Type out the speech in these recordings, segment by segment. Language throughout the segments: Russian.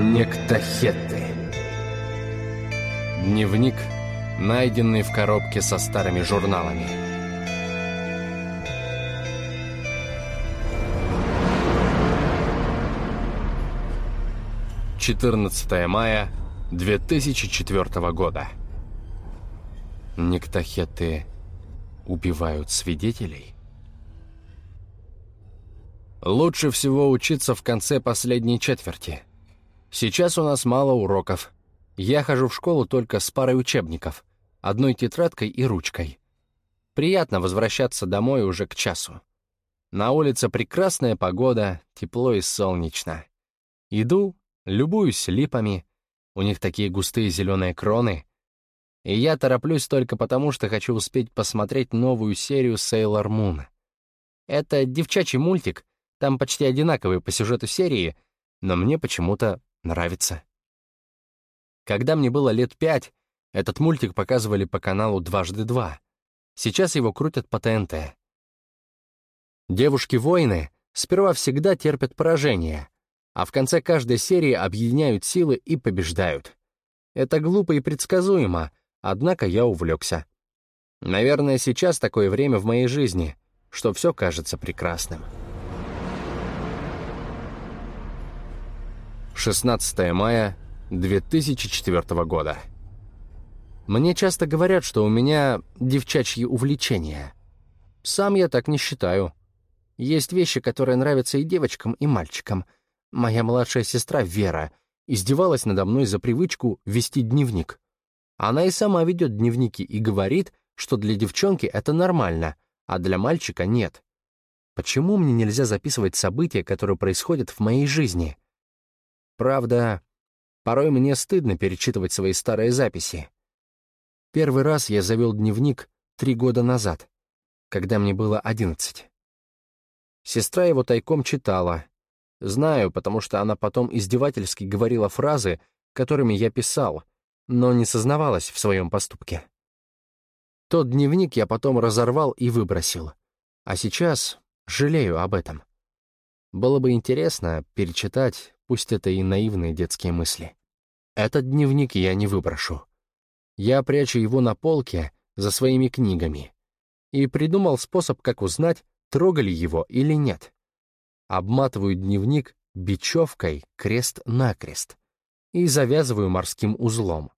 Нектахетты. Дневник, найденный в коробке со старыми журналами. Четырнадцатое мая 2004 года. Нектахеты убивают свидетелей? Лучше всего учиться в конце последней четверти. Сейчас у нас мало уроков. Я хожу в школу только с парой учебников, одной тетрадкой и ручкой. Приятно возвращаться домой уже к часу. На улице прекрасная погода, тепло и солнечно. Иду, любуюсь липами, у них такие густые зеленые кроны. И я тороплюсь только потому, что хочу успеть посмотреть новую серию Sailor Moon. Это девчачий мультик, там почти одинаковые по сюжету серии, но мне почему-то нравится. Когда мне было лет пять, этот мультик показывали по каналу «Дважды два». Сейчас его крутят по ТНТ. Девушки-воины сперва всегда терпят поражение, а в конце каждой серии объединяют силы и побеждают. Это глупо и предсказуемо, однако я увлекся. Наверное, сейчас такое время в моей жизни, что все кажется прекрасным. 16 мая 2004 года. Мне часто говорят, что у меня девчачьи увлечения. Сам я так не считаю. Есть вещи, которые нравятся и девочкам, и мальчикам. Моя младшая сестра Вера издевалась надо мной за привычку вести дневник. Она и сама ведет дневники и говорит, что для девчонки это нормально, а для мальчика нет. Почему мне нельзя записывать события, которые происходят в моей жизни? Правда, порой мне стыдно перечитывать свои старые записи. Первый раз я завел дневник три года назад, когда мне было одиннадцать. Сестра его тайком читала. Знаю, потому что она потом издевательски говорила фразы, которыми я писал, но не сознавалась в своем поступке. Тот дневник я потом разорвал и выбросил. А сейчас жалею об этом. Было бы интересно перечитать, пусть это и наивные детские мысли. Этот дневник я не выброшу. Я прячу его на полке за своими книгами. И придумал способ, как узнать, трогали его или нет. Обматываю дневник бечевкой крест-накрест и завязываю морским узлом.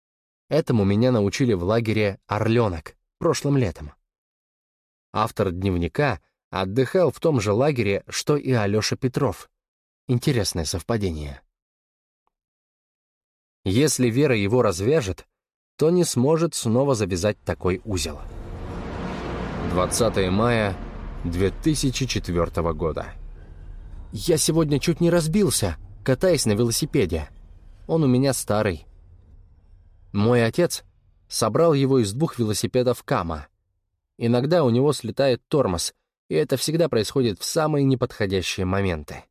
Этому меня научили в лагере «Орленок» прошлым летом. Автор дневника отдыхал в том же лагере, что и Алеша Петров. Интересное совпадение. Если Вера его развяжет, то не сможет снова завязать такой узел. 20 мая 2004 года. Я сегодня чуть не разбился, катаясь на велосипеде. Он у меня старый. Мой отец собрал его из двух велосипедов Кама. Иногда у него слетает тормоз, и это всегда происходит в самые неподходящие моменты.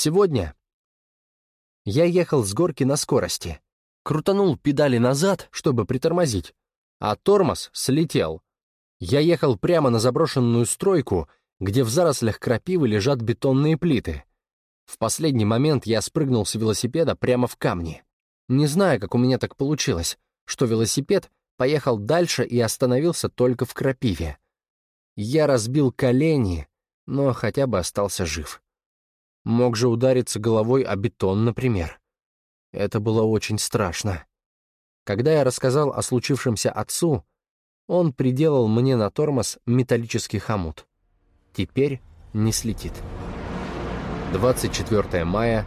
Сегодня я ехал с горки на скорости, крутанул педали назад, чтобы притормозить, а тормоз слетел. Я ехал прямо на заброшенную стройку, где в зарослях крапивы лежат бетонные плиты. В последний момент я спрыгнул с велосипеда прямо в камни. Не знаю, как у меня так получилось, что велосипед поехал дальше и остановился только в крапиве. Я разбил колени, но хотя бы остался жив. Мог же удариться головой о бетон, например. Это было очень страшно. Когда я рассказал о случившемся отцу, он приделал мне на тормоз металлический хомут. Теперь не слетит. 24 мая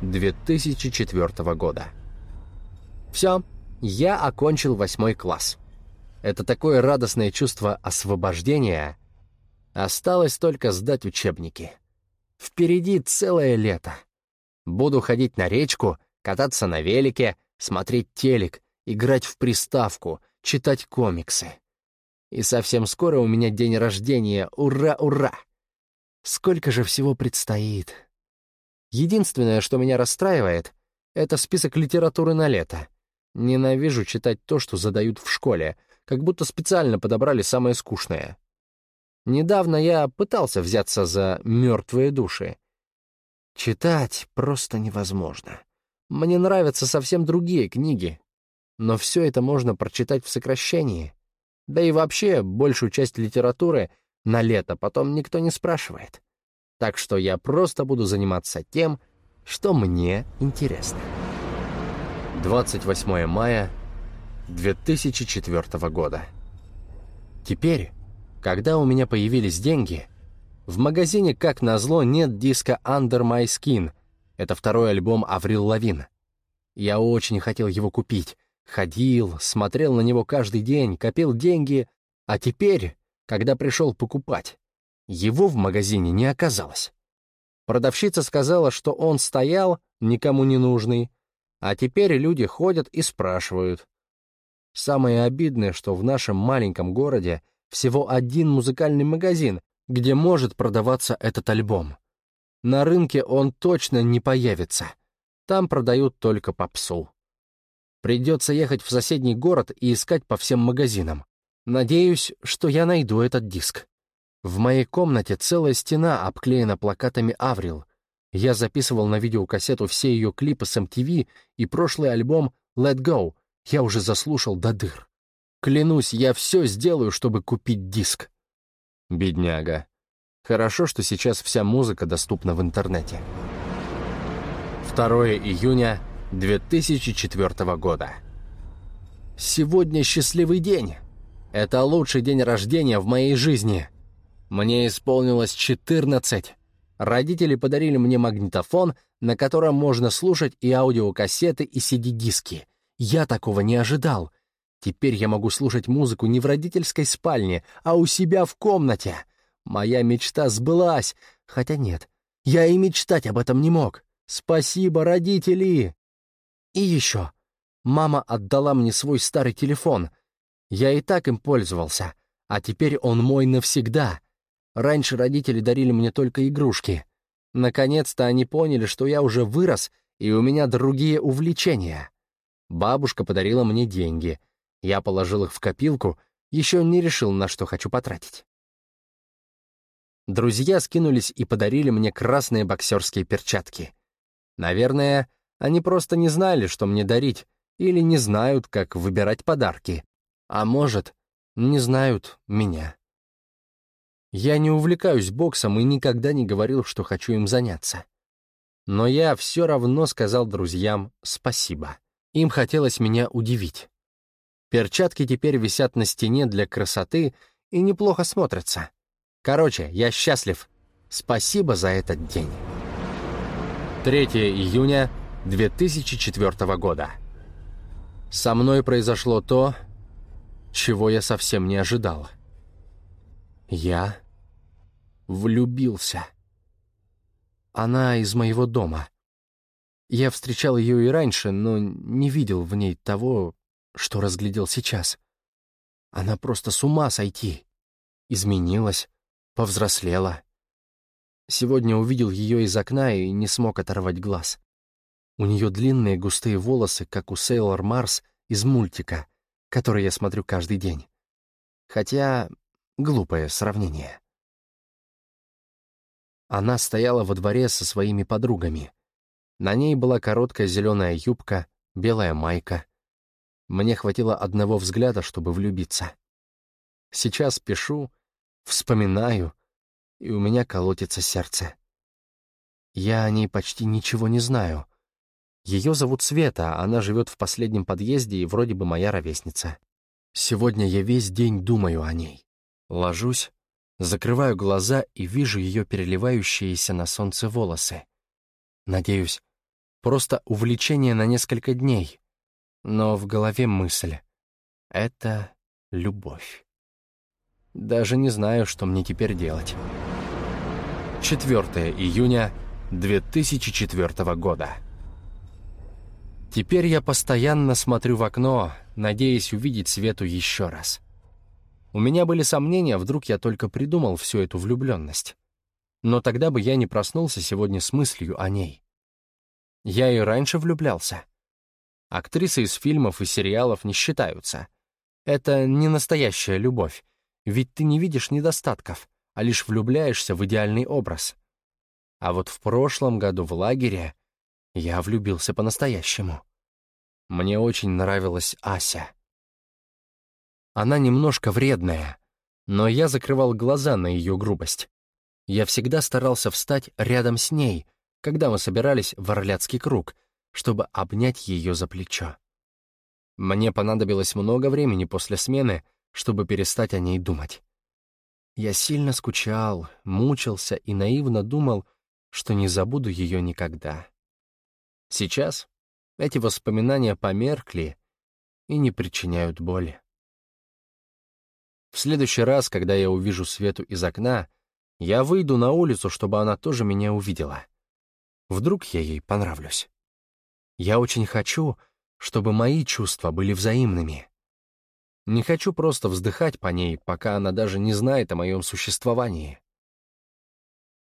2004 года. Все, я окончил восьмой класс. Это такое радостное чувство освобождения. Осталось только сдать учебники. Впереди целое лето. Буду ходить на речку, кататься на велике, смотреть телек, играть в приставку, читать комиксы. И совсем скоро у меня день рождения. Ура, ура! Сколько же всего предстоит. Единственное, что меня расстраивает, это список литературы на лето. Ненавижу читать то, что задают в школе, как будто специально подобрали самое скучное. Недавно я пытался взяться за «Мертвые души». Читать просто невозможно. Мне нравятся совсем другие книги. Но все это можно прочитать в сокращении. Да и вообще, большую часть литературы на лето потом никто не спрашивает. Так что я просто буду заниматься тем, что мне интересно. 28 мая 2004 года. Теперь, когда у меня появились деньги, в магазине, как назло, нет диска Under My Skin. Это второй альбом Аврил Лавин. Я очень хотел его купить. Ходил, смотрел на него каждый день, копил деньги. А теперь, когда пришел покупать, его в магазине не оказалось. Продавщица сказала, что он стоял, никому не нужный, а теперь люди ходят и спрашивают. Самое обидное, что в нашем маленьком городе всего один музыкальный магазин, где может продаваться этот альбом. На рынке он точно не появится. Там продают только попсу. Придется ехать в соседний город и искать по всем магазинам. Надеюсь, что я найду этот диск. В моей комнате целая стена обклеена плакатами «Аврил». Я записывал на видеокассету все ее клипы с MTV и прошлый альбом «Let Go». Я уже заслушал до дыр. Клянусь, я все сделаю, чтобы купить диск. Бедняга. Хорошо, что сейчас вся музыка доступна в интернете. 2 июня 2004 года. Сегодня счастливый день. Это лучший день рождения в моей жизни. Мне исполнилось 14. Родители подарили мне магнитофон, на котором можно слушать и аудиокассеты, и CD-диски. Я такого не ожидал. Теперь я могу слушать музыку не в родительской спальне, а у себя в комнате. Моя мечта сбылась. Хотя нет, я и мечтать об этом не мог. Спасибо, родители! И еще. Мама отдала мне свой старый телефон. Я и так им пользовался, а теперь он мой навсегда. Раньше родители дарили мне только игрушки. Наконец-то они поняли, что я уже вырос, и у меня другие увлечения. Бабушка подарила мне деньги. Я положил их в копилку, еще не решил, на что хочу потратить. Друзья скинулись и подарили мне красные боксерские перчатки. Наверное, они просто не знали, что мне дарить, или не знают, как выбирать подарки. А может, не знают меня. Я не увлекаюсь боксом и никогда не говорил, что хочу им заняться. Но я все равно сказал друзьям спасибо. Им хотелось меня удивить. Перчатки теперь висят на стене для красоты и неплохо смотрятся. Короче, я счастлив. Спасибо за этот день. 3 июня 2004 года. Со мной произошло то, чего я совсем не ожидал. Я влюбился. Она из моего дома. Я встречал ее и раньше, но не видел в ней того, что разглядел сейчас. Она просто с ума сойти. Изменилась, повзрослела. Сегодня увидел ее из окна и не смог оторвать глаз. У нее длинные густые волосы, как у Сейлор Марс из мультика, который я смотрю каждый день. Хотя глупое сравнение. Она стояла во дворе со своими подругами. На ней была короткая зеленая юбка, белая майка. Мне хватило одного взгляда, чтобы влюбиться. Сейчас пишу, вспоминаю, и у меня колотится сердце. Я о ней почти ничего не знаю. Ее зовут Света, она живет в последнем подъезде и вроде бы моя ровесница. Сегодня я весь день думаю о ней. Ложусь, Закрываю глаза и вижу ее переливающиеся на солнце волосы. Надеюсь, просто увлечение на несколько дней. Но в голове мысль — это любовь. Даже не знаю, что мне теперь делать. 4 июня 2004 года. Теперь я постоянно смотрю в окно, надеясь увидеть Свету еще раз. У меня были сомнения, вдруг я только придумал всю эту влюбленность. Но тогда бы я не проснулся сегодня с мыслью о ней. Я и раньше влюблялся. Актрисы из фильмов и сериалов не считаются. Это не настоящая любовь, ведь ты не видишь недостатков, а лишь влюбляешься в идеальный образ. А вот в прошлом году в лагере я влюбился по-настоящему. Мне очень нравилась Ася. Она немножко вредная, но я закрывал глаза на ее грубость. Я всегда старался встать рядом с ней, когда мы собирались в Орляцкий круг, чтобы обнять ее за плечо. Мне понадобилось много времени после смены, чтобы перестать о ней думать. Я сильно скучал, мучился и наивно думал, что не забуду ее никогда. Сейчас эти воспоминания померкли и не причиняют боли. В следующий раз, когда я увижу Свету из окна, я выйду на улицу, чтобы она тоже меня увидела. Вдруг я ей понравлюсь. Я очень хочу, чтобы мои чувства были взаимными. Не хочу просто вздыхать по ней, пока она даже не знает о моем существовании.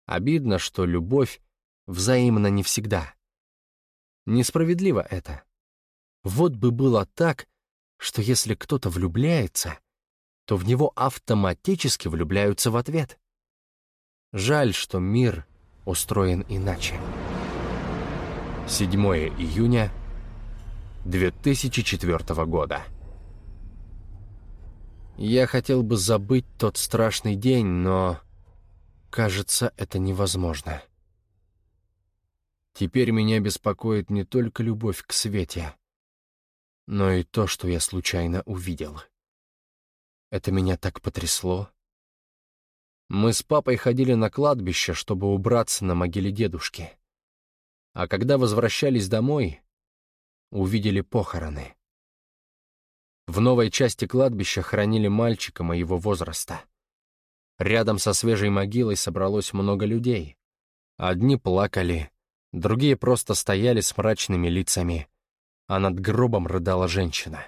Обидно, что любовь взаимна не всегда. Несправедливо это. Вот бы было так, что если кто-то влюбляется, то в него автоматически влюбляются в ответ. Жаль, что мир устроен иначе. 7 июня 2004 года. Я хотел бы забыть тот страшный день, но, кажется, это невозможно. Теперь меня беспокоит не только любовь к Свете, но и то, что я случайно увидел. Это меня так потрясло. Мы с папой ходили на кладбище, чтобы убраться на могиле дедушки. А когда возвращались домой, увидели похороны. В новой части кладбища хоронили мальчика моего возраста. Рядом со свежей могилой собралось много людей. Одни плакали, другие просто стояли с мрачными лицами, а над гробом рыдала женщина.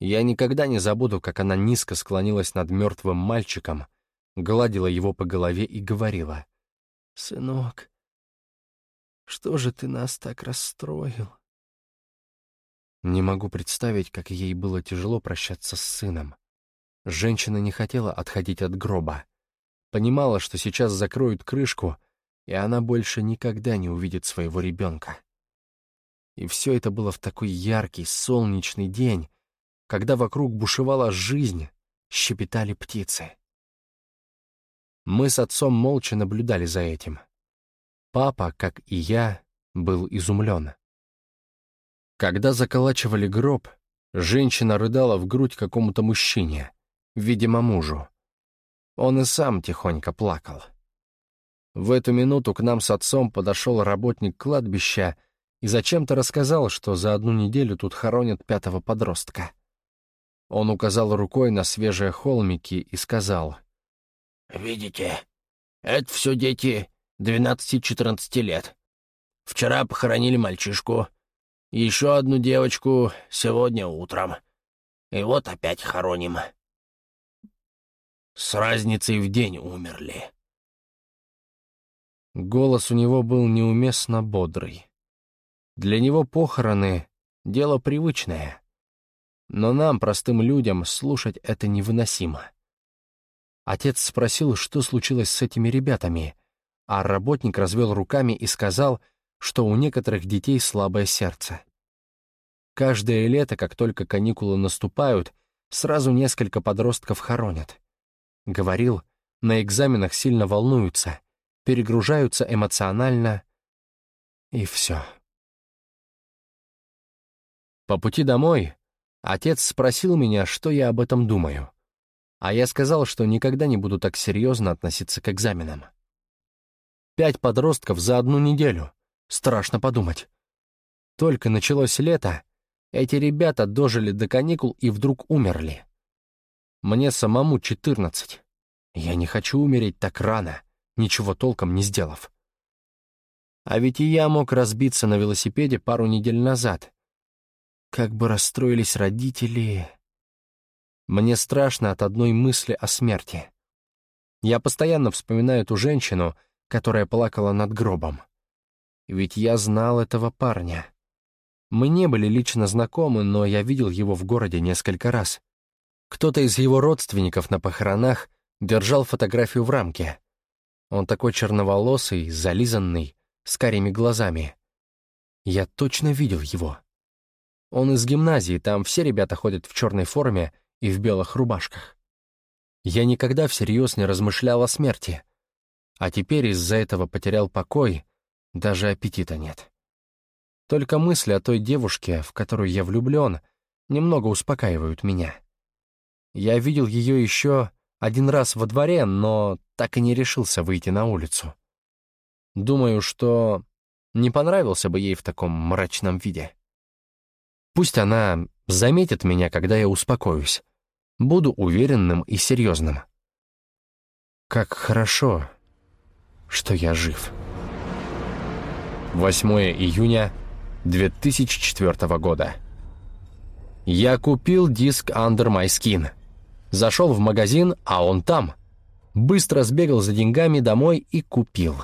Я никогда не забуду, как она низко склонилась над мертвым мальчиком, гладила его по голове и говорила, «Сынок, что же ты нас так расстроил?» Не могу представить, как ей было тяжело прощаться с сыном. Женщина не хотела отходить от гроба. Понимала, что сейчас закроют крышку, и она больше никогда не увидит своего ребенка. И все это было в такой яркий, солнечный день, когда вокруг бушевала жизнь, щепетали птицы. Мы с отцом молча наблюдали за этим. Папа, как и я, был изумлен. Когда заколачивали гроб, женщина рыдала в грудь какому-то мужчине, видимо, мужу. Он и сам тихонько плакал. В эту минуту к нам с отцом подошел работник кладбища и зачем-то рассказал, что за одну неделю тут хоронят пятого подростка. Он указал рукой на свежие холмики и сказал. «Видите, это все дети 12-14 лет. Вчера похоронили мальчишку, еще одну девочку сегодня утром. И вот опять хороним. С разницей в день умерли. Голос у него был неуместно бодрый. Для него похороны — дело привычное. Но нам, простым людям, слушать это невыносимо. Отец спросил, что случилось с этими ребятами, а работник развел руками и сказал — что у некоторых детей слабое сердце. Каждое лето, как только каникулы наступают, сразу несколько подростков хоронят. Говорил, на экзаменах сильно волнуются, перегружаются эмоционально, и все. По пути домой отец спросил меня, что я об этом думаю, а я сказал, что никогда не буду так серьезно относиться к экзаменам. Пять подростков за одну неделю — Страшно подумать. Только началось лето, эти ребята дожили до каникул и вдруг умерли. Мне самому 14. Я не хочу умереть так рано, ничего толком не сделав. А ведь и я мог разбиться на велосипеде пару недель назад. Как бы расстроились родители... Мне страшно от одной мысли о смерти. Я постоянно вспоминаю ту женщину, которая плакала над гробом. Ведь я знал этого парня. Мы не были лично знакомы, но я видел его в городе несколько раз. Кто-то из его родственников на похоронах держал фотографию в рамке. Он такой черноволосый, зализанный, с карими глазами. Я точно видел его. Он из гимназии, там все ребята ходят в черной форме и в белых рубашках. Я никогда всерьез не размышлял о смерти, а теперь из-за этого потерял покой, даже аппетита нет. Только мысли о той девушке, в которую я влюблен, немного успокаивают меня. Я видел ее еще один раз во дворе, но так и не решился выйти на улицу. Думаю, что не понравился бы ей в таком мрачном виде. Пусть она заметит меня, когда я успокоюсь. Буду уверенным и серьезным. Как хорошо, что я жив. 8 июня 2004 года. Я купил диск Under My Skin. Зашел в магазин, а он там. Быстро сбегал за деньгами домой и купил.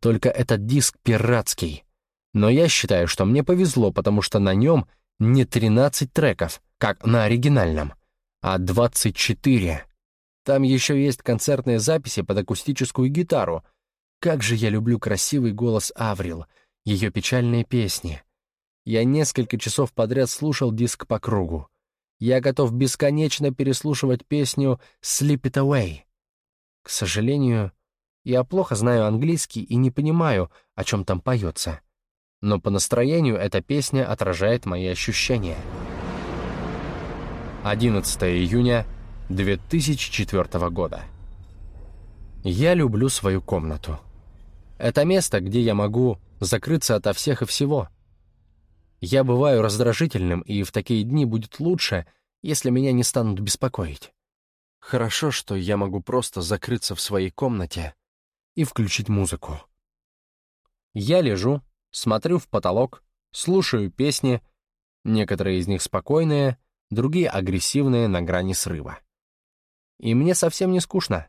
Только этот диск пиратский. Но я считаю, что мне повезло, потому что на нем не 13 треков, как на оригинальном, а 24. Там еще есть концертные записи под акустическую гитару. Как же я люблю красивый голос Аврил, ее печальные песни. Я несколько часов подряд слушал диск по кругу. Я готов бесконечно переслушивать песню «Sleep It Away». К сожалению, я плохо знаю английский и не понимаю, о чем там поется. Но по настроению эта песня отражает мои ощущения. 11 июня 2004 года. Я люблю свою комнату. Это место, где я могу закрыться ото всех и всего. Я бываю раздражительным, и в такие дни будет лучше, если меня не станут беспокоить. Хорошо, что я могу просто закрыться в своей комнате и включить музыку. Я лежу, смотрю в потолок, слушаю песни, некоторые из них спокойные, другие агрессивные на грани срыва. И мне совсем не скучно.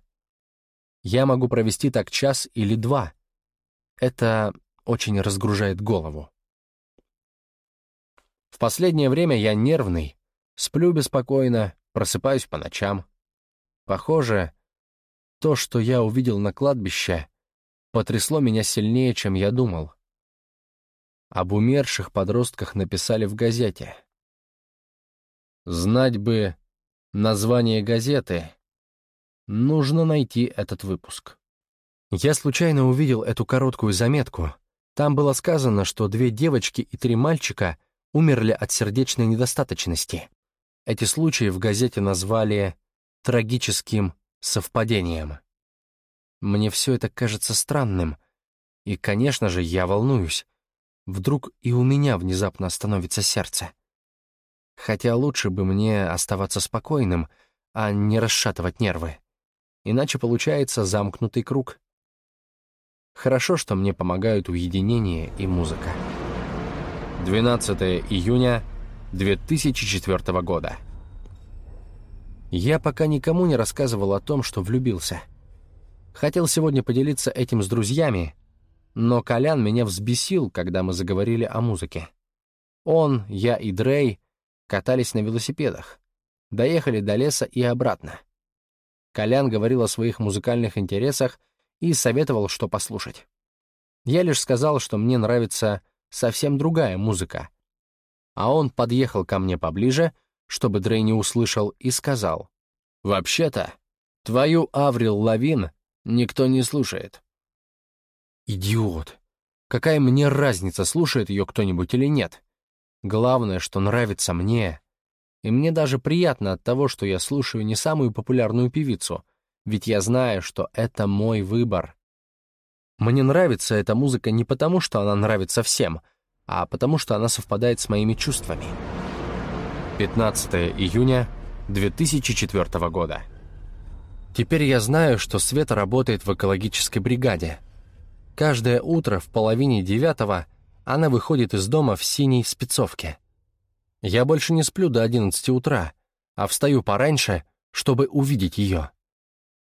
Я могу провести так час или два. Это очень разгружает голову. В последнее время я нервный, сплю беспокойно, просыпаюсь по ночам. Похоже, то, что я увидел на кладбище, потрясло меня сильнее, чем я думал. Об умерших подростках написали в газете. Знать бы название газеты. Нужно найти этот выпуск. Я случайно увидел эту короткую заметку. Там было сказано, что две девочки и три мальчика умерли от сердечной недостаточности. Эти случаи в газете назвали «трагическим совпадением». Мне все это кажется странным, и, конечно же, я волнуюсь. Вдруг и у меня внезапно остановится сердце. Хотя лучше бы мне оставаться спокойным, а не расшатывать нервы. Иначе получается замкнутый круг. Хорошо, что мне помогают уединение и музыка. 12 июня 2004 года. Я пока никому не рассказывал о том, что влюбился. Хотел сегодня поделиться этим с друзьями, но Колян меня взбесил, когда мы заговорили о музыке. Он, я и Дрей катались на велосипедах, доехали до леса и обратно. Колян говорил о своих музыкальных интересах и советовал, что послушать. Я лишь сказал, что мне нравится совсем другая музыка. А он подъехал ко мне поближе, чтобы Дрей не услышал, и сказал, «Вообще-то, твою Аврил Лавин никто не слушает». «Идиот! Какая мне разница, слушает ее кто-нибудь или нет? Главное, что нравится мне. И мне даже приятно от того, что я слушаю не самую популярную певицу — ведь я знаю, что это мой выбор. Мне нравится эта музыка не потому, что она нравится всем, а потому, что она совпадает с моими чувствами. 15 июня 2004 года. Теперь я знаю, что Света работает в экологической бригаде. Каждое утро в половине девятого она выходит из дома в синей спецовке. Я больше не сплю до 11 утра, а встаю пораньше, чтобы увидеть ее.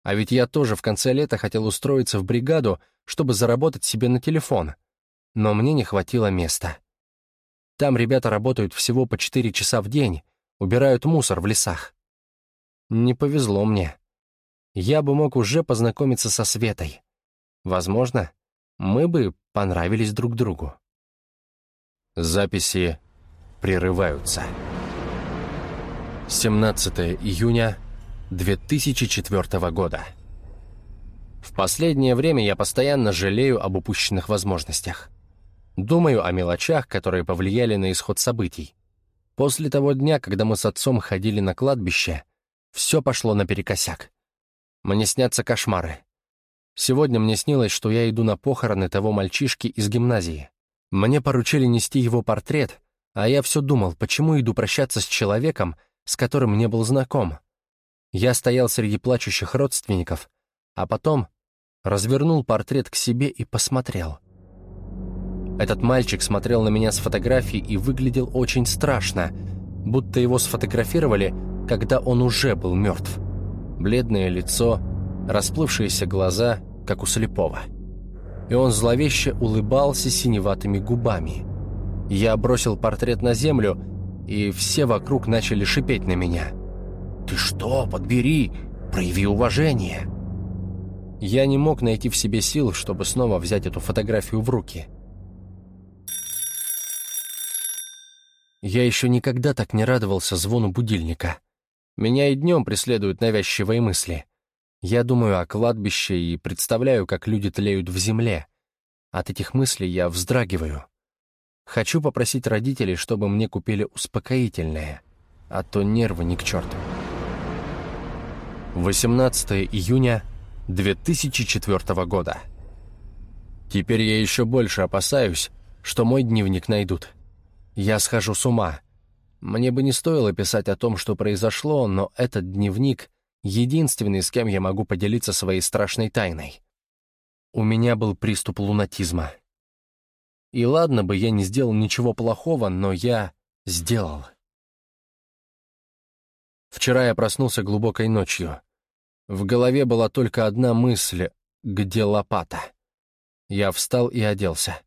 А ведь я тоже в конце лета хотел устроиться в бригаду, чтобы заработать себе на телефон. Но мне не хватило места. Там ребята работают всего по 4 часа в день, убирают мусор в лесах. Не повезло мне. Я бы мог уже познакомиться со Светой. Возможно, мы бы понравились друг другу. Записи прерываются. 17 июня 2004 года. В последнее время я постоянно жалею об упущенных возможностях. Думаю о мелочах, которые повлияли на исход событий. После того дня, когда мы с отцом ходили на кладбище, все пошло наперекосяк. Мне снятся кошмары. Сегодня мне снилось, что я иду на похороны того мальчишки из гимназии. Мне поручили нести его портрет, а я все думал, почему иду прощаться с человеком, с которым не был знаком. Я стоял среди плачущих родственников, а потом развернул портрет к себе и посмотрел. Этот мальчик смотрел на меня с фотографии и выглядел очень страшно, будто его сфотографировали, когда он уже был мертв. Бледное лицо, расплывшиеся глаза, как у слепого и он зловеще улыбался синеватыми губами. Я бросил портрет на землю, и все вокруг начали шипеть на меня. «Ты что, подбери, прояви уважение!» Я не мог найти в себе сил, чтобы снова взять эту фотографию в руки. Я еще никогда так не радовался звону будильника. Меня и днем преследуют навязчивые мысли. Я думаю о кладбище и представляю, как люди тлеют в земле. От этих мыслей я вздрагиваю. Хочу попросить родителей, чтобы мне купили успокоительное, а то нервы ни к черту. 18 июня 2004 года. Теперь я еще больше опасаюсь, что мой дневник найдут. Я схожу с ума. Мне бы не стоило писать о том, что произошло, но этот дневник единственный, с кем я могу поделиться своей страшной тайной. У меня был приступ лунатизма. И ладно бы я не сделал ничего плохого, но я сделал. Вчера я проснулся глубокой ночью. В голове была только одна мысль — где лопата? Я встал и оделся.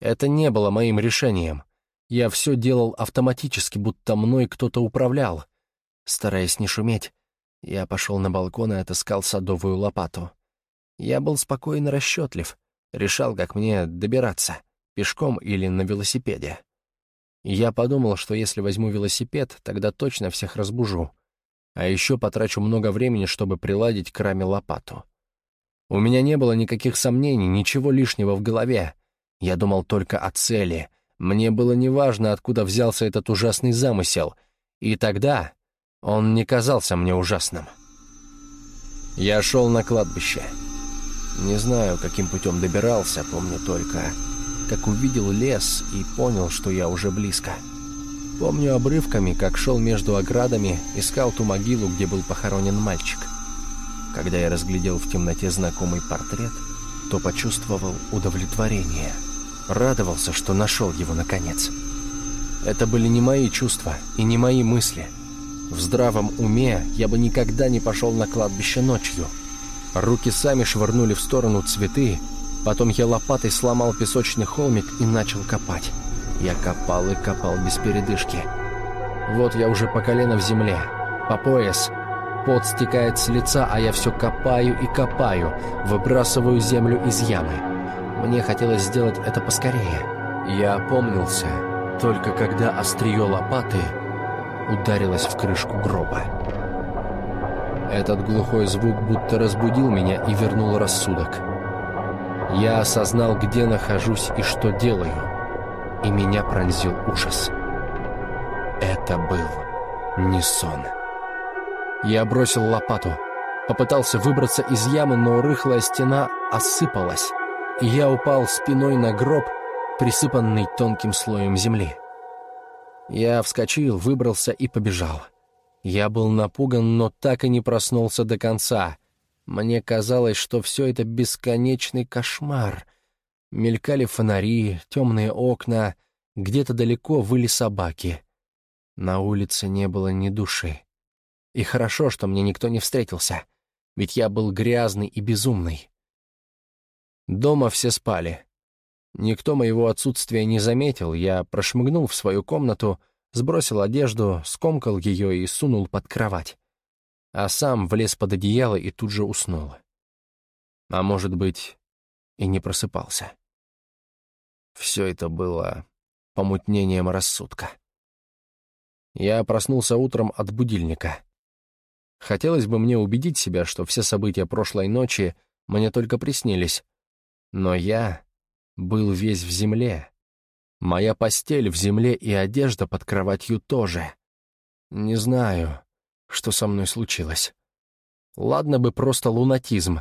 Это не было моим решением. Я все делал автоматически, будто мной кто-то управлял. Стараясь не шуметь, я пошел на балкон и отыскал садовую лопату. Я был спокойно расчетлив, решал, как мне добираться, пешком или на велосипеде. Я подумал, что если возьму велосипед, тогда точно всех разбужу. А еще потрачу много времени, чтобы приладить к раме лопату. У меня не было никаких сомнений, ничего лишнего в голове. Я думал только о цели. Мне было неважно, откуда взялся этот ужасный замысел. И тогда он не казался мне ужасным. Я шел на кладбище. Не знаю, каким путем добирался, помню только, как увидел лес и понял, что я уже близко. Помню обрывками, как шел между оградами, искал ту могилу, где был похоронен мальчик. Когда я разглядел в темноте знакомый портрет, то почувствовал удовлетворение. Радовался, что нашел его наконец. Это были не мои чувства и не мои мысли — в здравом уме я бы никогда не пошел на кладбище ночью. Руки сами швырнули в сторону цветы, потом я лопатой сломал песочный холмик и начал копать. Я копал и копал без передышки. Вот я уже по колено в земле, по пояс. Пот стекает с лица, а я все копаю и копаю, выбрасываю землю из ямы. Мне хотелось сделать это поскорее. Я опомнился, только когда острие лопаты ударилась в крышку гроба. Этот глухой звук будто разбудил меня и вернул рассудок. Я осознал, где нахожусь и что делаю, и меня пронзил ужас. Это был не сон. Я бросил лопату, попытался выбраться из ямы, но рыхлая стена осыпалась, и я упал спиной на гроб, присыпанный тонким слоем земли. Я вскочил, выбрался и побежал. Я был напуган, но так и не проснулся до конца. Мне казалось, что все это бесконечный кошмар. Мелькали фонари, темные окна, где-то далеко выли собаки. На улице не было ни души. И хорошо, что мне никто не встретился, ведь я был грязный и безумный. Дома все спали. Никто моего отсутствия не заметил, я прошмыгнул в свою комнату, сбросил одежду, скомкал ее и сунул под кровать. А сам влез под одеяло и тут же уснул. А может быть, и не просыпался. Все это было помутнением рассудка. Я проснулся утром от будильника. Хотелось бы мне убедить себя, что все события прошлой ночи мне только приснились. Но я был весь в земле. Моя постель в земле и одежда под кроватью тоже. Не знаю, что со мной случилось. Ладно бы просто лунатизм.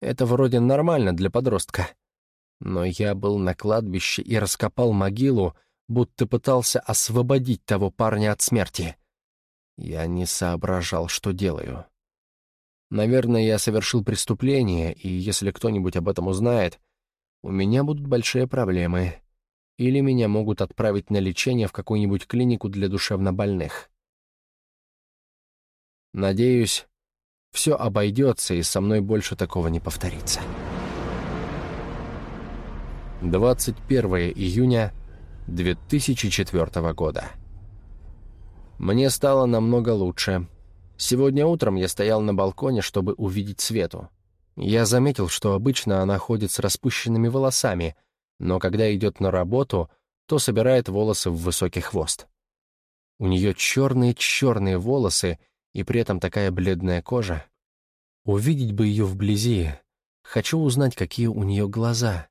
Это вроде нормально для подростка. Но я был на кладбище и раскопал могилу, будто пытался освободить того парня от смерти. Я не соображал, что делаю. Наверное, я совершил преступление, и если кто-нибудь об этом узнает, у меня будут большие проблемы. Или меня могут отправить на лечение в какую-нибудь клинику для душевнобольных. Надеюсь, все обойдется, и со мной больше такого не повторится. 21 июня 2004 года. Мне стало намного лучше. Сегодня утром я стоял на балконе, чтобы увидеть Свету. Я заметил, что обычно она ходит с распущенными волосами, но когда идет на работу, то собирает волосы в высокий хвост. У нее черные-черные волосы и при этом такая бледная кожа. Увидеть бы ее вблизи. Хочу узнать, какие у нее глаза.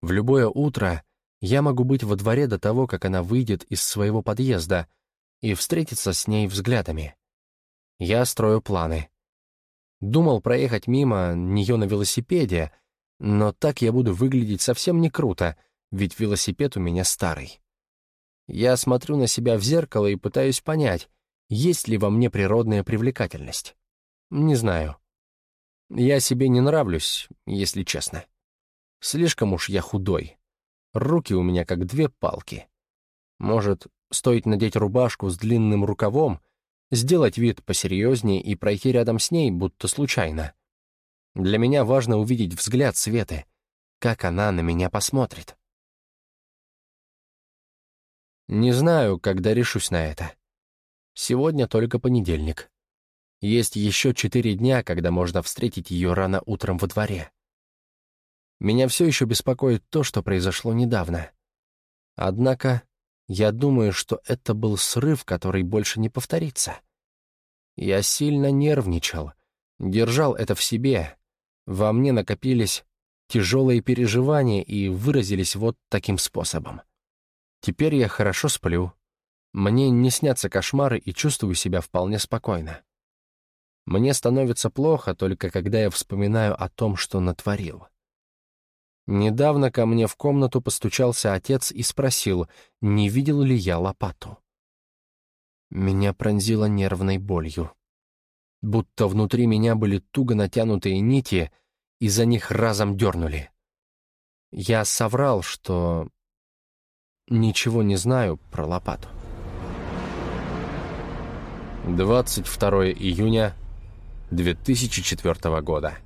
В любое утро я могу быть во дворе до того, как она выйдет из своего подъезда, и встретиться с ней взглядами. Я строю планы. Думал проехать мимо нее на велосипеде, но так я буду выглядеть совсем не круто, ведь велосипед у меня старый. Я смотрю на себя в зеркало и пытаюсь понять, есть ли во мне природная привлекательность. Не знаю. Я себе не нравлюсь, если честно. Слишком уж я худой. Руки у меня как две палки. Может, стоит надеть рубашку с длинным рукавом, сделать вид посерьезнее и пройти рядом с ней, будто случайно. Для меня важно увидеть взгляд Светы, как она на меня посмотрит. Не знаю, когда решусь на это. Сегодня только понедельник. Есть еще четыре дня, когда можно встретить ее рано утром во дворе. Меня все еще беспокоит то, что произошло недавно. Однако я думаю, что это был срыв, который больше не повторится. Я сильно нервничал, держал это в себе. Во мне накопились тяжелые переживания и выразились вот таким способом. Теперь я хорошо сплю. Мне не снятся кошмары и чувствую себя вполне спокойно. Мне становится плохо только когда я вспоминаю о том, что натворил. Недавно ко мне в комнату постучался отец и спросил, не видел ли я лопату. Меня пронзило нервной болью. Будто внутри меня были туго натянутые нити, и за них разом дернули. Я соврал, что ничего не знаю про лопату. 22 июня 2004 года.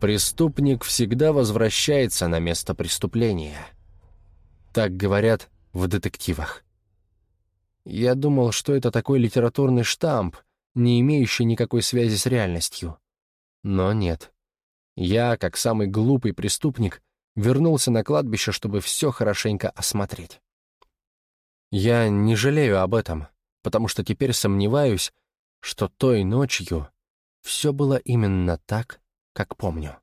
Преступник всегда возвращается на место преступления. Так говорят в детективах. Я думал, что это такой литературный штамп, не имеющий никакой связи с реальностью. Но нет. Я, как самый глупый преступник, вернулся на кладбище, чтобы все хорошенько осмотреть. Я не жалею об этом, потому что теперь сомневаюсь, что той ночью все было именно так, как помню.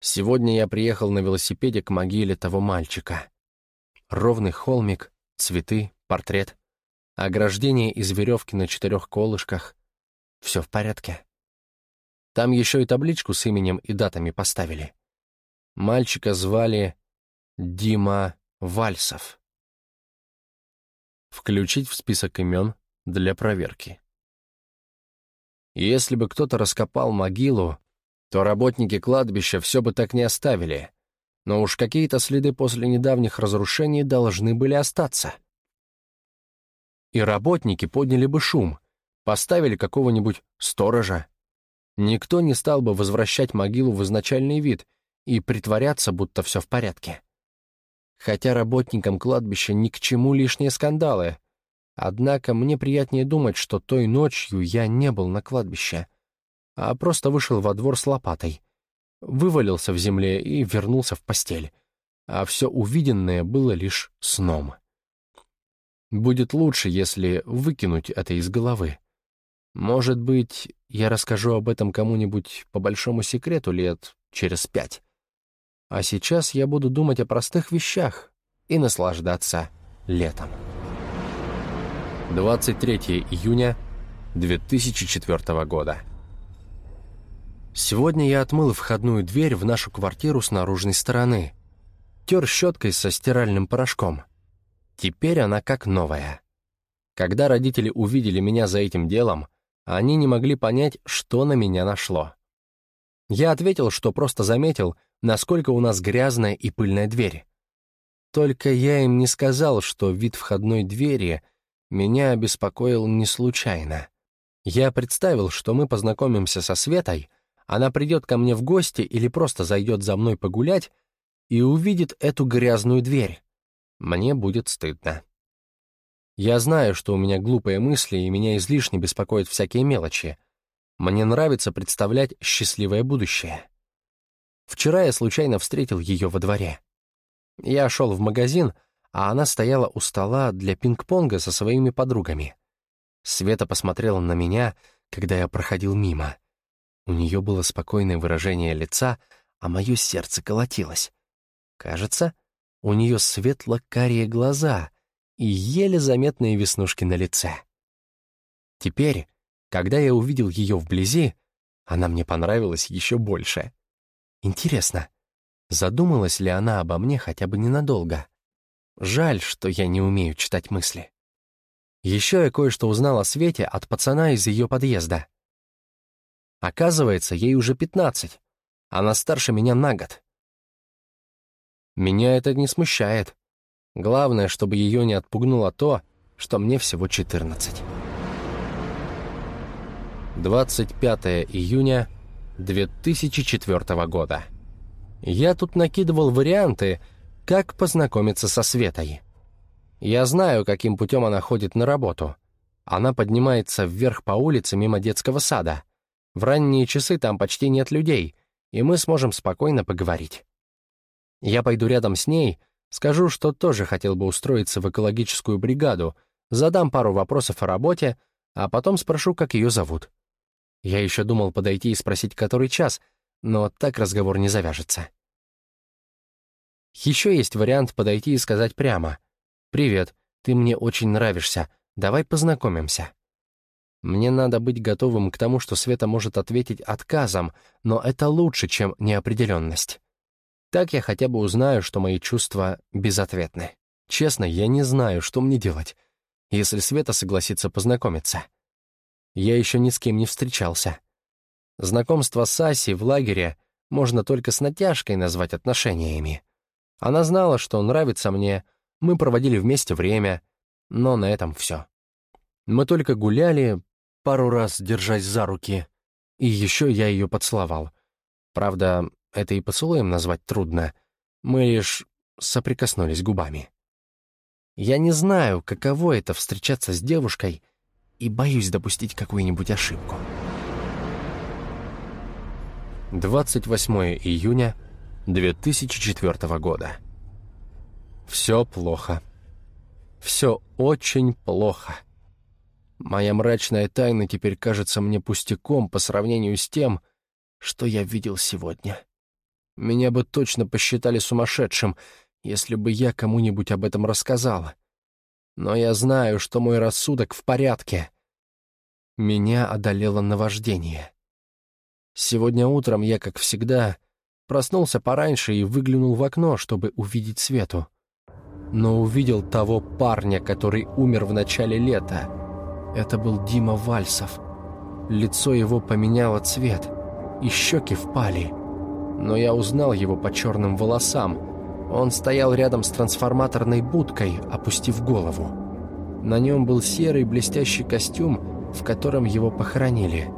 Сегодня я приехал на велосипеде к могиле того мальчика. Ровный холмик, цветы, портрет, ограждение из веревки на четырех колышках. Все в порядке. Там еще и табличку с именем и датами поставили. Мальчика звали Дима Вальсов. Включить в список имен для проверки. Если бы кто-то раскопал могилу, то работники кладбища все бы так не оставили. Но уж какие-то следы после недавних разрушений должны были остаться. И работники подняли бы шум, поставили какого-нибудь сторожа. Никто не стал бы возвращать могилу в изначальный вид и притворяться, будто все в порядке. Хотя работникам кладбища ни к чему лишние скандалы. Однако мне приятнее думать, что той ночью я не был на кладбище — а просто вышел во двор с лопатой, вывалился в земле и вернулся в постель. а все увиденное было лишь сном. Будет лучше, если выкинуть это из головы. Может быть, я расскажу об этом кому-нибудь по большому секрету лет через пять. А сейчас я буду думать о простых вещах и наслаждаться летом. 23 июня 2004 года. Сегодня я отмыл входную дверь в нашу квартиру с наружной стороны. Тер щеткой со стиральным порошком. Теперь она как новая. Когда родители увидели меня за этим делом, они не могли понять, что на меня нашло. Я ответил, что просто заметил, насколько у нас грязная и пыльная дверь. Только я им не сказал, что вид входной двери меня обеспокоил не случайно. Я представил, что мы познакомимся со Светой, она придет ко мне в гости или просто зайдет за мной погулять и увидит эту грязную дверь. Мне будет стыдно. Я знаю, что у меня глупые мысли, и меня излишне беспокоят всякие мелочи. Мне нравится представлять счастливое будущее. Вчера я случайно встретил ее во дворе. Я шел в магазин, а она стояла у стола для пинг-понга со своими подругами. Света посмотрела на меня, когда я проходил мимо. У нее было спокойное выражение лица, а мое сердце колотилось. Кажется, у нее светло-карие глаза и еле заметные веснушки на лице. Теперь, когда я увидел ее вблизи, она мне понравилась еще больше. Интересно, задумалась ли она обо мне хотя бы ненадолго? Жаль, что я не умею читать мысли. Еще я кое-что узнал о Свете от пацана из ее подъезда. Оказывается, ей уже пятнадцать. Она старше меня на год. Меня это не смущает. Главное, чтобы ее не отпугнуло то, что мне всего четырнадцать. 25 июня 2004 года. Я тут накидывал варианты, как познакомиться со Светой? Я знаю, каким путем она ходит на работу. Она поднимается вверх по улице мимо детского сада. В ранние часы там почти нет людей, и мы сможем спокойно поговорить. Я пойду рядом с ней, скажу, что тоже хотел бы устроиться в экологическую бригаду, задам пару вопросов о работе, а потом спрошу, как ее зовут. Я еще думал подойти и спросить, который час, но так разговор не завяжется. Еще есть вариант подойти и сказать прямо. «Привет, ты мне очень нравишься, давай познакомимся». Мне надо быть готовым к тому, что Света может ответить отказом, но это лучше, чем неопределенность. Так я хотя бы узнаю, что мои чувства безответны. Честно, я не знаю, что мне делать, если Света согласится познакомиться. Я еще ни с кем не встречался. Знакомство с Асей в лагере можно только с натяжкой назвать отношениями. Она знала, что нравится мне, мы проводили вместе время, но на этом все. Мы только гуляли, пару раз держась за руки, и еще я ее поцеловал. Правда, это и поцелуем назвать трудно, мы лишь соприкоснулись губами. Я не знаю, каково это встречаться с девушкой, и боюсь допустить какую-нибудь ошибку. 28 июня 2004 года. Все плохо. Все очень плохо. Моя мрачная тайна теперь кажется мне пустяком по сравнению с тем, что я видел сегодня. Меня бы точно посчитали сумасшедшим, если бы я кому-нибудь об этом рассказал. Но я знаю, что мой рассудок в порядке. Меня одолело наваждение. Сегодня утром я, как всегда, Проснулся пораньше и выглянул в окно, чтобы увидеть Свету. Но увидел того парня, который умер в начале лета. Это был Дима Вальсов. Лицо его поменяло цвет, и щеки впали. Но я узнал его по черным волосам. Он стоял рядом с трансформаторной будкой, опустив голову. На нем был серый блестящий костюм, в котором его похоронили.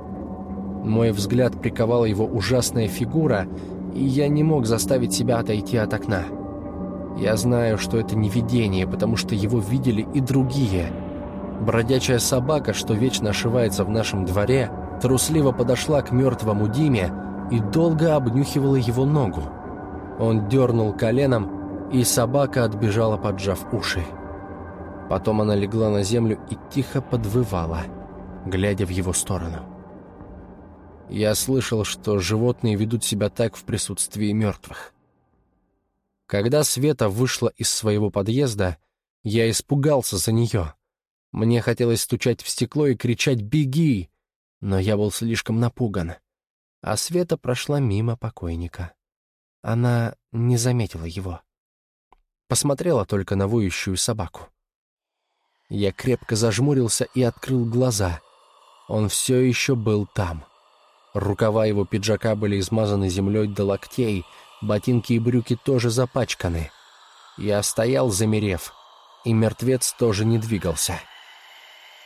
Мой взгляд приковала его ужасная фигура и я не мог заставить себя отойти от окна. Я знаю, что это не видение, потому что его видели и другие. Бродячая собака, что вечно ошивается в нашем дворе, трусливо подошла к мертвому Диме и долго обнюхивала его ногу. Он дернул коленом, и собака отбежала, поджав уши. Потом она легла на землю и тихо подвывала, глядя в его сторону. Я слышал, что животные ведут себя так в присутствии мертвых. Когда Света вышла из своего подъезда, я испугался за нее. Мне хотелось стучать в стекло и кричать «Беги!», но я был слишком напуган. А Света прошла мимо покойника. Она не заметила его. Посмотрела только на воющую собаку. Я крепко зажмурился и открыл глаза. Он все еще был там. Рукава его пиджака были измазаны землей до локтей, ботинки и брюки тоже запачканы. Я стоял, замерев, и мертвец тоже не двигался.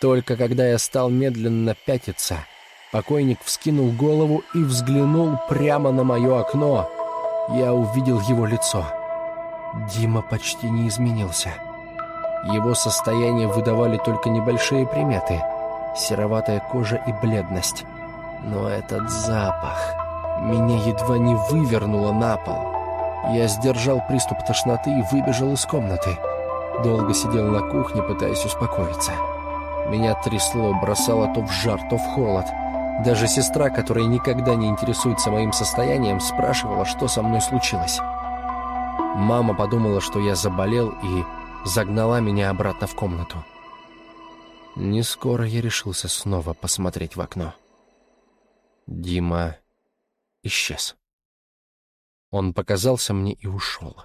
Только когда я стал медленно пятиться, покойник вскинул голову и взглянул прямо на мое окно. Я увидел его лицо. Дима почти не изменился. Его состояние выдавали только небольшие приметы — сероватая кожа и бледность. Но этот запах меня едва не вывернуло на пол. Я сдержал приступ тошноты и выбежал из комнаты. Долго сидел на кухне, пытаясь успокоиться. Меня трясло, бросало то в жар, то в холод. Даже сестра, которая никогда не интересуется моим состоянием, спрашивала, что со мной случилось. Мама подумала, что я заболел и загнала меня обратно в комнату. Не скоро я решился снова посмотреть в окно. Дима исчез. Он показался мне и ушел.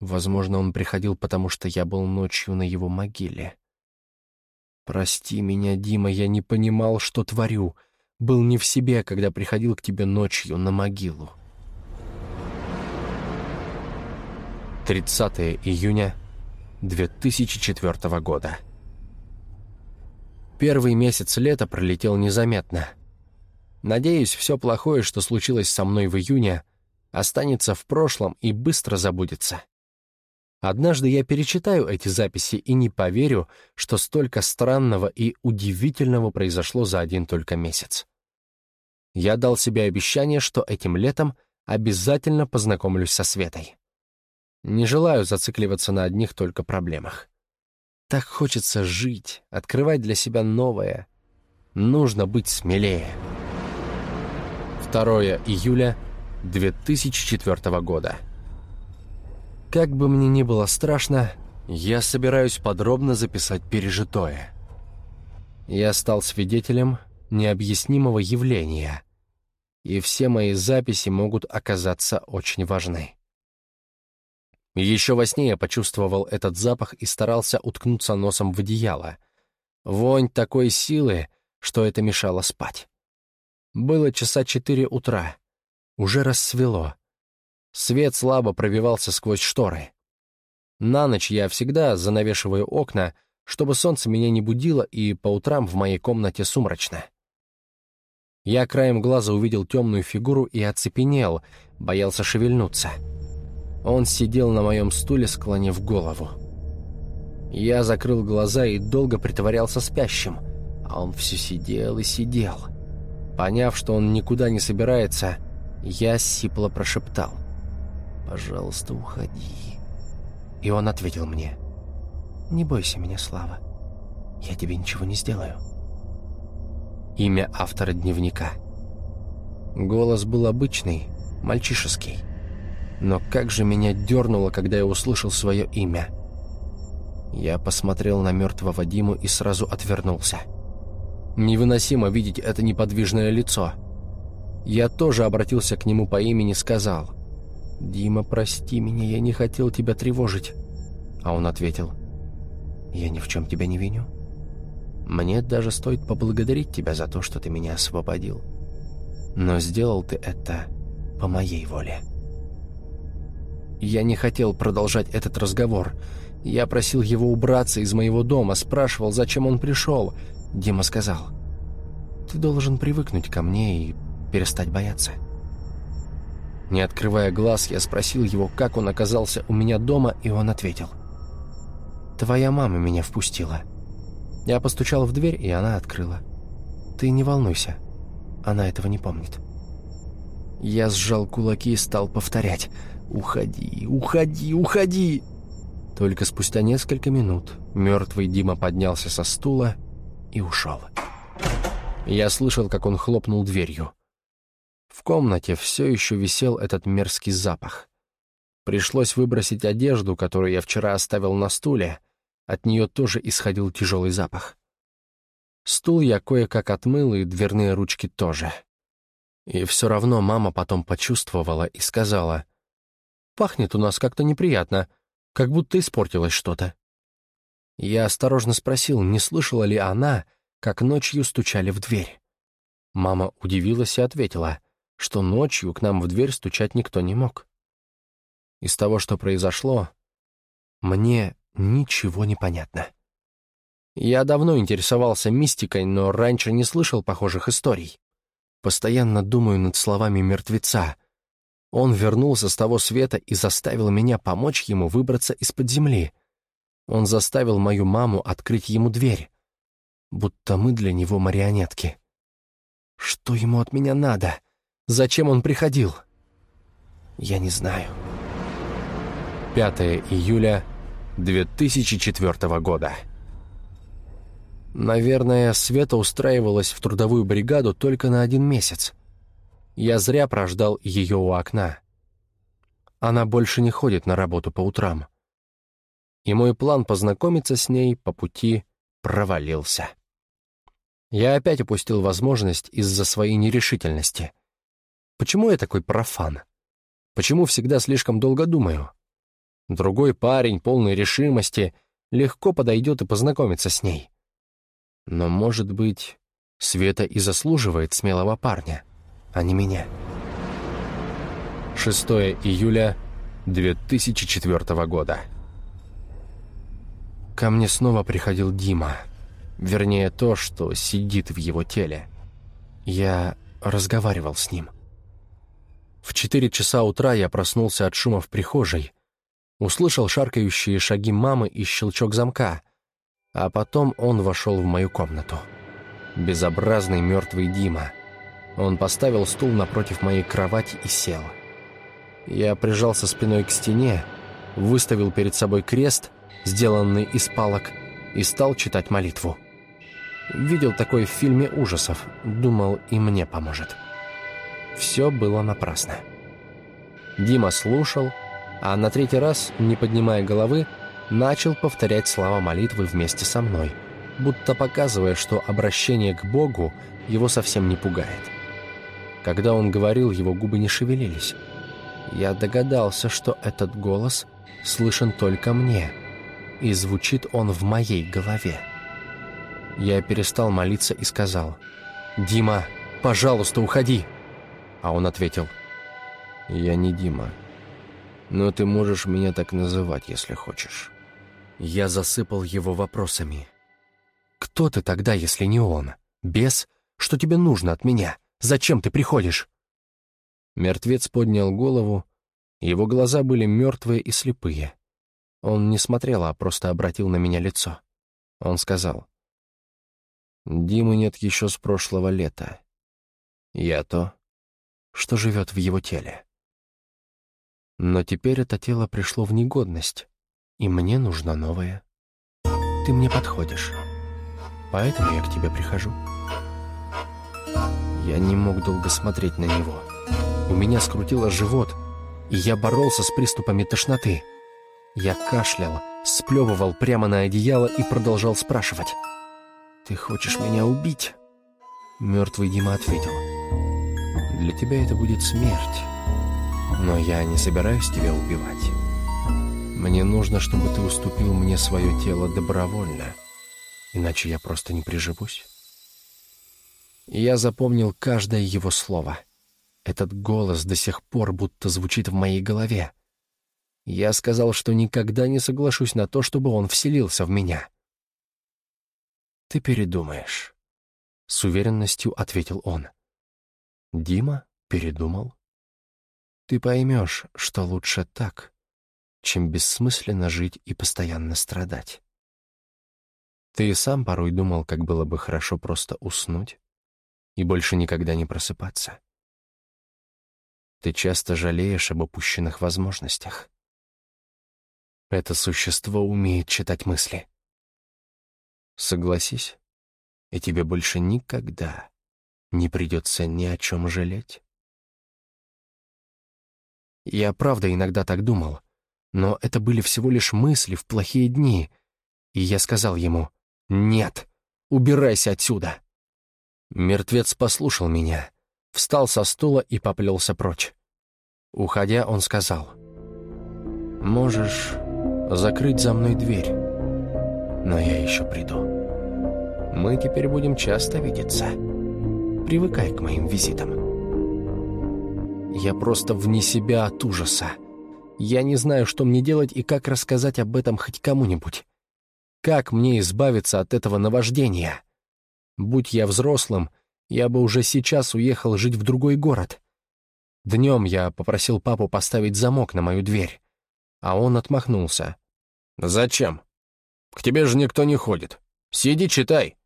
Возможно, он приходил, потому что я был ночью на его могиле. Прости меня, Дима, я не понимал, что творю. Был не в себе, когда приходил к тебе ночью на могилу. 30 июня 2004 года. Первый месяц лета пролетел незаметно. Надеюсь, все плохое, что случилось со мной в июне, останется в прошлом и быстро забудется. Однажды я перечитаю эти записи и не поверю, что столько странного и удивительного произошло за один только месяц. Я дал себе обещание, что этим летом обязательно познакомлюсь со Светой. Не желаю зацикливаться на одних только проблемах. Так хочется жить, открывать для себя новое. Нужно быть смелее. 2 июля 2004 года. Как бы мне ни было страшно, я собираюсь подробно записать пережитое. Я стал свидетелем необъяснимого явления, и все мои записи могут оказаться очень важны. Еще во сне я почувствовал этот запах и старался уткнуться носом в одеяло. Вонь такой силы, что это мешало спать. Было часа четыре утра. Уже рассвело. Свет слабо пробивался сквозь шторы. На ночь я всегда занавешиваю окна, чтобы солнце меня не будило, и по утрам в моей комнате сумрачно. Я краем глаза увидел темную фигуру и оцепенел, боялся шевельнуться. Он сидел на моем стуле, склонив голову. Я закрыл глаза и долго притворялся спящим, а он все сидел и сидел. Поняв, что он никуда не собирается, я сипло прошептал. «Пожалуйста, уходи». И он ответил мне. «Не бойся меня, Слава. Я тебе ничего не сделаю». Имя автора дневника. Голос был обычный, мальчишеский. Но как же меня дернуло, когда я услышал свое имя. Я посмотрел на мертвого Диму и сразу отвернулся. Невыносимо видеть это неподвижное лицо. Я тоже обратился к нему по имени, сказал, «Дима, прости меня, я не хотел тебя тревожить». А он ответил, «Я ни в чем тебя не виню. Мне даже стоит поблагодарить тебя за то, что ты меня освободил. Но сделал ты это по моей воле». Я не хотел продолжать этот разговор. Я просил его убраться из моего дома, спрашивал, зачем он пришел. Дима сказал, «Ты должен привыкнуть ко мне и перестать бояться». Не открывая глаз, я спросил его, как он оказался у меня дома, и он ответил, «Твоя мама меня впустила». Я постучал в дверь, и она открыла. «Ты не волнуйся, она этого не помнит». Я сжал кулаки и стал повторять, «Уходи, уходи, уходи!» Только спустя несколько минут мертвый Дима поднялся со стула и ушел. Я слышал, как он хлопнул дверью. В комнате все еще висел этот мерзкий запах. Пришлось выбросить одежду, которую я вчера оставил на стуле. От нее тоже исходил тяжелый запах. Стул я кое-как отмыл, и дверные ручки тоже. И все равно мама потом почувствовала и сказала, «Пахнет у нас как-то неприятно как будто испортилось что-то. Я осторожно спросил, не слышала ли она, как ночью стучали в дверь. Мама удивилась и ответила, что ночью к нам в дверь стучать никто не мог. Из того, что произошло, мне ничего не понятно. Я давно интересовался мистикой, но раньше не слышал похожих историй. Постоянно думаю над словами мертвеца — он вернулся с того света и заставил меня помочь ему выбраться из-под земли. Он заставил мою маму открыть ему дверь. Будто мы для него марионетки. Что ему от меня надо? Зачем он приходил? Я не знаю. 5 июля 2004 года. Наверное, Света устраивалась в трудовую бригаду только на один месяц. Я зря прождал ее у окна. Она больше не ходит на работу по утрам. И мой план познакомиться с ней по пути провалился. Я опять упустил возможность из-за своей нерешительности. Почему я такой профан? Почему всегда слишком долго думаю? Другой парень, полный решимости, легко подойдет и познакомится с ней. Но, может быть, Света и заслуживает смелого парня а не меня. 6 июля 2004 года. Ко мне снова приходил Дима. Вернее, то, что сидит в его теле. Я разговаривал с ним. В 4 часа утра я проснулся от шума в прихожей, услышал шаркающие шаги мамы и щелчок замка, а потом он вошел в мою комнату. Безобразный мертвый Дима — он поставил стул напротив моей кровати и сел. Я прижался спиной к стене, выставил перед собой крест, сделанный из палок, и стал читать молитву. Видел такое в фильме ужасов, думал, и мне поможет. Все было напрасно. Дима слушал, а на третий раз, не поднимая головы, начал повторять слова молитвы вместе со мной, будто показывая, что обращение к Богу его совсем не пугает. Когда он говорил, его губы не шевелились. Я догадался, что этот голос слышен только мне, и звучит он в моей голове. Я перестал молиться и сказал, «Дима, пожалуйста, уходи!» А он ответил, «Я не Дима, но ты можешь меня так называть, если хочешь». Я засыпал его вопросами. «Кто ты тогда, если не он? Бес? Что тебе нужно от меня?» Зачем ты приходишь?» Мертвец поднял голову. Его глаза были мертвые и слепые. Он не смотрел, а просто обратил на меня лицо. Он сказал. «Димы нет еще с прошлого лета. Я то, что живет в его теле. Но теперь это тело пришло в негодность, и мне нужно новое. Ты мне подходишь, поэтому я к тебе прихожу». Я не мог долго смотреть на него. У меня скрутило живот, и я боролся с приступами тошноты. Я кашлял, сплевывал прямо на одеяло и продолжал спрашивать. «Ты хочешь меня убить?» Мертвый Дима ответил. «Для тебя это будет смерть, но я не собираюсь тебя убивать. Мне нужно, чтобы ты уступил мне свое тело добровольно, иначе я просто не приживусь». Я запомнил каждое его слово. Этот голос до сих пор будто звучит в моей голове. Я сказал, что никогда не соглашусь на то, чтобы он вселился в меня. «Ты передумаешь», — с уверенностью ответил он. «Дима передумал. Ты поймешь, что лучше так, чем бессмысленно жить и постоянно страдать. Ты и сам порой думал, как было бы хорошо просто уснуть, и больше никогда не просыпаться. Ты часто жалеешь об упущенных возможностях. Это существо умеет читать мысли. Согласись, и тебе больше никогда не придется ни о чем жалеть. Я правда иногда так думал, но это были всего лишь мысли в плохие дни, и я сказал ему «Нет, убирайся отсюда». Мертвец послушал меня, встал со стула и поплелся прочь. Уходя, он сказал «Можешь закрыть за мной дверь, но я еще приду. Мы теперь будем часто видеться. Привыкай к моим визитам». Я просто вне себя от ужаса. Я не знаю, что мне делать и как рассказать об этом хоть кому-нибудь. Как мне избавиться от этого наваждения? Будь я взрослым, я бы уже сейчас уехал жить в другой город. Днем я попросил папу поставить замок на мою дверь, а он отмахнулся. «Зачем? К тебе же никто не ходит. Сиди, читай.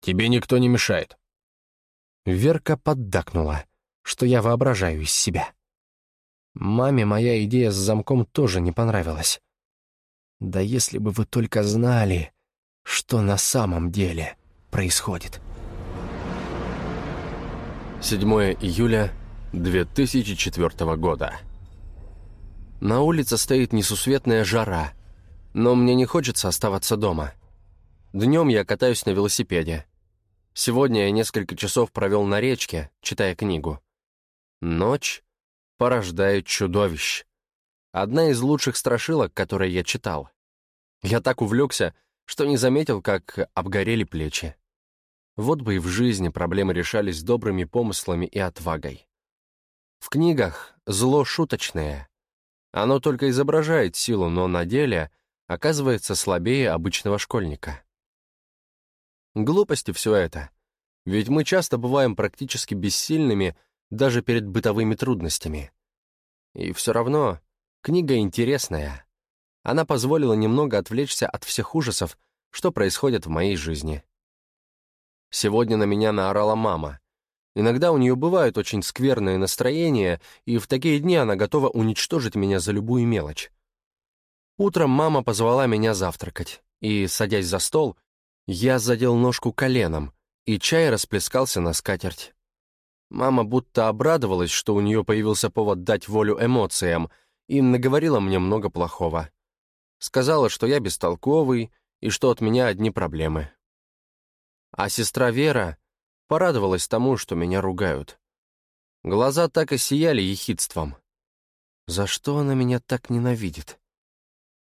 Тебе никто не мешает». Верка поддакнула что я воображаю из себя. Маме моя идея с замком тоже не понравилась. Да если бы вы только знали, что на самом деле происходит. 7 июля 2004 года. На улице стоит несусветная жара, но мне не хочется оставаться дома. Днем я катаюсь на велосипеде. Сегодня я несколько часов провел на речке, читая книгу. Ночь порождает чудовищ. Одна из лучших страшилок, которые я читал. Я так увлекся, что не заметил, как обгорели плечи. Вот бы и в жизни проблемы решались добрыми помыслами и отвагой. В книгах зло шуточное. Оно только изображает силу, но на деле оказывается слабее обычного школьника. Глупости все это. Ведь мы часто бываем практически бессильными даже перед бытовыми трудностями. И все равно книга интересная. Она позволила немного отвлечься от всех ужасов, что происходит в моей жизни. Сегодня на меня наорала мама. Иногда у нее бывают очень скверные настроения, и в такие дни она готова уничтожить меня за любую мелочь. Утром мама позвала меня завтракать, и, садясь за стол, я задел ножку коленом, и чай расплескался на скатерть. Мама будто обрадовалась, что у нее появился повод дать волю эмоциям, и наговорила мне много плохого. Сказала, что я бестолковый и что от меня одни проблемы. А сестра Вера порадовалась тому, что меня ругают. Глаза так и сияли ехидством. За что она меня так ненавидит?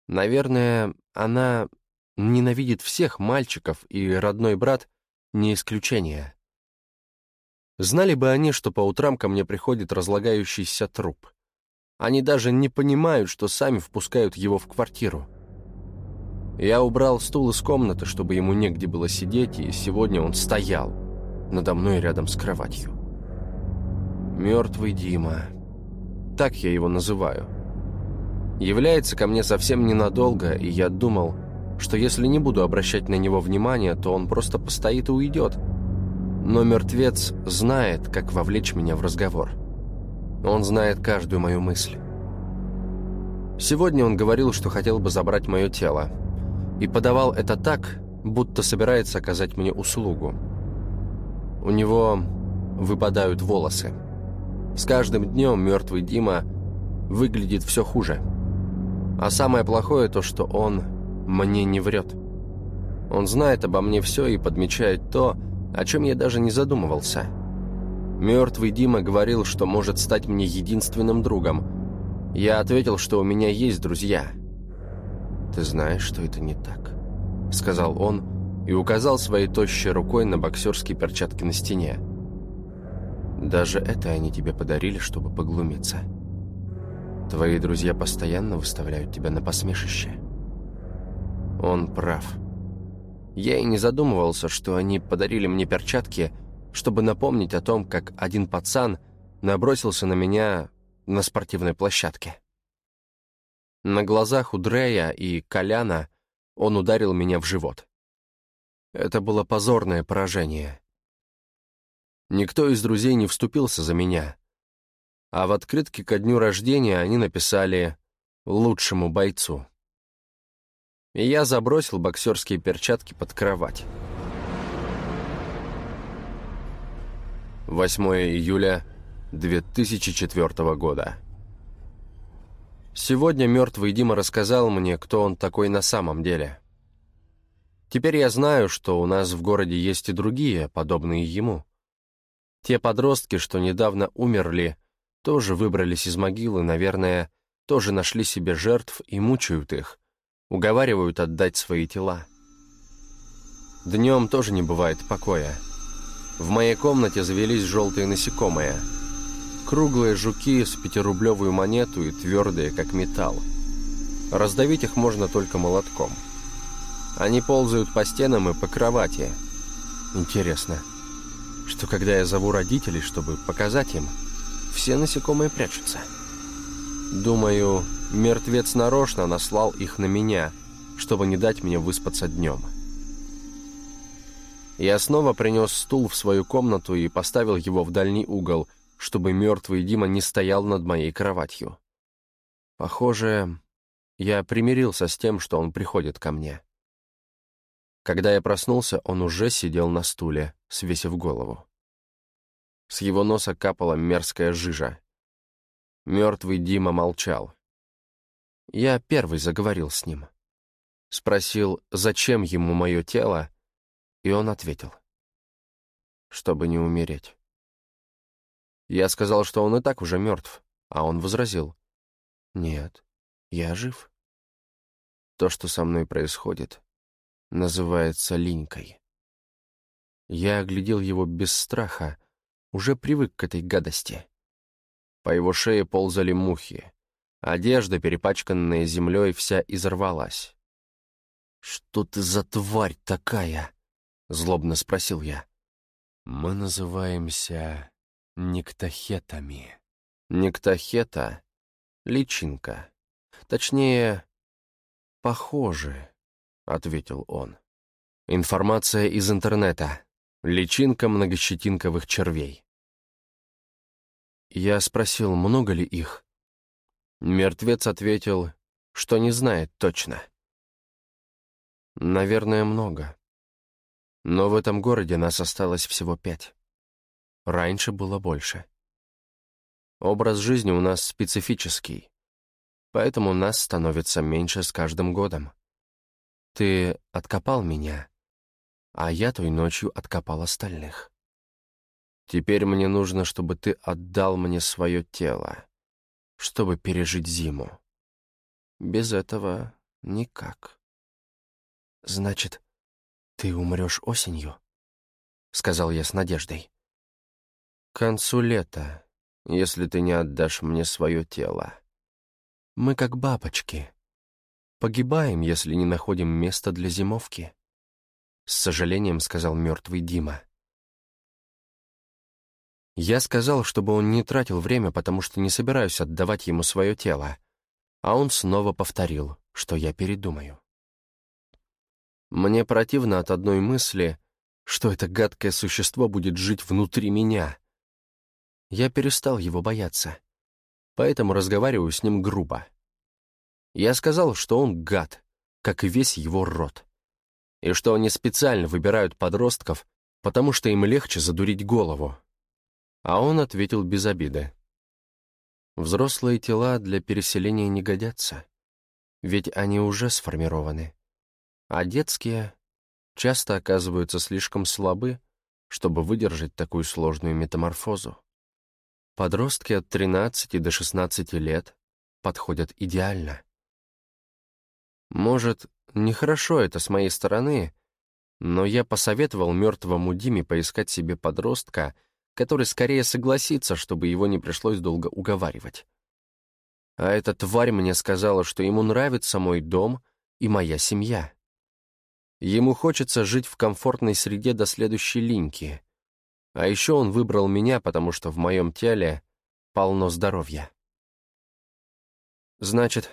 Наверное, она ненавидит всех мальчиков, и родной брат — не исключение. Знали бы они, что по утрам ко мне приходит разлагающийся труп. Они даже не понимают, что сами впускают его в квартиру. Я убрал стул из комнаты, чтобы ему негде было сидеть, и сегодня он стоял надо мной рядом с кроватью. Мертвый Дима. Так я его называю. Является ко мне совсем ненадолго, и я думал, что если не буду обращать на него внимания, то он просто постоит и уйдет — но мертвец знает, как вовлечь меня в разговор. Он знает каждую мою мысль. Сегодня он говорил, что хотел бы забрать мое тело. И подавал это так, будто собирается оказать мне услугу. У него выпадают волосы. С каждым днем мертвый Дима выглядит все хуже. А самое плохое то, что он мне не врет. Он знает обо мне все и подмечает то, о чем я даже не задумывался. Мертвый Дима говорил, что может стать мне единственным другом. Я ответил, что у меня есть друзья. «Ты знаешь, что это не так», — сказал он и указал своей тощей рукой на боксерские перчатки на стене. «Даже это они тебе подарили, чтобы поглумиться. Твои друзья постоянно выставляют тебя на посмешище». Он прав. Я и не задумывался, что они подарили мне перчатки, чтобы напомнить о том, как один пацан набросился на меня на спортивной площадке. На глазах у Дрея и Коляна он ударил меня в живот. Это было позорное поражение. Никто из друзей не вступился за меня. а в открытке ко дню рождения они написали «лучшему бойцу». И я забросил боксерские перчатки под кровать. 8 июля 2004 года. Сегодня мертвый Дима рассказал мне, кто он такой на самом деле. Теперь я знаю, что у нас в городе есть и другие, подобные ему. Те подростки, что недавно умерли, тоже выбрались из могилы, наверное, тоже нашли себе жертв и мучают их, уговаривают отдать свои тела. Днем тоже не бывает покоя. В моей комнате завелись желтые насекомые. Круглые жуки с пятирублевую монету и твердые, как металл. Раздавить их можно только молотком. Они ползают по стенам и по кровати. Интересно, что когда я зову родителей, чтобы показать им, все насекомые прячутся. Думаю, мертвец нарочно наслал их на меня, чтобы не дать мне выспаться днем. Я снова принес стул в свою комнату и поставил его в дальний угол, чтобы мертвый Дима не стоял над моей кроватью. Похоже, я примирился с тем, что он приходит ко мне. Когда я проснулся, он уже сидел на стуле, свесив голову. С его носа капала мерзкая жижа. Мертвый Дима молчал. Я первый заговорил с ним. Спросил, зачем ему мое тело, и он ответил. Чтобы не умереть. Я сказал, что он и так уже мертв, а он возразил. Нет, я жив. То, что со мной происходит, называется линькой. Я оглядел его без страха, уже привык к этой гадости. По его шее ползали мухи. Одежда, перепачканная землей, вся изорвалась. «Что ты за тварь такая?» — злобно спросил я. «Мы называемся нектахетами». Нектахета — личинка. Точнее, похоже. — ответил он. «Информация из интернета. Личинка многощетинковых червей». Я спросил, много ли их. Мертвец ответил, что не знает точно. «Наверное, много. Но в этом городе нас осталось всего пять. Раньше было больше. Образ жизни у нас специфический, поэтому нас становится меньше с каждым годом. Ты откопал меня, а я той ночью откопал остальных. Теперь мне нужно, чтобы ты отдал мне свое тело, чтобы пережить зиму. Без этого никак. Значит, ты умрешь осенью? Сказал я с надеждой. К концу лета, если ты не отдашь мне свое тело. Мы как бабочки, Погибаем, если не находим места для зимовки», — с сожалением сказал мертвый Дима. Я сказал, чтобы он не тратил время, потому что не собираюсь отдавать ему свое тело, а он снова повторил, что я передумаю. Мне противно от одной мысли, что это гадкое существо будет жить внутри меня. Я перестал его бояться, поэтому разговариваю с ним грубо. Я сказал, что он гад, как и весь его род. И что они специально выбирают подростков, потому что им легче задурить голову. А он ответил без обиды. Взрослые тела для переселения не годятся, ведь они уже сформированы. А детские часто оказываются слишком слабы, чтобы выдержать такую сложную метаморфозу. Подростки от 13 до 16 лет подходят идеально. Может, нехорошо это с моей стороны, но я посоветовал мертвому Диме поискать себе подростка, который скорее согласится, чтобы его не пришлось долго уговаривать. А эта тварь мне сказала, что ему нравится мой дом и моя семья. Ему хочется жить в комфортной среде до следующей линьки. А еще он выбрал меня, потому что в моем теле полно здоровья. Значит,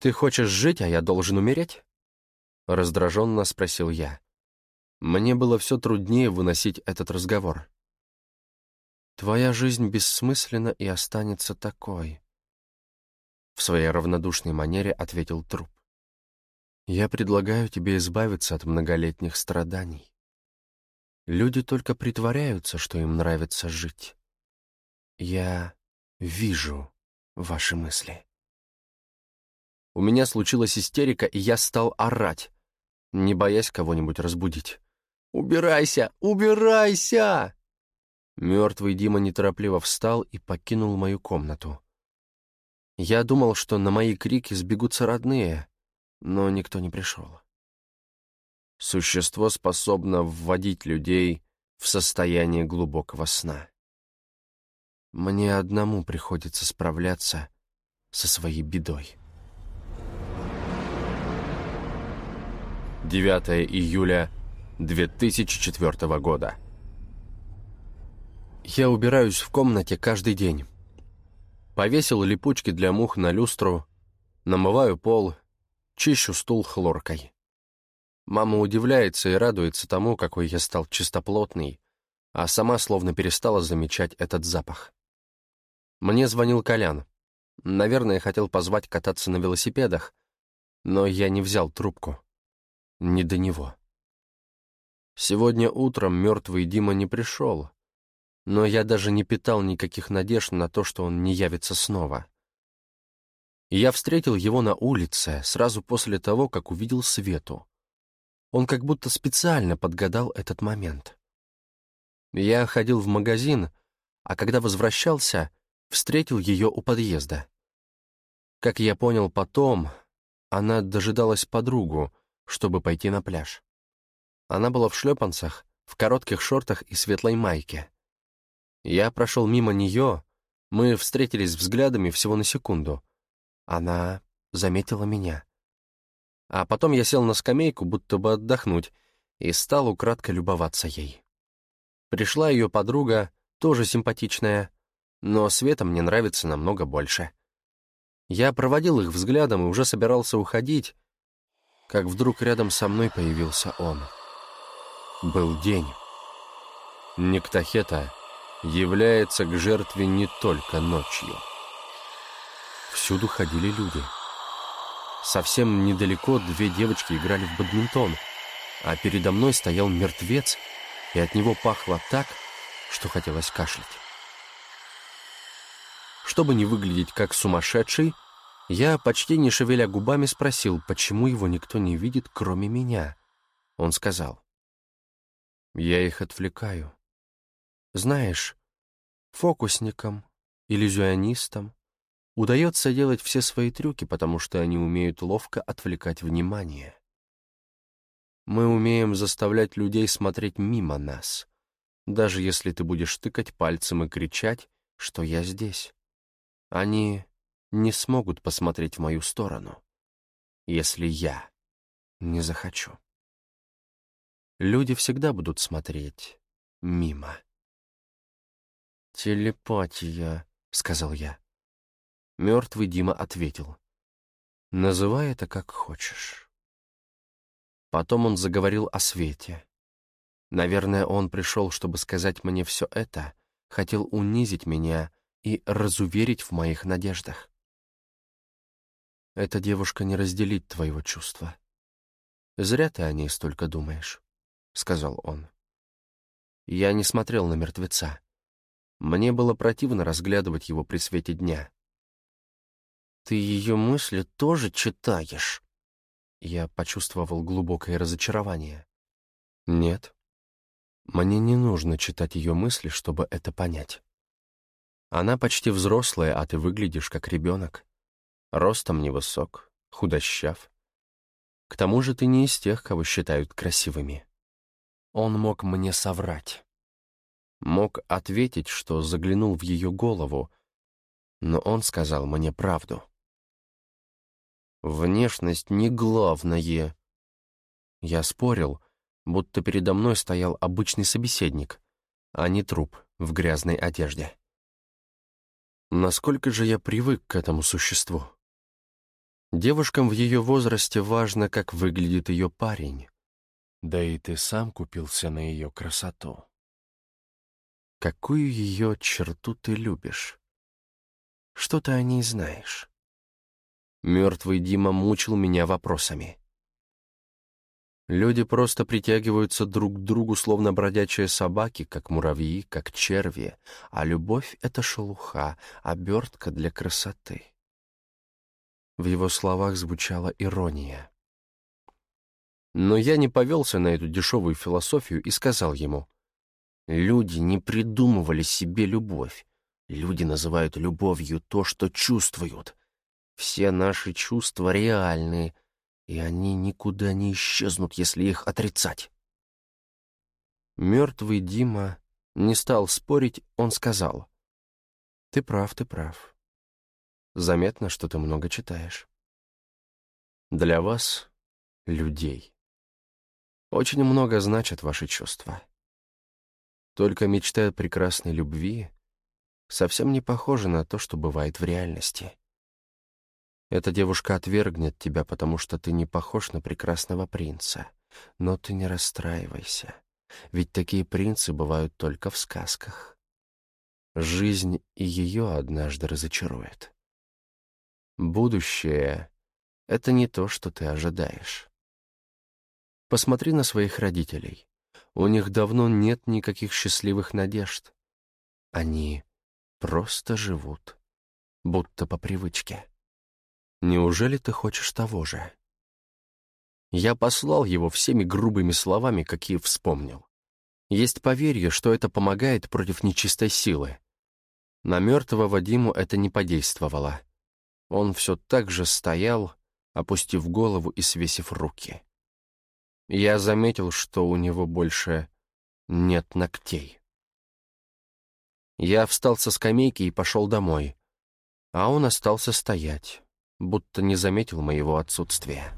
«Ты хочешь жить, а я должен умереть?» Раздраженно спросил я. Мне было все труднее выносить этот разговор. Твоя жизнь бессмысленна и останется такой. В своей равнодушной манере ответил труп. Я предлагаю тебе избавиться от многолетних страданий. Люди только притворяются, что им нравится жить. Я вижу ваши мысли. У меня случилась истерика, и я стал орать, не боясь кого-нибудь разбудить. «Убирайся! Убирайся!» Мертвый Дима неторопливо встал и покинул мою комнату. Я думал, что на мои крики сбегутся родные, но никто не пришел. Существо способно вводить людей в состояние глубокого сна. Мне одному приходится справляться со своей бедой. 9 июля 2004 года. Я убираюсь в комнате каждый день. Повесил липучки для мух на люстру, намываю пол, чищу стул хлоркой. Мама удивляется и радуется тому, какой я стал чистоплотный, а сама словно перестала замечать этот запах. Мне звонил Колян. Наверное, хотел позвать кататься на велосипедах, но я не взял трубку. Не до него. Сегодня утром мертвый Дима не пришел, но я даже не питал никаких надежд на то, что он не явится снова. Я встретил его на улице сразу после того, как увидел Свету. Он как будто специально подгадал этот момент. Я ходил в магазин, а когда возвращался, встретил ее у подъезда. Как я понял потом, она дожидалась подругу, чтобы пойти на пляж. Она была в шлепанцах, в коротких шортах и светлой майке. Я прошел мимо нее, мы встретились взглядами всего на секунду. Она заметила меня. А потом я сел на скамейку, будто бы отдохнуть, и стал украдко любоваться ей. Пришла ее подруга, тоже симпатичная, но Света мне нравится намного больше. Я проводил их взглядом и уже собирался уходить, как вдруг рядом со мной появился он. Был день. Никтахета является к жертве не только ночью. Всюду ходили люди. Совсем недалеко две девочки играли в бадминтон, а передо мной стоял мертвец, и от него пахло так, что хотелось кашлять. Чтобы не выглядеть как сумасшедший, я, почти не шевеля губами, спросил, почему его никто не видит, кроме меня. Он сказал, «Я их отвлекаю. Знаешь, фокусникам, иллюзионистам удается делать все свои трюки, потому что они умеют ловко отвлекать внимание. Мы умеем заставлять людей смотреть мимо нас, даже если ты будешь тыкать пальцем и кричать, что я здесь. Они не смогут посмотреть в мою сторону, если я не захочу. Люди всегда будут смотреть мимо. «Телепатия», — сказал я. Мертвый Дима ответил. «Называй это как хочешь». Потом он заговорил о свете. Наверное, он пришел, чтобы сказать мне все это, хотел унизить меня и разуверить в моих надеждах. Эта девушка не разделит твоего чувства. Зря ты о ней столько думаешь, — сказал он. Я не смотрел на мертвеца. Мне было противно разглядывать его при свете дня. «Ты ее мысли тоже читаешь?» Я почувствовал глубокое разочарование. «Нет. Мне не нужно читать ее мысли, чтобы это понять. Она почти взрослая, а ты выглядишь как ребенок. Ростом невысок, худощав. К тому же ты не из тех, кого считают красивыми. Он мог мне соврать. Мог ответить, что заглянул в ее голову, но он сказал мне правду. Внешность не главное. Я спорил, будто передо мной стоял обычный собеседник, а не труп в грязной одежде. Насколько же я привык к этому существу? Девушкам в ее возрасте важно, как выглядит ее парень. Да и ты сам купился на ее красоту. Какую ее черту ты любишь? Что ты о ней знаешь? Мертвый Дима мучил меня вопросами. Люди просто притягиваются друг к другу, словно бродячие собаки, как муравьи, как черви, а любовь — это шелуха, обертка для красоты. В его словах звучала ирония. Но я не повелся на эту дешевую философию и сказал ему, «Люди не придумывали себе любовь. Люди называют любовью то, что чувствуют. Все наши чувства реальны, и они никуда не исчезнут, если их отрицать». Мертвый Дима не стал спорить, он сказал, «Ты прав, ты прав. Заметно, что ты много читаешь. Для вас, людей, очень много значат ваши чувства. Только мечта прекрасной любви совсем не похожа на то, что бывает в реальности. Эта девушка отвергнет тебя, потому что ты не похож на прекрасного принца. Но ты не расстраивайся, ведь такие принцы бывают только в сказках. Жизнь и ее однажды разочарует. Будущее — это не то, что ты ожидаешь. Посмотри на своих родителей. У них давно нет никаких счастливых надежд. Они просто живут, будто по привычке. Неужели ты хочешь того же? Я послал его всеми грубыми словами, какие вспомнил. Есть поверье, что это помогает против нечистой силы. На мертвого Вадиму это не подействовало. Он все так же стоял, опустив голову и свесив руки. Я заметил, что у него больше нет ногтей. Я встал со скамейки и пошел домой, а он остался стоять, будто не заметил моего отсутствия.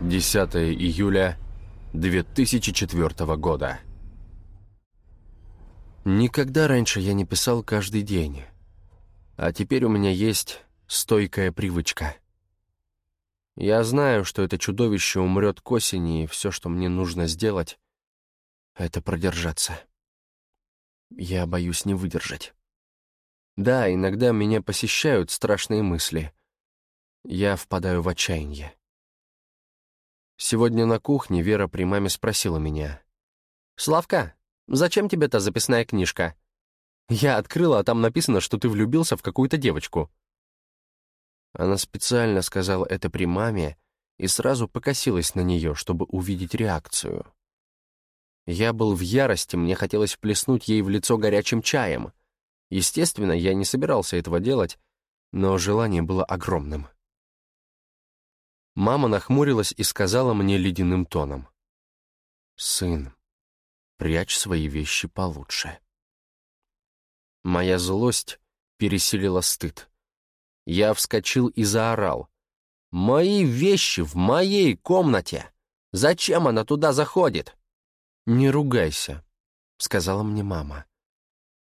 10 июля 2004 года. Никогда раньше я не писал каждый день, а теперь у меня есть стойкая привычка — я знаю, что это чудовище умрет к осени, и все, что мне нужно сделать, — это продержаться. Я боюсь не выдержать. Да, иногда меня посещают страшные мысли. Я впадаю в отчаяние. Сегодня на кухне Вера при маме спросила меня. «Славка, зачем тебе та записная книжка?» Я открыла, а там написано, что ты влюбился в какую-то девочку. Она специально сказала это при маме и сразу покосилась на нее, чтобы увидеть реакцию. Я был в ярости, мне хотелось плеснуть ей в лицо горячим чаем. Естественно, я не собирался этого делать, но желание было огромным. Мама нахмурилась и сказала мне ледяным тоном. «Сын, прячь свои вещи получше». Моя злость пересилила стыд. Я вскочил и заорал. «Мои вещи в моей комнате! Зачем она туда заходит?» «Не ругайся», — сказала мне мама.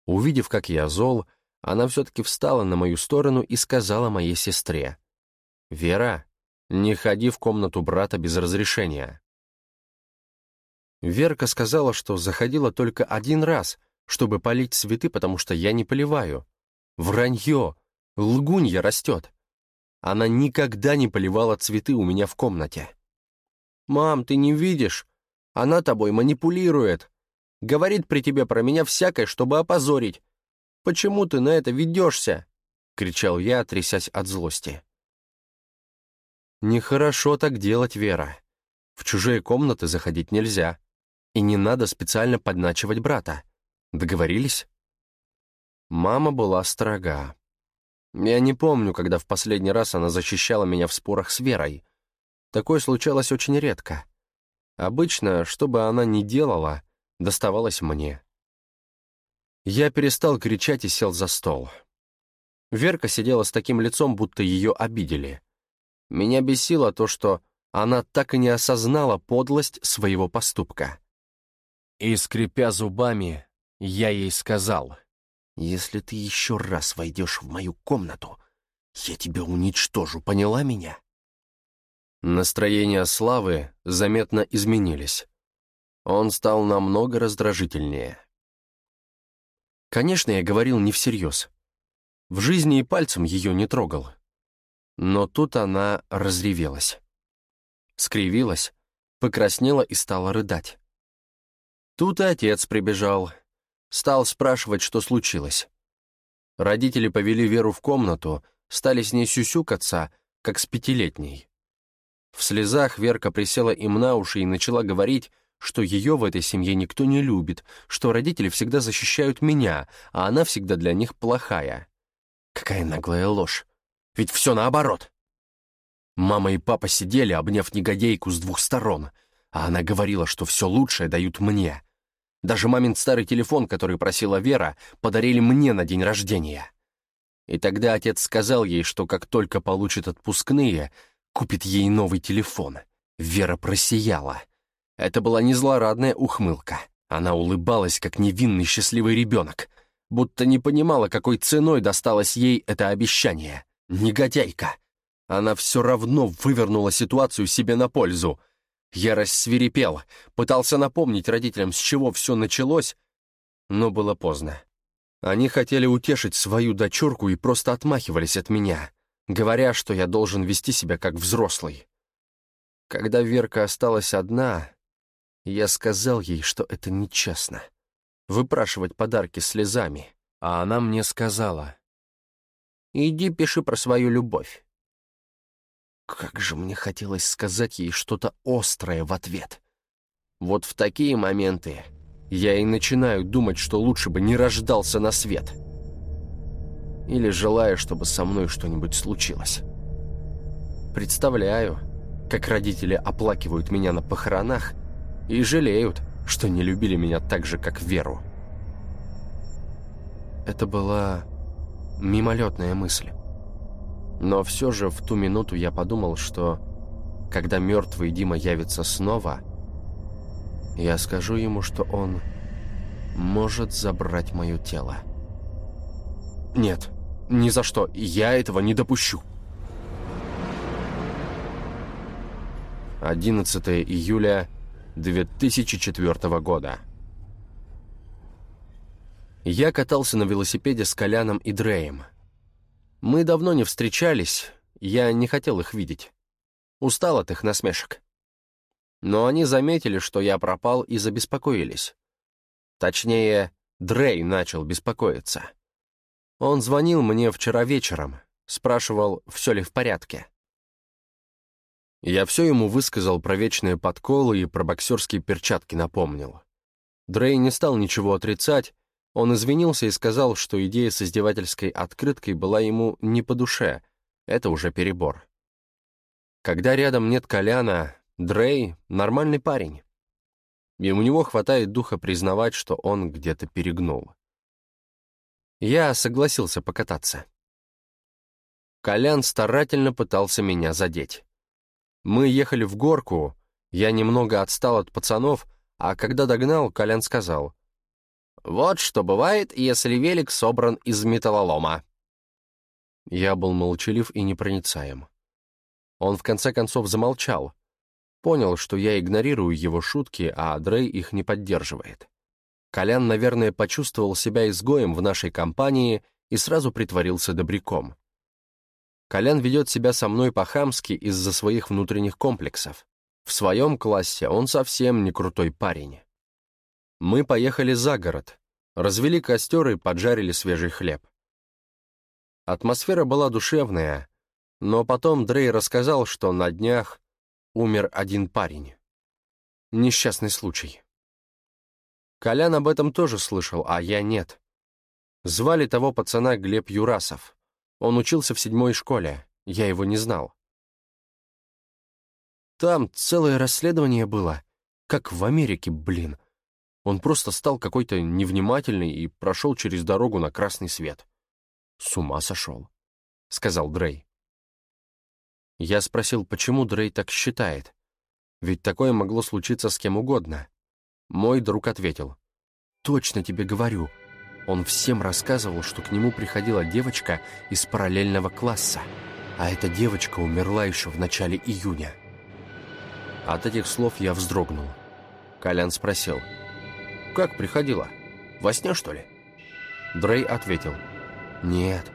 Увидев, как я зол, она все-таки встала на мою сторону и сказала моей сестре. «Вера, не ходи в комнату брата без разрешения». Верка сказала, что заходила только один раз, чтобы полить цветы, потому что я не поливаю. Вранье! Лгунья растет. Она никогда не поливала цветы у меня в комнате. «Мам, ты не видишь? Она тобой манипулирует. Говорит при тебе про меня всякое, чтобы опозорить. Почему ты на это ведешься?» — кричал я, трясясь от злости. «Нехорошо так делать, Вера. В чужие комнаты заходить нельзя. И не надо специально подначивать брата. Договорились?» Мама была строга. Я не помню, когда в последний раз она защищала меня в спорах с Верой. Такое случалось очень редко. Обычно, что бы она ни делала, доставалось мне. Я перестал кричать и сел за стол. Верка сидела с таким лицом, будто ее обидели. Меня бесило то, что она так и не осознала подлость своего поступка. И, скрипя зубами, я ей сказал — если ты еще раз войдешь в мою комнату, я тебя уничтожу, поняла меня?» Настроения Славы заметно изменились. он стал намного раздражительнее. Конечно, я говорил не всерьез. В жизни и пальцем ее не трогал. Но тут она разревелась. Скривилась, покраснела и стала рыдать. Тут и отец прибежал. Стал спрашивать, что случилось. Родители повели Веру в комнату, стали с ней сюсюкаться, как с пятилетней. В слезах Верка присела им на уши и начала говорить, что ее в этой семье никто не любит, что родители всегда защищают меня, а она всегда для них плохая. Какая наглая ложь. Ведь все наоборот. Мама и папа сидели, обняв негодейку с двух сторон, а она говорила, что все лучшее дают мне. Даже мамин старый телефон, который просила Вера, подарили мне на день рождения. И тогда отец сказал ей, что как только получит отпускные, купит ей новый телефон. Вера просияла. Это была не злорадная ухмылка. Она улыбалась, как невинный счастливый ребенок, будто не понимала, какой ценой досталось ей это обещание. Негодяйка. Она все равно вывернула ситуацию себе на пользу — я рассвирепел, пытался напомнить родителям, с чего все началось, но было поздно. Они хотели утешить свою дочурку и просто отмахивались от меня, говоря, что я должен вести себя как взрослый. Когда Верка осталась одна, я сказал ей, что это нечестно. Выпрашивать подарки слезами, а она мне сказала, «Иди пиши про свою любовь. Как же мне хотелось сказать ей что-то острое в ответ. Вот в такие моменты я и начинаю думать, что лучше бы не рождался на свет. Или желаю, чтобы со мной что-нибудь случилось. Представляю, как родители оплакивают меня на похоронах и жалеют, что не любили меня так же, как Веру. Это была мимолетная мысль. Но все же в ту минуту я подумал, что когда мертвый Дима явится снова, я скажу ему, что он может забрать мое тело. Нет, ни за что, я этого не допущу. 11 июля 2004 года. Я катался на велосипеде с Коляном и Дреем. Мы давно не встречались, я не хотел их видеть. Устал от их насмешек. Но они заметили, что я пропал, и забеспокоились. Точнее, Дрей начал беспокоиться. Он звонил мне вчера вечером, спрашивал, все ли в порядке. Я все ему высказал про вечные подколы и про боксерские перчатки напомнил. Дрей не стал ничего отрицать, он извинился и сказал, что идея с издевательской открыткой была ему не по душе, это уже перебор. Когда рядом нет Коляна, Дрей — нормальный парень. И у него хватает духа признавать, что он где-то перегнул. Я согласился покататься. Колян старательно пытался меня задеть. Мы ехали в горку, я немного отстал от пацанов, а когда догнал, Колян сказал — вот что бывает, если велик собран из металлолома. Я был молчалив и непроницаем. Он в конце концов замолчал. Понял, что я игнорирую его шутки, а Дрей их не поддерживает. Колян, наверное, почувствовал себя изгоем в нашей компании и сразу притворился добряком. Колян ведет себя со мной по-хамски из-за своих внутренних комплексов. В своем классе он совсем не крутой парень. Мы поехали за город, развели костер и поджарили свежий хлеб. Атмосфера была душевная, но потом Дрей рассказал, что на днях умер один парень. Несчастный случай. Колян об этом тоже слышал, а я нет. Звали того пацана Глеб Юрасов. Он учился в седьмой школе, я его не знал. Там целое расследование было, как в Америке, блин. Он просто стал какой-то невнимательный и прошел через дорогу на красный свет. «С ума сошел», — сказал Дрей. Я спросил, почему Дрей так считает. Ведь такое могло случиться с кем угодно. Мой друг ответил. «Точно тебе говорю. Он всем рассказывал, что к нему приходила девочка из параллельного класса, а эта девочка умерла еще в начале июня». От этих слов я вздрогнул. Колян спросил. «Как приходила? Во сне, что ли?» Дрей ответил. «Нет».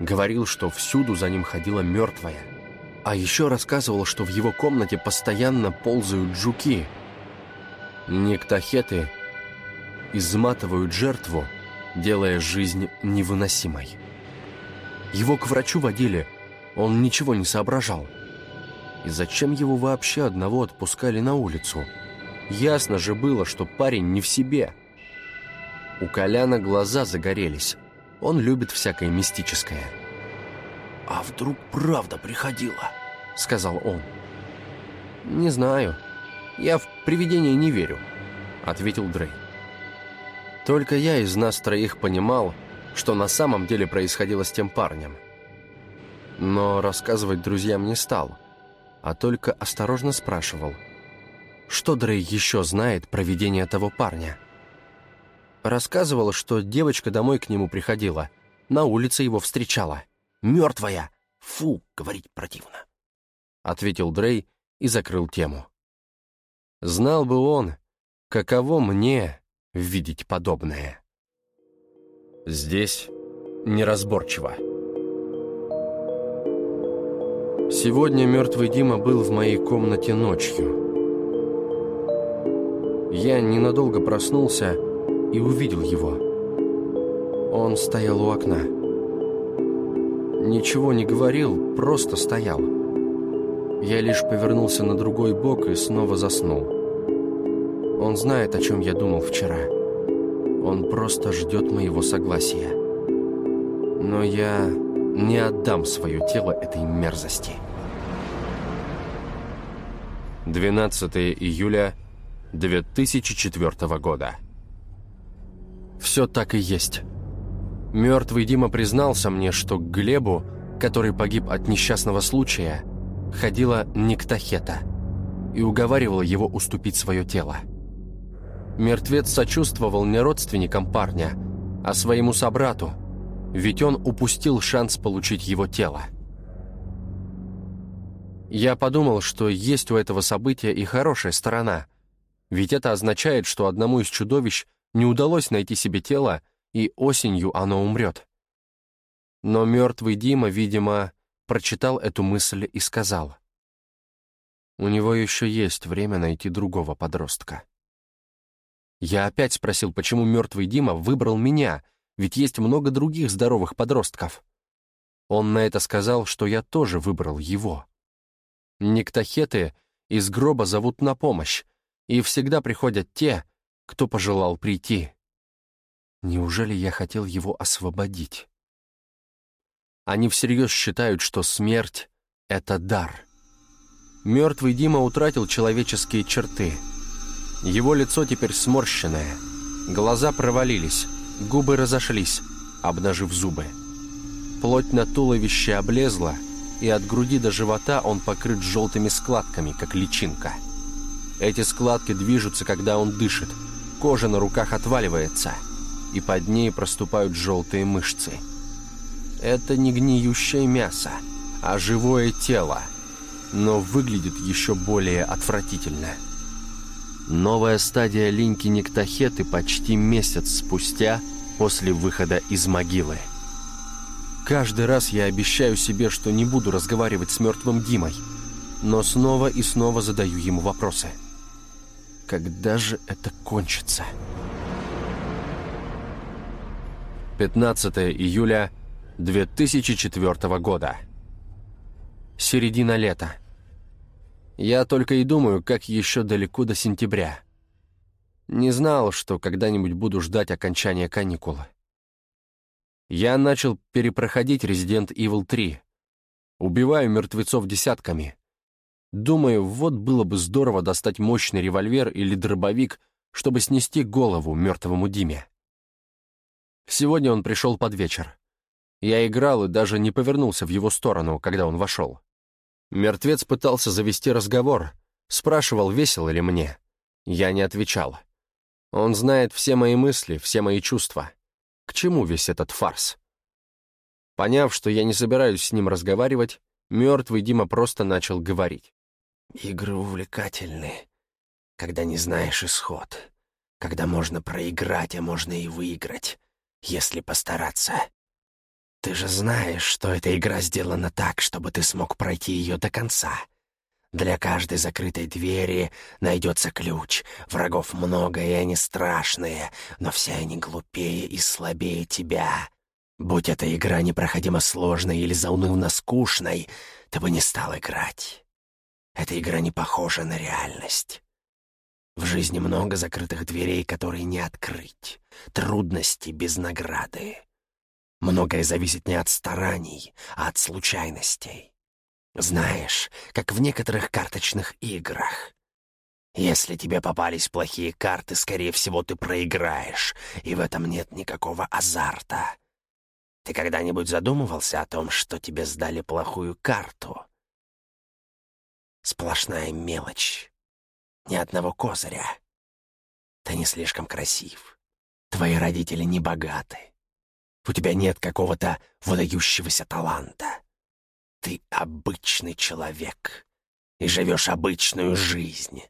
Говорил, что всюду за ним ходила мертвая. А еще рассказывал, что в его комнате постоянно ползают жуки. Нектахеты изматывают жертву, делая жизнь невыносимой. Его к врачу водили, он ничего не соображал. И зачем его вообще одного отпускали на улицу? Ясно же было, что парень не в себе. У Коляна глаза загорелись. Он любит всякое мистическое. «А вдруг правда приходила?» — сказал он. «Не знаю. Я в привидения не верю», — ответил Дрей. Только я из нас троих понимал, что на самом деле происходило с тем парнем. Но рассказывать друзьям не стал, а только осторожно спрашивал, что Дрей еще знает про видение того парня. Рассказывал, что девочка домой к нему приходила, на улице его встречала. «Мертвая! Фу!» — говорить противно. Ответил Дрей и закрыл тему. Знал бы он, каково мне видеть подобное. Здесь неразборчиво. Сегодня мертвый Дима был в моей комнате ночью. Я ненадолго проснулся и увидел его. Он стоял у окна. Ничего не говорил, просто стоял. Я лишь повернулся на другой бок и снова заснул. Он знает, о чем я думал вчера. Он просто ждет моего согласия. Но я не отдам свое тело этой мерзости. 12 июля 2004 года. Все так и есть. Мертвый Дима признался мне, что к Глебу, который погиб от несчастного случая, ходила Никтахета и уговаривала его уступить свое тело. Мертвец сочувствовал не родственникам парня, а своему собрату, ведь он упустил шанс получить его тело. Я подумал, что есть у этого события и хорошая сторона, ведь это означает, что одному из чудовищ не удалось найти себе тело, и осенью оно умрет. Но мертвый Дима, видимо, прочитал эту мысль и сказал, «У него еще есть время найти другого подростка». Я опять спросил, почему мертвый Дима выбрал меня, ведь есть много других здоровых подростков. Он на это сказал, что я тоже выбрал его. Никтахеты из гроба зовут на помощь, и всегда приходят те, кто пожелал прийти. Неужели я хотел его освободить? Они всерьез считают, что смерть — это дар. Мертвый Дима утратил человеческие черты — его лицо теперь сморщенное. Глаза провалились, губы разошлись, обнажив зубы. Плоть на туловище облезла, и от груди до живота он покрыт желтыми складками, как личинка. Эти складки движутся, когда он дышит. Кожа на руках отваливается, и под ней проступают желтые мышцы. Это не гниющее мясо, а живое тело, но выглядит еще более отвратительно. Новая стадия линьки Никтахеты почти месяц спустя после выхода из могилы. Каждый раз я обещаю себе, что не буду разговаривать с мертвым Димой, но снова и снова задаю ему вопросы. Когда же это кончится? 15 июля 2004 года. Середина лета. Я только и думаю, как еще далеко до сентября. Не знал, что когда-нибудь буду ждать окончания каникул. Я начал перепроходить Resident Evil 3. Убиваю мертвецов десятками. Думаю, вот было бы здорово достать мощный револьвер или дробовик, чтобы снести голову мертвому Диме. Сегодня он пришел под вечер. Я играл и даже не повернулся в его сторону, когда он вошел. Мертвец пытался завести разговор, спрашивал, весело ли мне. Я не отвечал. Он знает все мои мысли, все мои чувства. К чему весь этот фарс? Поняв, что я не собираюсь с ним разговаривать, мертвый Дима просто начал говорить. «Игры увлекательны. когда не знаешь исход, когда можно проиграть, а можно и выиграть, если постараться. Ты же знаешь, что эта игра сделана так, чтобы ты смог пройти ее до конца. Для каждой закрытой двери найдется ключ. Врагов много, и они страшные, но все они глупее и слабее тебя. Будь эта игра непроходимо сложной или заунывно скучной, ты бы не стал играть. Эта игра не похожа на реальность. В жизни много закрытых дверей, которые не открыть. Трудности без награды. Многое зависит не от стараний, а от случайностей. Знаешь, как в некоторых карточных играх. Если тебе попались плохие карты, скорее всего, ты проиграешь, и в этом нет никакого азарта. Ты когда-нибудь задумывался о том, что тебе сдали плохую карту? Сплошная мелочь. Ни одного козыря. Ты не слишком красив. Твои родители не богаты. У тебя нет какого-то выдающегося таланта. Ты обычный человек и живешь обычную жизнь.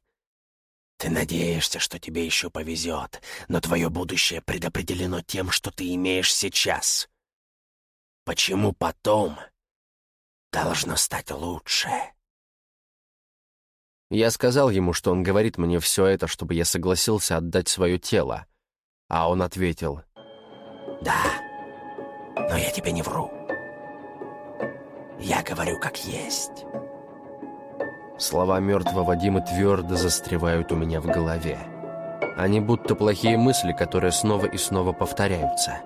Ты надеешься, что тебе еще повезет, но твое будущее предопределено тем, что ты имеешь сейчас. Почему потом должно стать лучше? Я сказал ему, что он говорит мне все это, чтобы я согласился отдать свое тело. А он ответил. «Да, но я тебе не вру. Я говорю как есть». Слова мертвого Димы твердо застревают у меня в голове. Они будто плохие мысли, которые снова и снова повторяются.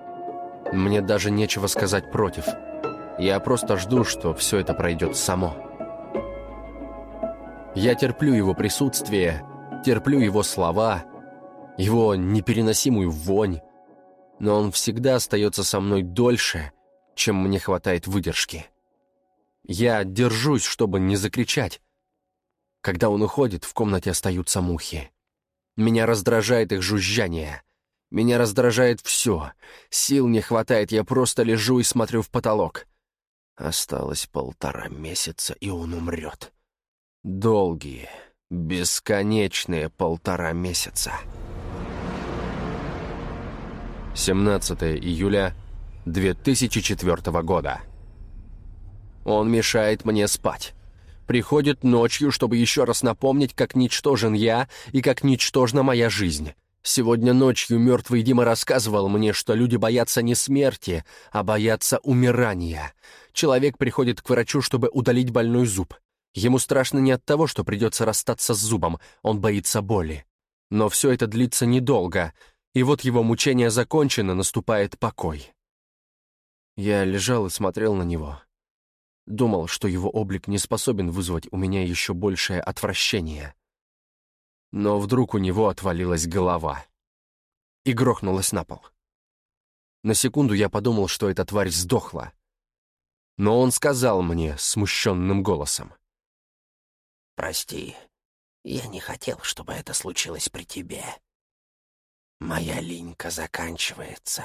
Мне даже нечего сказать против. Я просто жду, что все это пройдет само. Я терплю его присутствие, терплю его слова, его непереносимую вонь, но он всегда остается со мной дольше, чем мне хватает выдержки. Я держусь, чтобы не закричать. Когда он уходит, в комнате остаются мухи. Меня раздражает их жужжание. Меня раздражает все. Сил не хватает, я просто лежу и смотрю в потолок. Осталось полтора месяца, и он умрет. Долгие, бесконечные полтора месяца. 17 июля 2004 года. Он мешает мне спать. Приходит ночью, чтобы еще раз напомнить, как ничтожен я и как ничтожна моя жизнь. Сегодня ночью мертвый Дима рассказывал мне, что люди боятся не смерти, а боятся умирания. Человек приходит к врачу, чтобы удалить больной зуб. Ему страшно не от того, что придется расстаться с зубом, он боится боли. Но все это длится недолго, и вот его мучение закончено, наступает покой. Я лежал и смотрел на него. Думал, что его облик не способен вызвать у меня еще большее отвращение. Но вдруг у него отвалилась голова и грохнулась на пол. На секунду я подумал, что эта тварь сдохла. Но он сказал мне смущенным голосом. «Прости, я не хотел, чтобы это случилось при тебе. Моя линька заканчивается».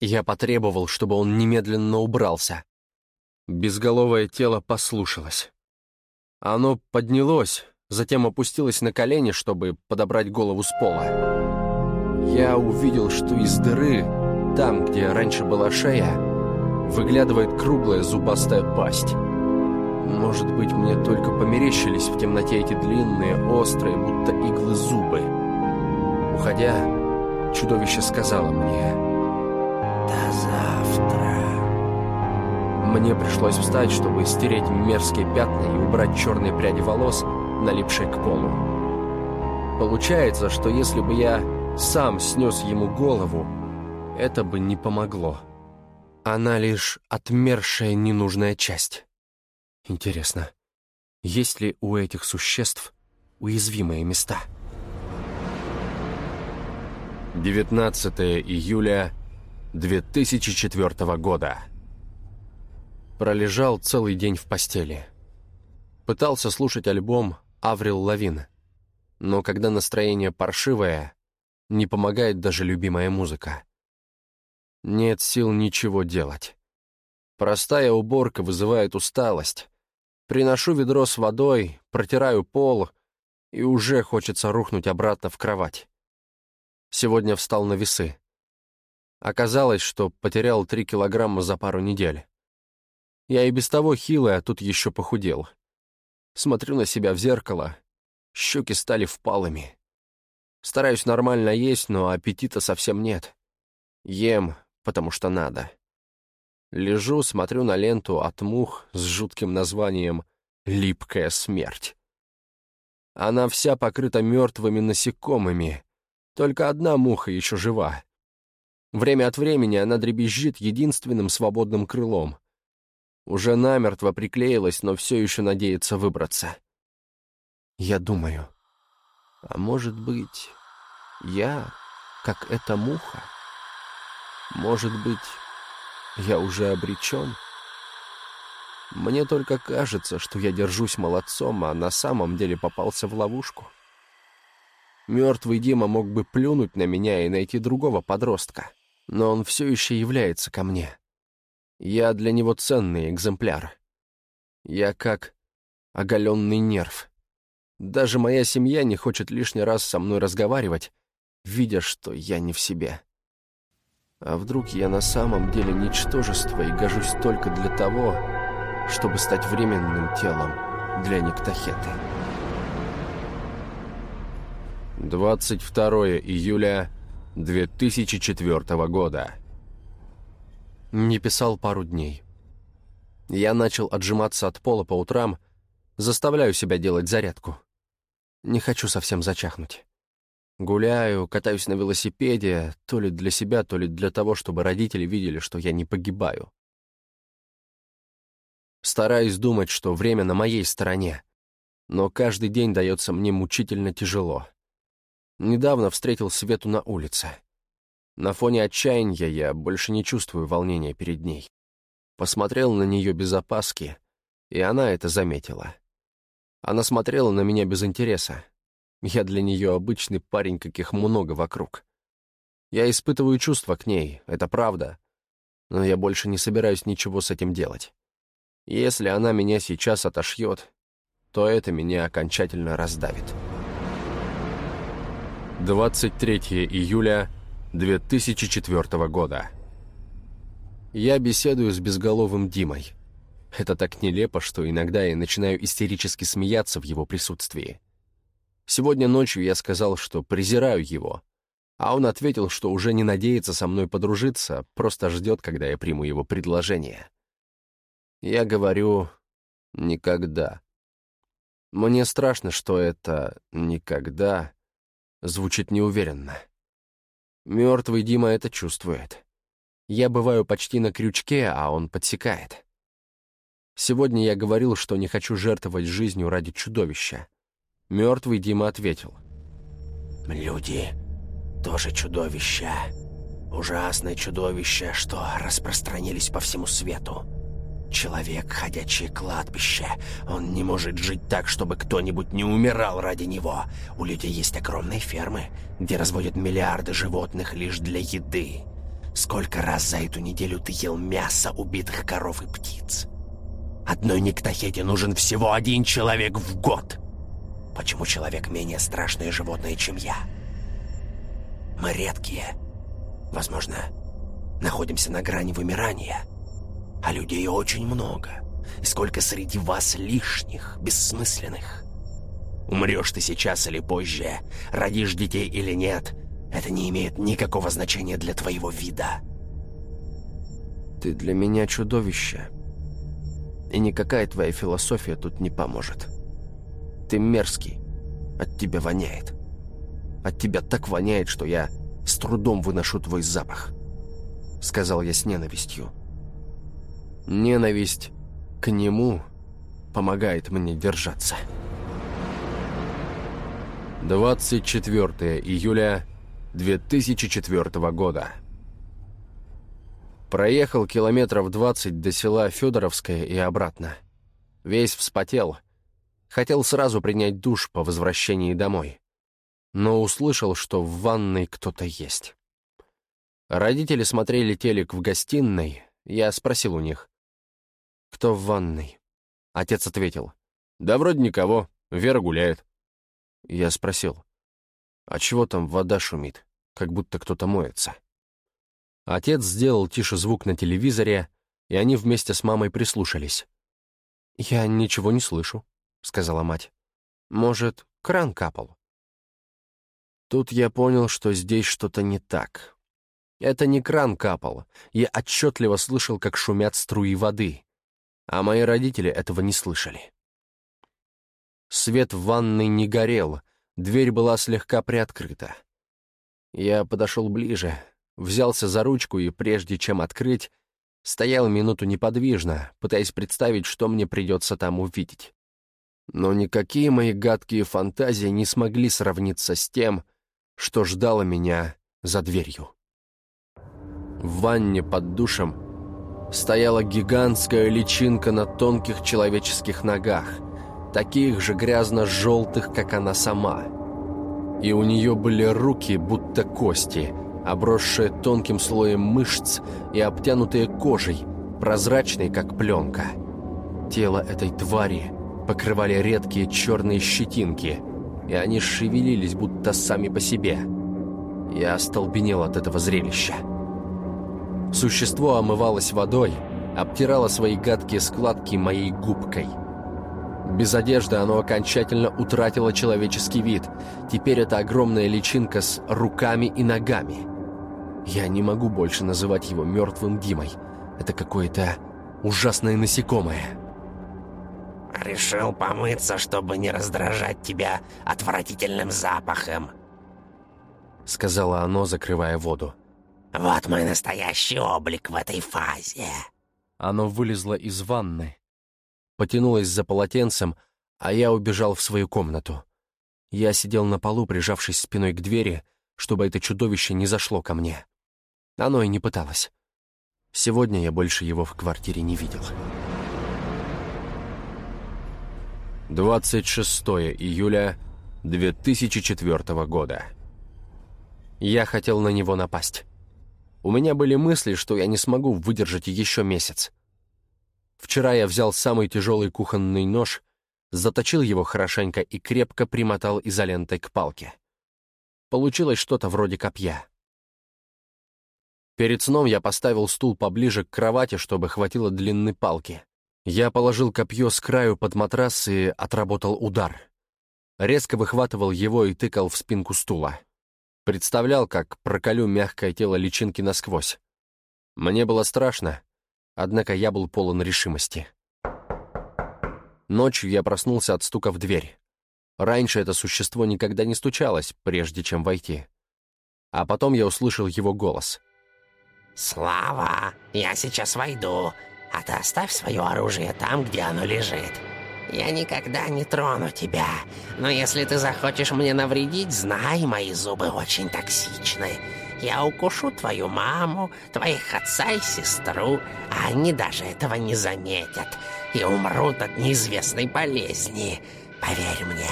Я потребовал, чтобы он немедленно убрался, Безголовое тело послушалось. Оно поднялось, затем опустилось на колени, чтобы подобрать голову с пола. Я увидел, что из дыры, там, где раньше была шея, выглядывает круглая зубастая пасть. Может быть, мне только померещились в темноте эти длинные, острые, будто иглы зубы. Уходя, чудовище сказала мне «До завтра». Мне пришлось встать, чтобы стереть мерзкие пятна и убрать черные пряди волос, налипшие к полу. Получается, что если бы я сам снес ему голову, это бы не помогло. Она лишь отмершая ненужная часть. Интересно, есть ли у этих существ уязвимые места? 19 июля 2004 года. Пролежал целый день в постели. Пытался слушать альбом «Аврил Лавин», но когда настроение паршивое, не помогает даже любимая музыка. Нет сил ничего делать. Простая уборка вызывает усталость. Приношу ведро с водой, протираю пол и уже хочется рухнуть обратно в кровать. Сегодня встал на весы. Оказалось, что потерял три килограмма за пару недель. Я и без того хилый, а тут еще похудел. Смотрю на себя в зеркало, щеки стали впалыми. Стараюсь нормально есть, но аппетита совсем нет. Ем, потому что надо. Лежу, смотрю на ленту от мух с жутким названием «Липкая смерть». Она вся покрыта мертвыми насекомыми. Только одна муха еще жива. Время от времени она дребезжит единственным свободным крылом. Уже намертво приклеилась, но все еще надеется выбраться. Я думаю, а может быть, я, как эта муха? Может быть, я уже обречен? Мне только кажется, что я держусь молодцом, а на самом деле попался в ловушку. Мертвый Дима мог бы плюнуть на меня и найти другого подростка, но он все еще является ко мне. Я для него ценный экземпляр. Я как оголенный нерв. Даже моя семья не хочет лишний раз со мной разговаривать, видя, что я не в себе. А вдруг я на самом деле ничтожество и гожусь только для того, чтобы стать временным телом для Никтахеты. 22 июля 2004 года. Не писал пару дней. Я начал отжиматься от пола по утрам, заставляю себя делать зарядку. Не хочу совсем зачахнуть. Гуляю, катаюсь на велосипеде, то ли для себя, то ли для того, чтобы родители видели, что я не погибаю. Стараюсь думать, что время на моей стороне, но каждый день дается мне мучительно тяжело. Недавно встретил Свету на улице. На фоне отчаяния я больше не чувствую волнения перед ней. Посмотрел на нее без опаски, и она это заметила. Она смотрела на меня без интереса. Я для нее обычный парень, каких много вокруг. Я испытываю чувства к ней, это правда. Но я больше не собираюсь ничего с этим делать. Если она меня сейчас отошьет, то это меня окончательно раздавит. 23 июля 2004 года. Я беседую с безголовым Димой. Это так нелепо, что иногда я начинаю истерически смеяться в его присутствии. Сегодня ночью я сказал, что презираю его, а он ответил, что уже не надеется со мной подружиться, просто ждет, когда я приму его предложение. Я говорю «никогда». Мне страшно, что это «никогда» звучит неуверенно. Мертвый Дима это чувствует. Я бываю почти на крючке, а он подсекает. Сегодня я говорил, что не хочу жертвовать жизнью ради чудовища. Мертвый Дима ответил. «Люди тоже чудовища. Ужасные чудовища, что распространились по всему свету. Человек — ходячее кладбище. Он не может жить так, чтобы кто-нибудь не умирал ради него. У людей есть огромные фермы, где разводят миллиарды животных лишь для еды. Сколько раз за эту неделю ты ел мясо убитых коров и птиц? Одной Никтахете нужен всего один человек в год. Почему человек менее страшное животное, чем я? Мы редкие. Возможно, находимся на грани вымирания. А людей очень много. И сколько среди вас лишних, бессмысленных. Умрешь ты сейчас или позже, родишь детей или нет, это не имеет никакого значения для твоего вида. Ты для меня чудовище, и никакая твоя философия тут не поможет. Ты мерзкий, от тебя воняет. От тебя так воняет, что я с трудом выношу твой запах», — сказал я с ненавистью. Ненависть к нему помогает мне держаться. 24 июля 2004 года. Проехал километров двадцать до села Федоровское и обратно. Весь вспотел. Хотел сразу принять душ по возвращении домой. Но услышал, что в ванной кто-то есть. Родители смотрели телек в гостиной. Я спросил у них. «Кто в ванной?» Отец ответил. «Да вроде никого. Вера гуляет». Я спросил, «А чего там вода шумит? Как будто кто-то моется». Отец сделал тише звук на телевизоре, и они вместе с мамой прислушались. «Я ничего не слышу», — сказала мать. «Может, кран капал?» Тут я понял, что здесь что-то не так. Это не кран капал, я отчетливо слышал, как шумят струи воды, а мои родители этого не слышали. Свет в ванной не горел, дверь была слегка приоткрыта. Я подошел ближе, взялся за ручку и, прежде чем открыть, стоял минуту неподвижно, пытаясь представить, что мне придется там увидеть. Но никакие мои гадкие фантазии не смогли сравниться с тем, что ждало меня за дверью. В ванне под душем стояла гигантская личинка на тонких человеческих ногах, таких же грязно-желтых, как она сама. И у нее были руки, будто кости — обросшие тонким слоем мышц и обтянутые кожей, прозрачной, как пленка. Тело этой твари покрывали редкие черные щетинки, и они шевелились, будто сами по себе. Я остолбенел от этого зрелища. Существо омывалось водой, обтирало свои гадкие складки моей губкой. Без одежды оно окончательно утратило человеческий вид. Теперь это огромная личинка с руками и ногами. Я не могу больше называть его мертвым Димой. Это какое-то ужасное насекомое. «Решил помыться, чтобы не раздражать тебя отвратительным запахом», — сказала оно, закрывая воду. «Вот мой настоящий облик в этой фазе». Оно вылезло из ванны, потянулось за полотенцем, а я убежал в свою комнату. Я сидел на полу, прижавшись спиной к двери, чтобы это чудовище не зашло ко мне. Оно и не пыталось. Сегодня я больше его в квартире не видел. 26 июля 2004 года. Я хотел на него напасть. У меня были мысли, что я не смогу выдержать еще месяц. Вчера я взял самый тяжелый кухонный нож, заточил его хорошенько и крепко примотал изолентой к палке. Получилось что-то вроде копья. Перед сном я поставил стул поближе к кровати, чтобы хватило длины палки. Я положил копье с краю под матрас и отработал удар. Резко выхватывал его и тыкал в спинку стула. Представлял, как проколю мягкое тело личинки насквозь. Мне было страшно, однако я был полон решимости. Ночью я проснулся от стука в дверь. Раньше это существо никогда не стучалось, прежде чем войти. А потом я услышал его голос — «Слава, я сейчас войду, а ты оставь свое оружие там, где оно лежит. Я никогда не трону тебя, но если ты захочешь мне навредить, знай, мои зубы очень токсичны. Я укушу твою маму, твоих отца и сестру, а они даже этого не заметят и умрут от неизвестной болезни. Поверь мне,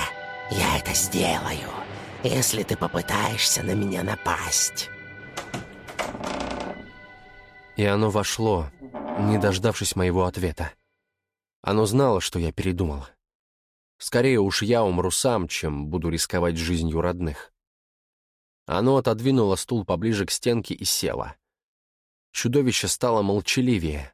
я это сделаю, если ты попытаешься на меня напасть». И оно вошло, не дождавшись моего ответа. Оно знало, что я передумал. Скорее уж я умру сам, чем буду рисковать жизнью родных. Оно отодвинуло стул поближе к стенке и село. Чудовище стало молчаливее.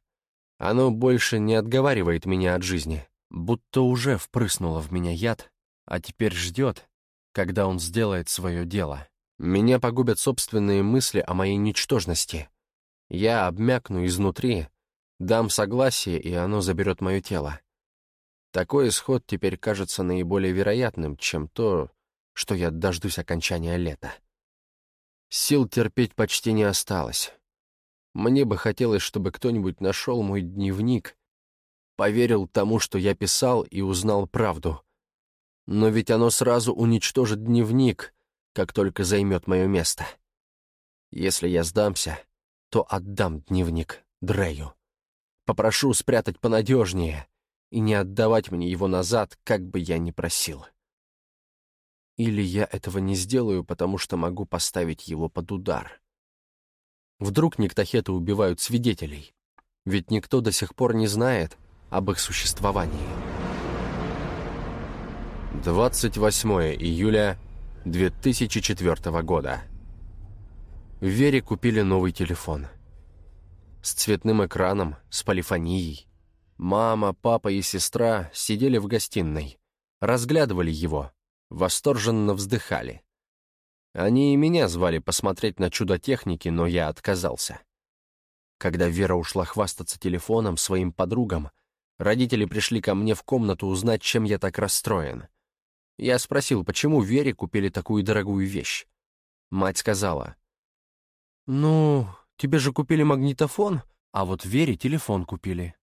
Оно больше не отговаривает меня от жизни, будто уже впрыснуло в меня яд, а теперь ждет, когда он сделает свое дело. Меня погубят собственные мысли о моей ничтожности — я обмякну изнутри, дам согласие, и оно заберет мое тело. Такой исход теперь кажется наиболее вероятным, чем то, что я дождусь окончания лета. Сил терпеть почти не осталось. Мне бы хотелось, чтобы кто-нибудь нашел мой дневник, поверил тому, что я писал, и узнал правду. Но ведь оно сразу уничтожит дневник, как только займет мое место. Если я сдамся, то отдам дневник Дрею. Попрошу спрятать понадежнее и не отдавать мне его назад, как бы я ни просил. Или я этого не сделаю, потому что могу поставить его под удар. Вдруг Никтахеты убивают свидетелей, ведь никто до сих пор не знает об их существовании. 28 июля 2004 года. Вере купили новый телефон. С цветным экраном, с полифонией. Мама, папа и сестра сидели в гостиной, разглядывали его, восторженно вздыхали. Они и меня звали посмотреть на чудо техники, но я отказался. Когда Вера ушла хвастаться телефоном своим подругам, родители пришли ко мне в комнату узнать, чем я так расстроен. Я спросил, почему Вере купили такую дорогую вещь. Мать сказала, «Ну, тебе же купили магнитофон, а вот Вере телефон купили».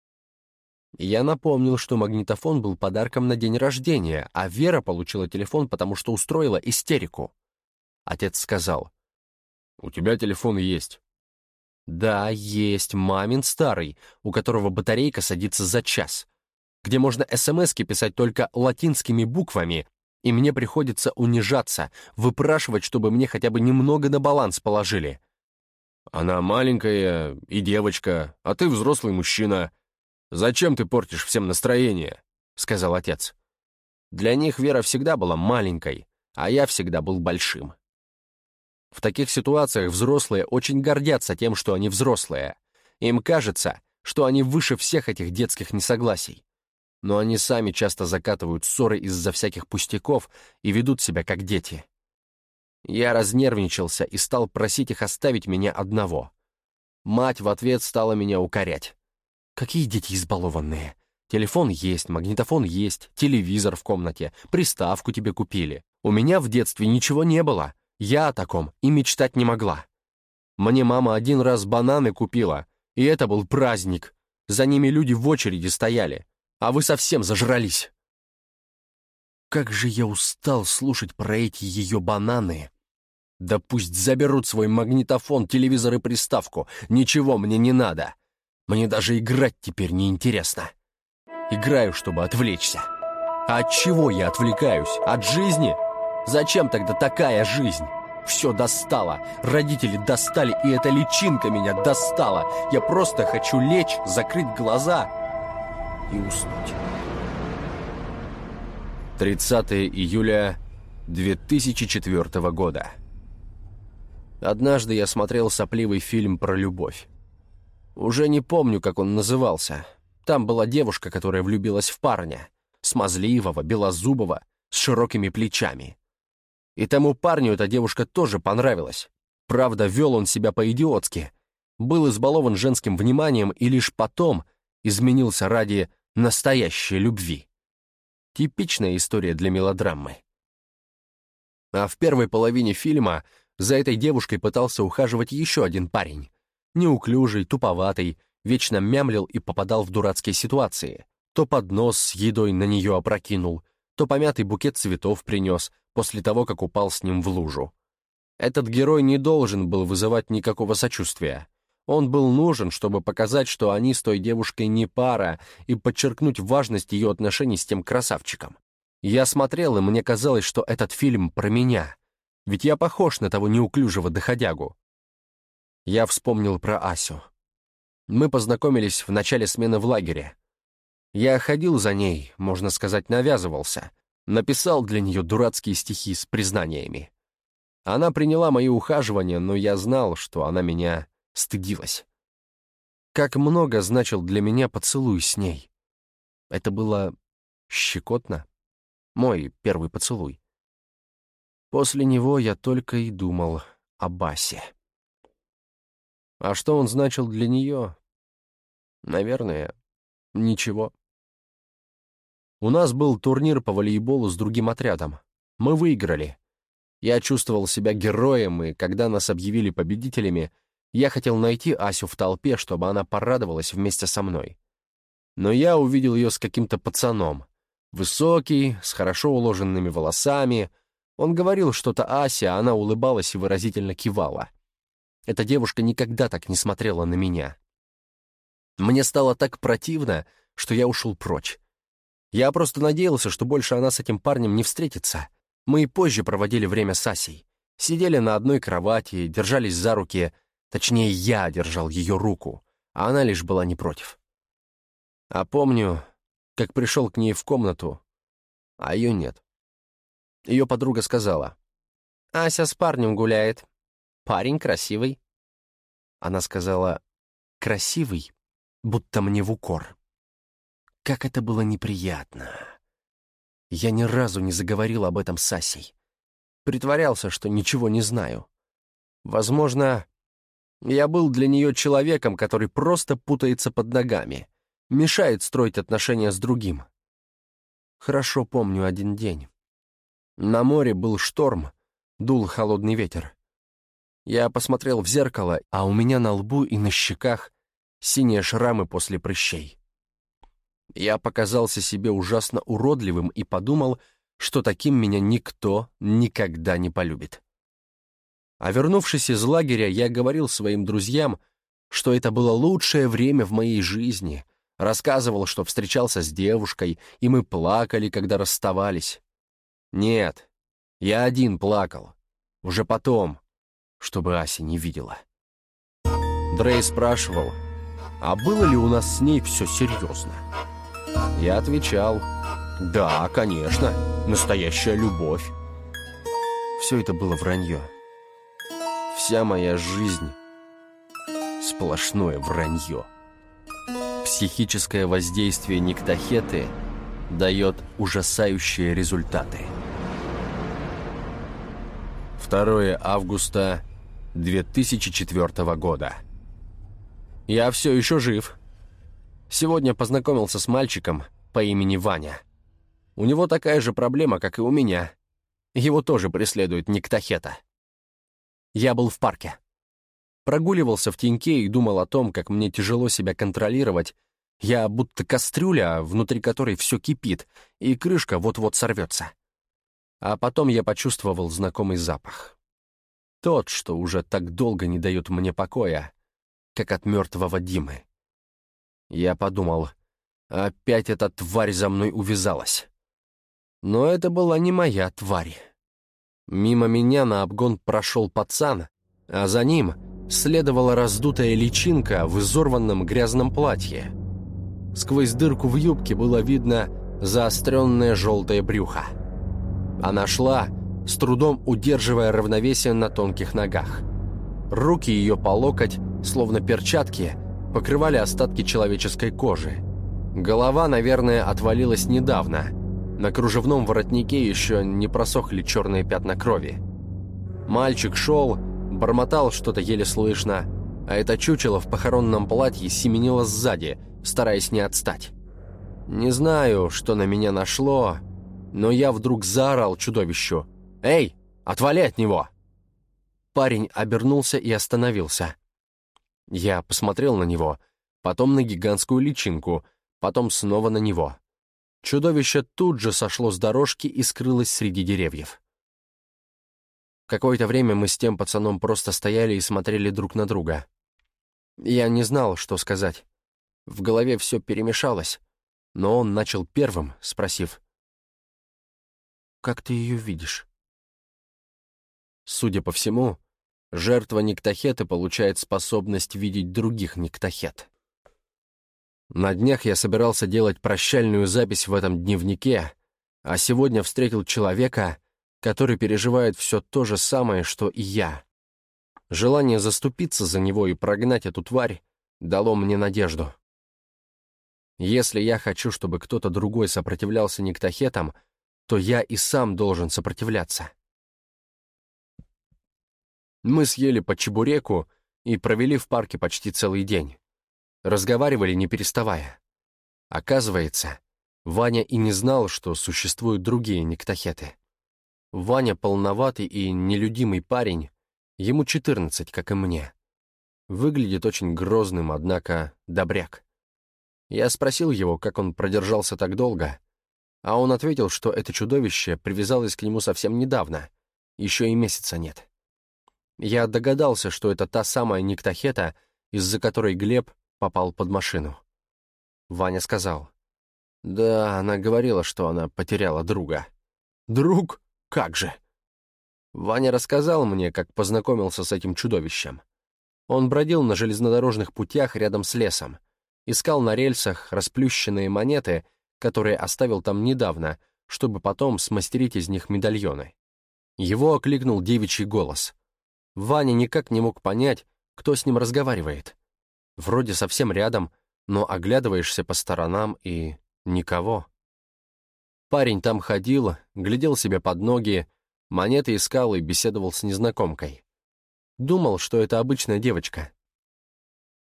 Я напомнил, что магнитофон был подарком на день рождения, а Вера получила телефон, потому что устроила истерику. Отец сказал, «У тебя телефон есть». «Да, есть, мамин старый, у которого батарейка садится за час, где можно СМСки писать только латинскими буквами, и мне приходится унижаться, выпрашивать, чтобы мне хотя бы немного на баланс положили». «Она маленькая и девочка, а ты взрослый мужчина. Зачем ты портишь всем настроение?» — сказал отец. Для них Вера всегда была маленькой, а я всегда был большим. В таких ситуациях взрослые очень гордятся тем, что они взрослые. Им кажется, что они выше всех этих детских несогласий. Но они сами часто закатывают ссоры из-за всяких пустяков и ведут себя как дети. Я разнервничался и стал просить их оставить меня одного. Мать в ответ стала меня укорять. «Какие дети избалованные! Телефон есть, магнитофон есть, телевизор в комнате, приставку тебе купили. У меня в детстве ничего не было. Я о таком и мечтать не могла. Мне мама один раз бананы купила, и это был праздник. За ними люди в очереди стояли, а вы совсем зажрались. Как же я устал слушать про эти ее бананы. Да пусть заберут свой магнитофон, телевизор и приставку. Ничего мне не надо. Мне даже играть теперь не интересно. Играю, чтобы отвлечься. А от чего я отвлекаюсь? От жизни? Зачем тогда такая жизнь? Все достало. Родители достали, и эта личинка меня достала. Я просто хочу лечь, закрыть глаза и уснуть. 30 июля 2004 года. Однажды я смотрел сопливый фильм про любовь. Уже не помню, как он назывался. Там была девушка, которая влюбилась в парня. Смазливого, белозубого, с широкими плечами. И тому парню эта девушка тоже понравилась. Правда, вел он себя по-идиотски. Был избалован женским вниманием и лишь потом изменился ради настоящей любви. Типичная история для мелодрамы. А в первой половине фильма за этой девушкой пытался ухаживать еще один парень. Неуклюжий, туповатый, вечно мямлил и попадал в дурацкие ситуации. То поднос с едой на нее опрокинул, то помятый букет цветов принес, после того, как упал с ним в лужу. Этот герой не должен был вызывать никакого сочувствия. Он был нужен, чтобы показать, что они с той девушкой не пара, и подчеркнуть важность ее отношений с тем красавчиком. Я смотрел, и мне казалось, что этот фильм про меня. Ведь я похож на того неуклюжего доходягу. Я вспомнил про Асю. Мы познакомились в начале смены в лагере. Я ходил за ней, можно сказать, навязывался, Написал для нее дурацкие стихи с признаниями. Она приняла мои ухаживания, но я знал, что она меня стыдилась. Как много значил для меня поцелуй с ней. Это было щекотно. Мой первый поцелуй. После него я только и думал о Басе. А что он значил для нее? Наверное, ничего. У нас был турнир по волейболу с другим отрядом. Мы выиграли. Я чувствовал себя героем, и когда нас объявили победителями, я хотел найти Асю в толпе, чтобы она порадовалась вместе со мной. Но я увидел ее с каким-то пацаном. Высокий, с хорошо уложенными волосами. Он говорил что-то Асе, а она улыбалась и выразительно кивала. Эта девушка никогда так не смотрела на меня. Мне стало так противно, что я ушел прочь. Я просто надеялся, что больше она с этим парнем не встретится. Мы и позже проводили время с Асей. Сидели на одной кровати, держались за руки. Точнее, я держал ее руку, а она лишь была не против. А помню, как пришел к ней в комнату, а ее нет. Ее подруга сказала, «Ася с парнем гуляет. Парень красивый». Она сказала, «Красивый, будто мне в укор». Как это было неприятно. Я ни разу не заговорил об этом с Асей. Притворялся, что ничего не знаю. Возможно, я был для нее человеком, который просто путается под ногами, мешает строить отношения с другим. Хорошо помню один день. На море был шторм, дул холодный ветер. Я посмотрел в зеркало, а у меня на лбу и на щеках синие шрамы после прыщей. Я показался себе ужасно уродливым и подумал, что таким меня никто никогда не полюбит. А вернувшись из лагеря, я говорил своим друзьям, что это было лучшее время в моей жизни, рассказывал, что встречался с девушкой, и мы плакали, когда расставались. Нет, я один плакал. Уже потом, чтобы Ася не видела. Дрей спрашивал, а было ли у нас с ней все серьезно? Я отвечал, да, конечно, настоящая любовь. Все это было вранье. Вся моя жизнь — сплошное вранье. Психическое воздействие никтохеты дает ужасающие результаты. 2 августа 2004 года. Я все еще жив. Сегодня познакомился с мальчиком по имени Ваня. У него такая же проблема, как и у меня. Его тоже преследует Никтахета. Я был в парке. Прогуливался в теньке и думал о том, как мне тяжело себя контролировать. Я будто кастрюля, внутри которой все кипит, и крышка вот-вот сорвется. А потом я почувствовал знакомый запах. Тот, что уже так долго не дает мне покоя, как от мертвого Димы. Я подумал, опять эта тварь за мной увязалась. Но это была не моя тварь. Мимо меня на обгон прошел пацан, а за ним следовала раздутая личинка в изорванном грязном платье. Сквозь дырку в юбке было видно заостренное желтое брюхо. Она шла, с трудом удерживая равновесие на тонких ногах. Руки ее по локоть, словно перчатки, покрывали остатки человеческой кожи. Голова, наверное, отвалилась недавно — на кружевном воротнике еще не просохли черные пятна крови. Мальчик шел, бормотал что-то еле слышно, а это чучело в похоронном платье семенило сзади, стараясь не отстать. Не знаю, что на меня нашло, но я вдруг заорал чудовищу. «Эй, отвали от него!» Парень обернулся и остановился. Я посмотрел на него, потом на гигантскую личинку, потом снова на него. Чудовище тут же сошло с дорожки и скрылось среди деревьев. Какое-то время мы с тем пацаном просто стояли и смотрели друг на друга. Я не знал, что сказать. В голове все перемешалось, но он начал первым, спросив. «Как ты ее видишь?» Судя по всему, жертва Никтахета получает способность видеть других Никтахет. На днях я собирался делать прощальную запись в этом дневнике, а сегодня встретил человека, который переживает все то же самое, что и я. Желание заступиться за него и прогнать эту тварь дало мне надежду. Если я хочу, чтобы кто-то другой сопротивлялся Никтахетам, то я и сам должен сопротивляться. Мы съели по чебуреку и провели в парке почти целый день. Разговаривали, не переставая. Оказывается, Ваня и не знал, что существуют другие никтахеты. Ваня полноватый и нелюдимый парень, ему 14, как и мне. Выглядит очень грозным, однако добряк. Я спросил его, как он продержался так долго, а он ответил, что это чудовище привязалось к нему совсем недавно, еще и месяца нет. Я догадался, что это та самая Никтахета, из-за которой Глеб попал под машину. Ваня сказал. «Да, она говорила, что она потеряла друга». «Друг? Как же?» Ваня рассказал мне, как познакомился с этим чудовищем. Он бродил на железнодорожных путях рядом с лесом, искал на рельсах расплющенные монеты, которые оставил там недавно, чтобы потом смастерить из них медальоны. Его окликнул девичий голос. Ваня никак не мог понять, кто с ним разговаривает. Вроде совсем рядом, но оглядываешься по сторонам и никого. Парень там ходил, глядел себе под ноги, монеты искал и беседовал с незнакомкой. Думал, что это обычная девочка.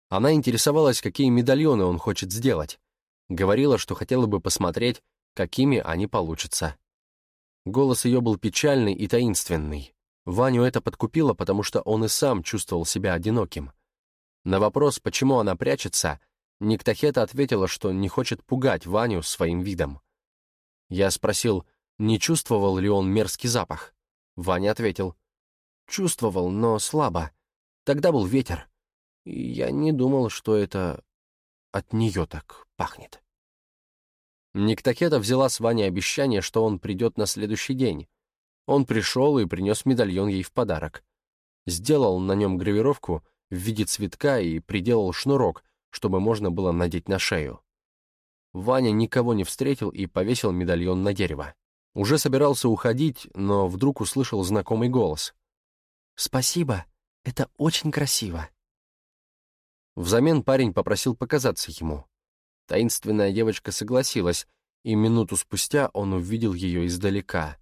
Она интересовалась, какие медальоны он хочет сделать. Говорила, что хотела бы посмотреть, какими они получатся. Голос ее был печальный и таинственный. Ваню это подкупило, потому что он и сам чувствовал себя одиноким. На вопрос, почему она прячется, Никтахета ответила, что не хочет пугать Ваню своим видом. Я спросил, не чувствовал ли он мерзкий запах. Ваня ответил, чувствовал, но слабо. Тогда был ветер. И я не думал, что это от нее так пахнет. Никтахета взяла с Ваней обещание, что он придет на следующий день. Он пришел и принес медальон ей в подарок. Сделал на нем гравировку в виде цветка и приделал шнурок, чтобы можно было надеть на шею. Ваня никого не встретил и повесил медальон на дерево. Уже собирался уходить, но вдруг услышал знакомый голос. «Спасибо, это очень красиво». Взамен парень попросил показаться ему. Таинственная девочка согласилась, и минуту спустя он увидел ее издалека.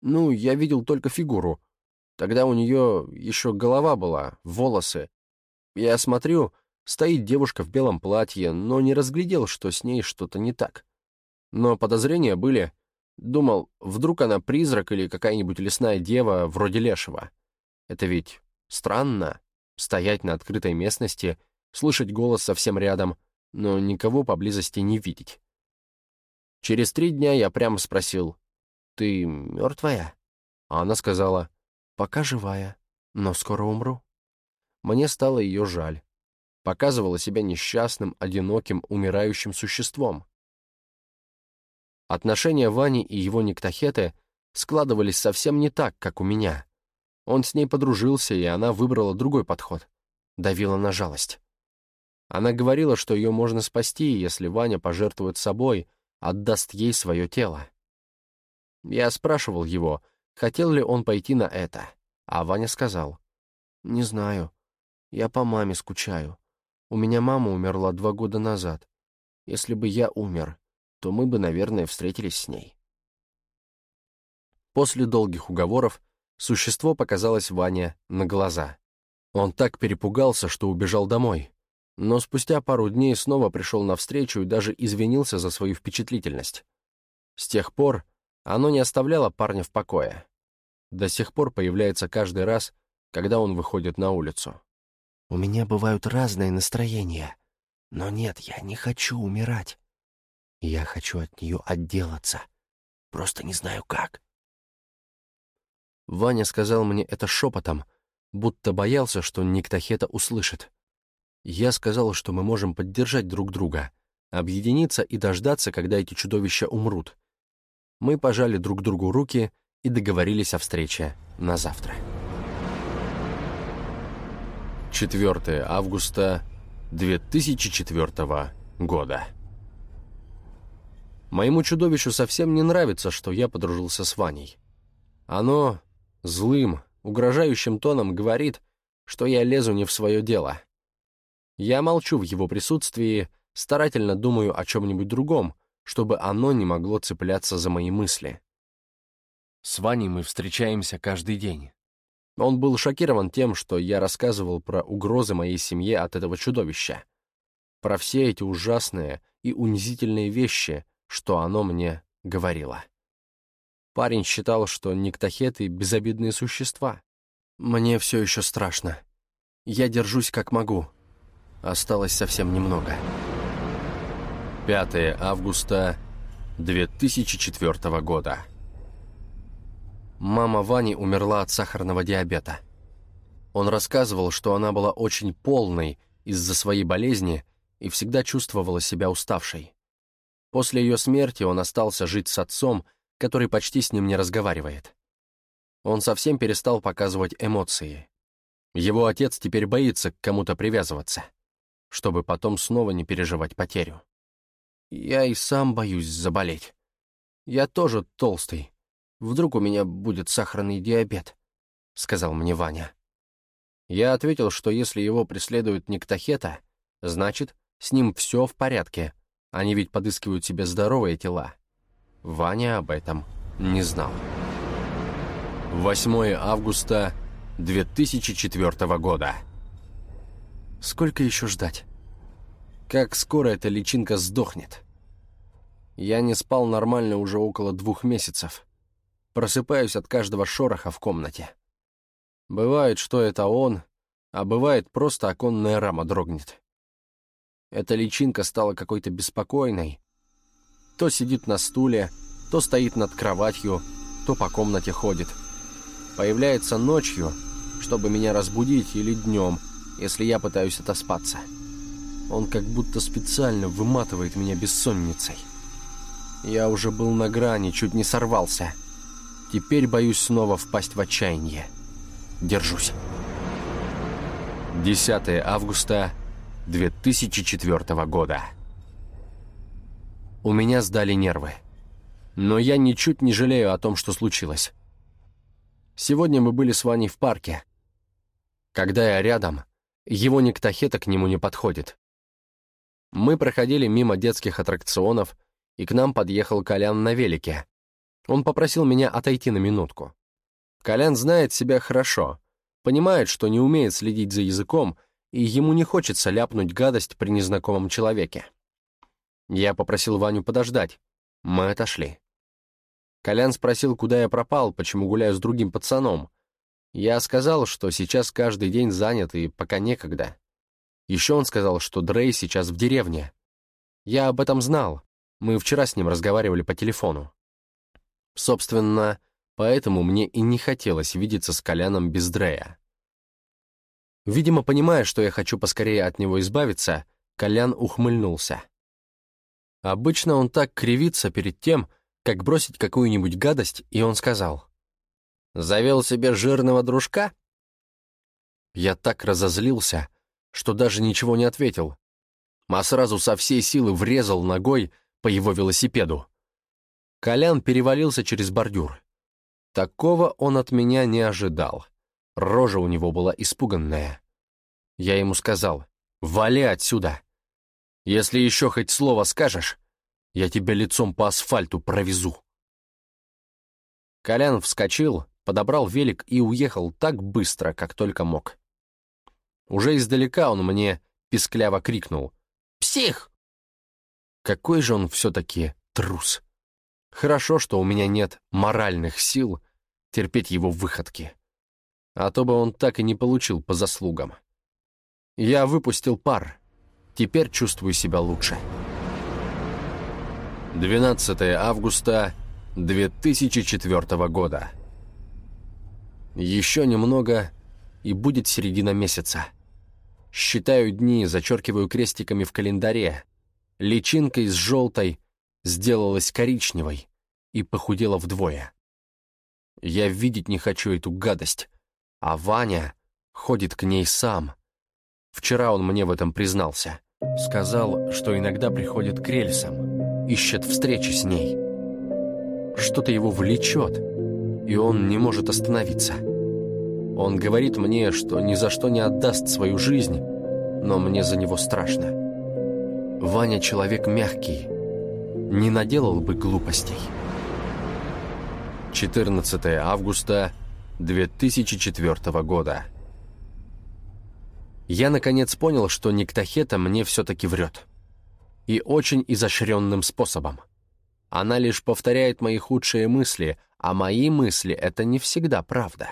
Ну, я видел только фигуру. Тогда у нее еще голова была, волосы. Я смотрю, стоит девушка в белом платье, но не разглядел, что с ней что-то не так. Но подозрения были. Думал, вдруг она призрак или какая-нибудь лесная дева вроде лешего. Это ведь странно, стоять на открытой местности, слышать голос совсем рядом, но никого поблизости не видеть. Через три дня я прямо спросил, «Ты мертвая?» А она сказала, «Пока живая, но скоро умру». Мне стало ее жаль. Показывала себя несчастным, одиноким, умирающим существом. Отношения Вани и его Никтахеты складывались совсем не так, как у меня. Он с ней подружился, и она выбрала другой подход. Давила на жалость. Она говорила, что ее можно спасти, если Ваня пожертвует собой, отдаст ей свое тело. Я спрашивал его, хотел ли он пойти на это, а Ваня сказал, «Не знаю. Я по маме скучаю. У меня мама умерла два года назад. Если бы я умер, то мы бы, наверное, встретились с ней». После долгих уговоров существо показалось Ване на глаза. Он так перепугался, что убежал домой. Но спустя пару дней снова пришел навстречу и даже извинился за свою впечатлительность. С тех пор оно не оставляло парня в покое. До сих пор появляется каждый раз, когда он выходит на улицу. «У меня бывают разные настроения, но нет, я не хочу умирать. Я хочу от нее отделаться. Просто не знаю как». Ваня сказал мне это шепотом, будто боялся, что Никтахета услышит. Я сказал, что мы можем поддержать друг друга, объединиться и дождаться, когда эти чудовища умрут. Мы пожали друг другу руки и договорились о встрече на завтра. 4 августа 2004 года. Моему чудовищу совсем не нравится, что я подружился с Ваней. Оно злым, угрожающим тоном говорит, что я лезу не в свое дело. Я молчу в его присутствии, старательно думаю о чем-нибудь другом, чтобы оно не могло цепляться за мои мысли. С Ваней мы встречаемся каждый день. Он был шокирован тем, что я рассказывал про угрозы моей семье от этого чудовища. Про все эти ужасные и унизительные вещи, что оно мне говорило. Парень считал, что никтахеты — безобидные существа. Мне все еще страшно. Я держусь как могу. Осталось совсем немного. 5 августа 2004 года. Мама Вани умерла от сахарного диабета. Он рассказывал, что она была очень полной из-за своей болезни и всегда чувствовала себя уставшей. После ее смерти он остался жить с отцом, который почти с ним не разговаривает. Он совсем перестал показывать эмоции. Его отец теперь боится к кому-то привязываться, чтобы потом снова не переживать потерю. Я и сам боюсь заболеть. «Я тоже толстый. Вдруг у меня будет сахарный диабет», — сказал мне Ваня. Я ответил, что если его преследует Никтахета, значит, с ним все в порядке. Они ведь подыскивают себе здоровые тела. Ваня об этом не знал. 8 августа 2004 года. Сколько еще ждать? Как скоро эта личинка сдохнет? Я не спал нормально уже около двух месяцев. Просыпаюсь от каждого шороха в комнате. Бывает, что это он, а бывает, просто оконная рама дрогнет. Эта личинка стала какой-то беспокойной. То сидит на стуле, то стоит над кроватью, то по комнате ходит. Появляется ночью, чтобы меня разбудить, или днем, если я пытаюсь отоспаться. Он как будто специально выматывает меня бессонницей. Я уже был на грани, чуть не сорвался. Теперь боюсь снова впасть в отчаяние. Держусь. 10 августа 2004 года. У меня сдали нервы. Но я ничуть не жалею о том, что случилось. Сегодня мы были с Ваней в парке. Когда я рядом, его никтахета к нему не подходит. Мы проходили мимо детских аттракционов, и к нам подъехал Колян на велике. Он попросил меня отойти на минутку. Колян знает себя хорошо, понимает, что не умеет следить за языком, и ему не хочется ляпнуть гадость при незнакомом человеке. Я попросил Ваню подождать. Мы отошли. Колян спросил, куда я пропал, почему гуляю с другим пацаном. Я сказал, что сейчас каждый день занят и пока некогда. Еще он сказал, что Дрей сейчас в деревне. Я об этом знал. Мы вчера с ним разговаривали по телефону. Собственно, поэтому мне и не хотелось видеться с Коляном без Дрея. Видимо, понимая, что я хочу поскорее от него избавиться, Колян ухмыльнулся. Обычно он так кривится перед тем, как бросить какую-нибудь гадость, и он сказал. «Завел себе жирного дружка?» Я так разозлился, что даже ничего не ответил, а сразу со всей силы врезал ногой по его велосипеду. Колян перевалился через бордюр. Такого он от меня не ожидал. Рожа у него была испуганная. Я ему сказал, «Вали отсюда! Если еще хоть слово скажешь, я тебя лицом по асфальту провезу». Колян вскочил, подобрал велик и уехал так быстро, как только мог. Уже издалека он мне пискляво крикнул «Псих!». Какой же он все-таки трус. Хорошо, что у меня нет моральных сил терпеть его выходки. А то бы он так и не получил по заслугам. Я выпустил пар. Теперь чувствую себя лучше. 12 августа 2004 года. Еще немного, и будет середина месяца. Считаю дни, зачеркиваю крестиками в календаре. Личинка из желтой сделалась коричневой и похудела вдвое. Я видеть не хочу эту гадость, а Ваня ходит к ней сам. Вчера он мне в этом признался. Сказал, что иногда приходит к рельсам, ищет встречи с ней. Что-то его влечет, и он не может остановиться. Он говорит мне, что ни за что не отдаст свою жизнь, но мне за него страшно. Ваня человек мягкий, не наделал бы глупостей. 14 августа 2004 года. Я наконец понял, что Никтахета мне все-таки врет. И очень изощренным способом. Она лишь повторяет мои худшие мысли, а мои мысли — это не всегда правда.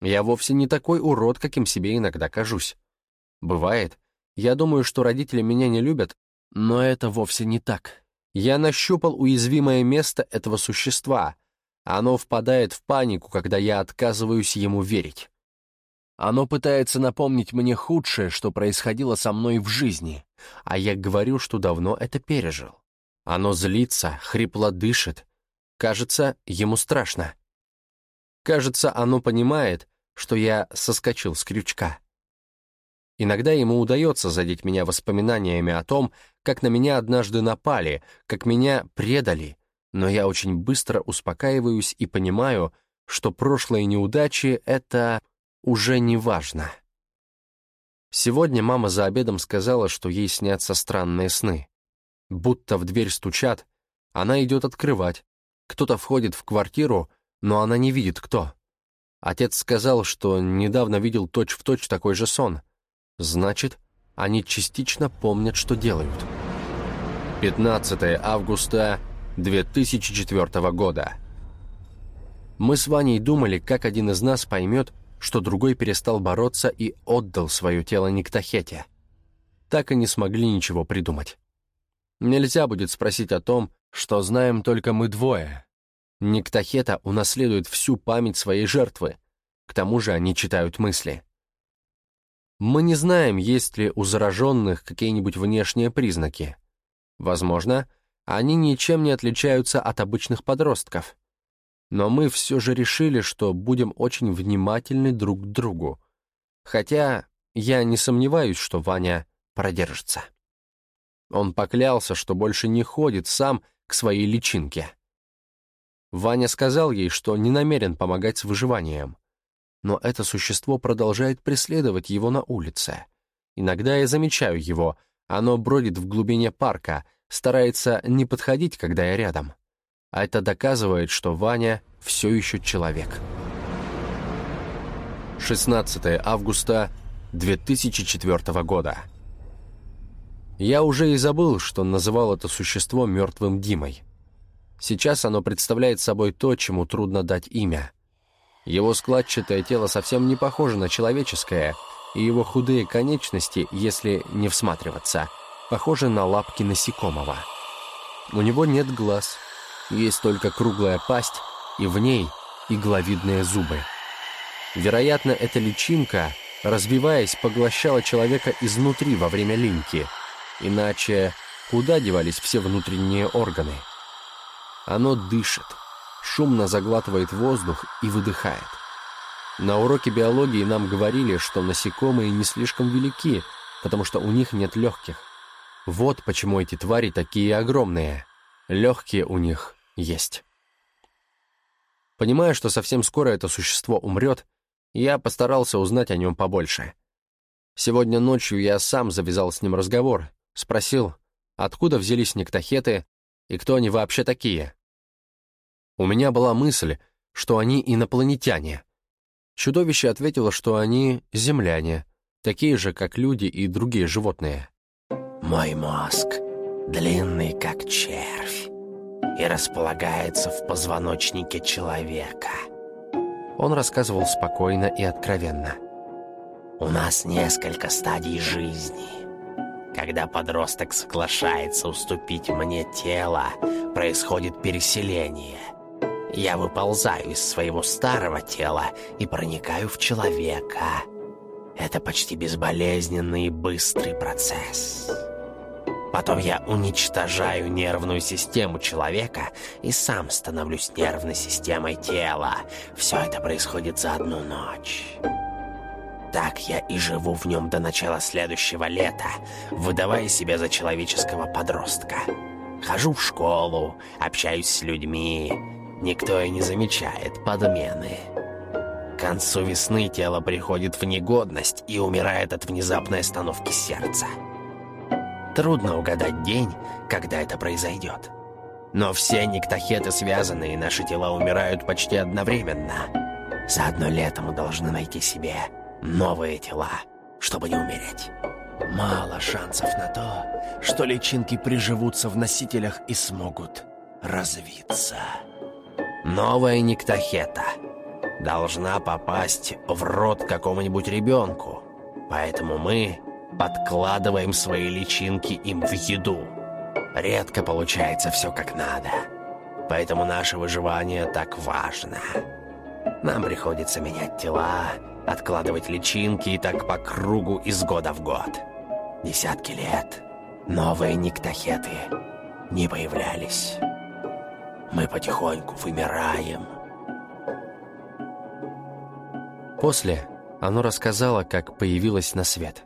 Я вовсе не такой урод, каким себе иногда кажусь. Бывает, я думаю, что родители меня не любят, но это вовсе не так. Я нащупал уязвимое место этого существа. Оно впадает в панику, когда я отказываюсь ему верить. Оно пытается напомнить мне худшее, что происходило со мной в жизни, а я говорю, что давно это пережил. Оно злится, хрипло дышит. Кажется, ему страшно. Кажется, оно понимает, что я соскочил с крючка. Иногда ему удается задеть меня воспоминаниями о том, как на меня однажды напали, как меня предали, но я очень быстро успокаиваюсь и понимаю, что прошлые неудачи — это уже не важно. Сегодня мама за обедом сказала, что ей снятся странные сны. Будто в дверь стучат, она идет открывать. Кто-то входит в квартиру, но она не видит, кто. Отец сказал, что недавно видел точь-в-точь точь такой же сон. Значит, они частично помнят, что делают. 15 августа 2004 года. Мы с Ваней думали, как один из нас поймет, что другой перестал бороться и отдал свое тело Никтахете. Так и не смогли ничего придумать. Нельзя будет спросить о том, что знаем только мы двое. Никтахета унаследует всю память своей жертвы, к тому же они читают мысли. Мы не знаем, есть ли у зараженных какие-нибудь внешние признаки. Возможно, они ничем не отличаются от обычных подростков — но мы все же решили, что будем очень внимательны друг к другу. Хотя я не сомневаюсь, что Ваня продержится. Он поклялся, что больше не ходит сам к своей личинке. Ваня сказал ей, что не намерен помогать с выживанием. Но это существо продолжает преследовать его на улице. Иногда я замечаю его, оно бродит в глубине парка, старается не подходить, когда я рядом. А это доказывает, что Ваня все еще человек. 16 августа 2004 года. Я уже и забыл, что называл это существо мертвым Димой. Сейчас оно представляет собой то, чему трудно дать имя. Его складчатое тело совсем не похоже на человеческое, и его худые конечности, если не всматриваться, похожи на лапки насекомого. У него нет глаз, есть только круглая пасть, и в ней игловидные зубы. Вероятно, эта личинка, разбиваясь, поглощала человека изнутри во время линьки. Иначе куда девались все внутренние органы? Оно дышит, шумно заглатывает воздух и выдыхает. На уроке биологии нам говорили, что насекомые не слишком велики, потому что у них нет легких. Вот почему эти твари такие огромные. Легкие у них есть. Понимая, что совсем скоро это существо умрет, я постарался узнать о нем побольше. Сегодня ночью я сам завязал с ним разговор, спросил, откуда взялись нектохеты и кто они вообще такие. У меня была мысль, что они инопланетяне. Чудовище ответило, что они земляне, такие же, как люди и другие животные. «Мой мозг длинный, как червь и располагается в позвоночнике человека. Он рассказывал спокойно и откровенно. «У нас несколько стадий жизни. Когда подросток соглашается уступить мне тело, происходит переселение. Я выползаю из своего старого тела и проникаю в человека. Это почти безболезненный и быстрый процесс». Потом я уничтожаю нервную систему человека и сам становлюсь нервной системой тела. Все это происходит за одну ночь. Так я и живу в нем до начала следующего лета, выдавая себя за человеческого подростка. Хожу в школу, общаюсь с людьми. Никто и не замечает подмены. К концу весны тело приходит в негодность и умирает от внезапной остановки сердца. Трудно угадать день, когда это произойдет. Но все никтохеты связаны, и наши тела умирают почти одновременно. За одно лето мы должны найти себе новые тела, чтобы не умереть. Мало шансов на то, что личинки приживутся в носителях и смогут развиться. Новая никтохета должна попасть в рот какому-нибудь ребенку, поэтому мы подкладываем свои личинки им в еду. Редко получается все как надо. Поэтому наше выживание так важно. Нам приходится менять тела, откладывать личинки и так по кругу из года в год. Десятки лет новые никтохеты не появлялись. Мы потихоньку вымираем. После оно рассказало, как появилось на свет.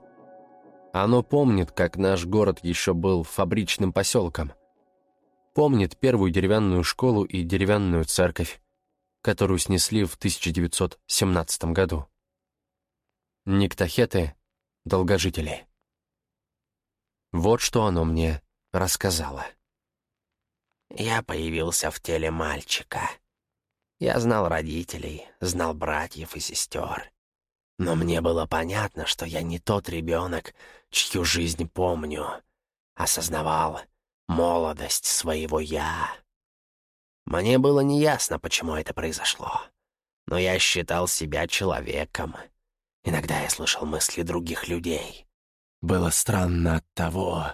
Оно помнит, как наш город еще был фабричным поселком. Помнит первую деревянную школу и деревянную церковь, которую снесли в 1917 году. Никтахеты — долгожители. Вот что оно мне рассказала. Я появился в теле мальчика. Я знал родителей, знал братьев и сестер. Но мне было понятно, что я не тот ребенок, чью жизнь помню. Осознавал молодость своего «я». Мне было неясно, почему это произошло. Но я считал себя человеком. Иногда я слышал мысли других людей. Было странно от того,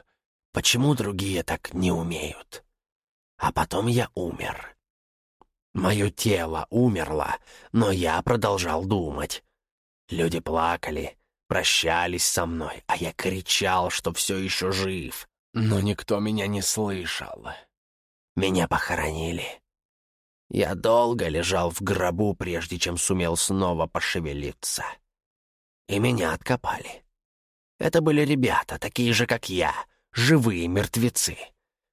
почему другие так не умеют. А потом я умер. Мое тело умерло, но я продолжал думать. Люди плакали, прощались со мной, а я кричал, что все еще жив. Но никто меня не слышал. Меня похоронили. Я долго лежал в гробу, прежде чем сумел снова пошевелиться. И меня откопали. Это были ребята, такие же, как я, живые мертвецы.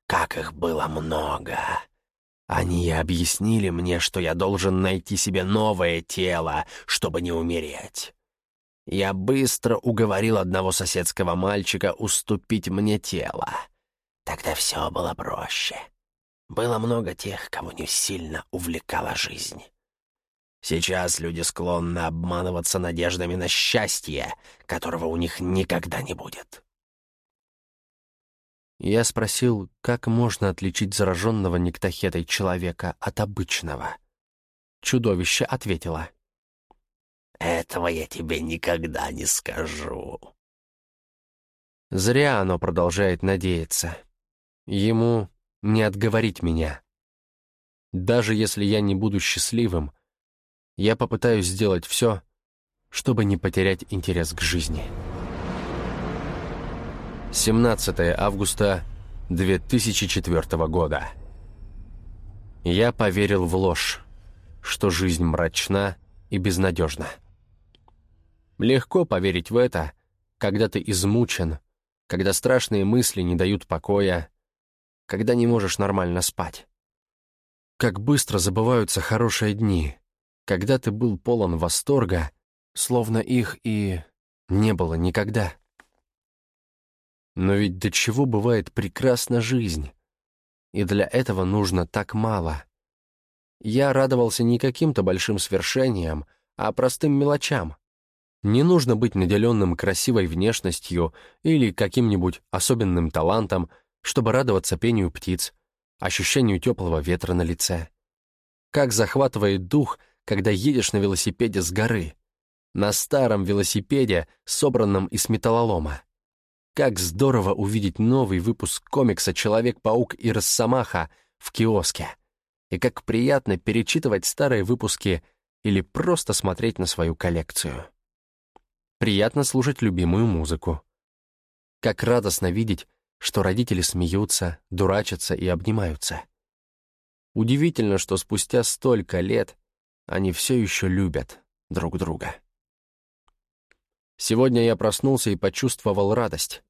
Как их было много. Они объяснили мне, что я должен найти себе новое тело, чтобы не умереть. Я быстро уговорил одного соседского мальчика уступить мне тело. Тогда все было проще. Было много тех, кого не сильно увлекала жизнь. Сейчас люди склонны обманываться надеждами на счастье, которого у них никогда не будет. Я спросил, как можно отличить зараженного нектохетой человека от обычного. Чудовище ответило. «Этого я тебе никогда не скажу». Зря оно продолжает надеяться. Ему не отговорить меня. Даже если я не буду счастливым, я попытаюсь сделать все, чтобы не потерять интерес к жизни. 17 августа 2004 года. Я поверил в ложь, что жизнь мрачна и безнадежна. Легко поверить в это, когда ты измучен, когда страшные мысли не дают покоя, когда не можешь нормально спать. Как быстро забываются хорошие дни, когда ты был полон восторга, словно их и не было никогда. Но ведь до чего бывает прекрасна жизнь? И для этого нужно так мало. Я радовался не каким-то большим свершениям, а простым мелочам. Не нужно быть наделенным красивой внешностью или каким-нибудь особенным талантом, чтобы радоваться пению птиц, ощущению теплого ветра на лице. Как захватывает дух, когда едешь на велосипеде с горы. На старом велосипеде, собранном из металлолома. Как здорово увидеть новый выпуск комикса «Человек-паук и Росомаха» в киоске. И как приятно перечитывать старые выпуски или просто смотреть на свою коллекцию. Приятно слушать любимую музыку. Как радостно видеть, что родители смеются, дурачатся и обнимаются. Удивительно, что спустя столько лет они все еще любят друг друга. Сегодня я проснулся и почувствовал радость.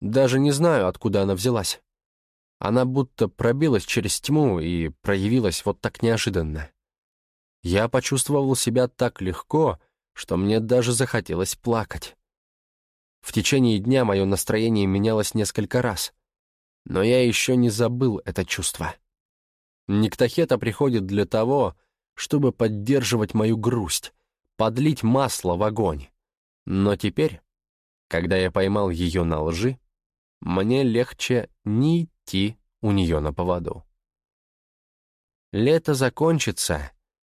Даже не знаю, откуда она взялась. Она будто пробилась через тьму и проявилась вот так неожиданно. Я почувствовал себя так легко, что мне даже захотелось плакать. В течение дня мое настроение менялось несколько раз, но я еще не забыл это чувство. Никтахета приходит для того, чтобы поддерживать мою грусть, подлить масло в огонь. Но теперь, когда я поймал ее на лжи, мне легче не идти у нее на поводу. Лето закончится,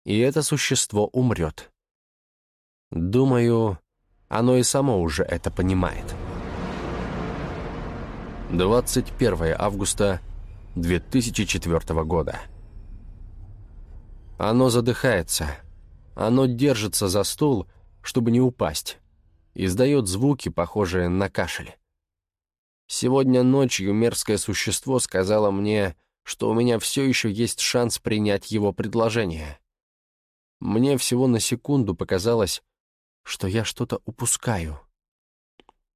и это существо умрет. Думаю, оно и само уже это понимает. 21 августа 2004 года. Оно задыхается. Оно держится за стул, чтобы не упасть издает звуки, похожие на кашель. Сегодня ночью мерзкое существо сказало мне, что у меня все еще есть шанс принять его предложение. Мне всего на секунду показалось, что я что-то упускаю.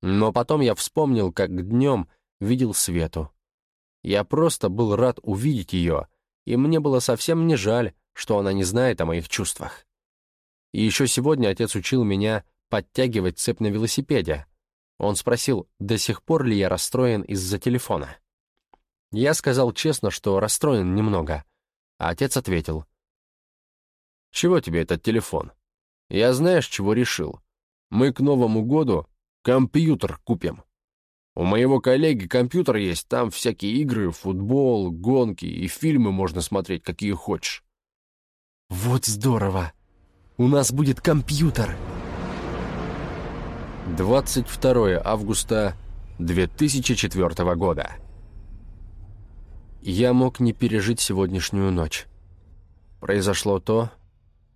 Но потом я вспомнил, как днем видел Свету. Я просто был рад увидеть ее, и мне было совсем не жаль, что она не знает о моих чувствах. И еще сегодня отец учил меня подтягивать цепь на велосипеде. Он спросил, до сих пор ли я расстроен из-за телефона. Я сказал честно, что расстроен немного, а отец ответил. «Чего тебе этот телефон? Я знаешь, чего решил? Мы к Новому году компьютер купим. У моего коллеги компьютер есть, там всякие игры, футбол, гонки и фильмы можно смотреть, какие хочешь». «Вот здорово! У нас будет компьютер!» 22 августа 2004 года. Я мог не пережить сегодняшнюю ночь. Произошло то,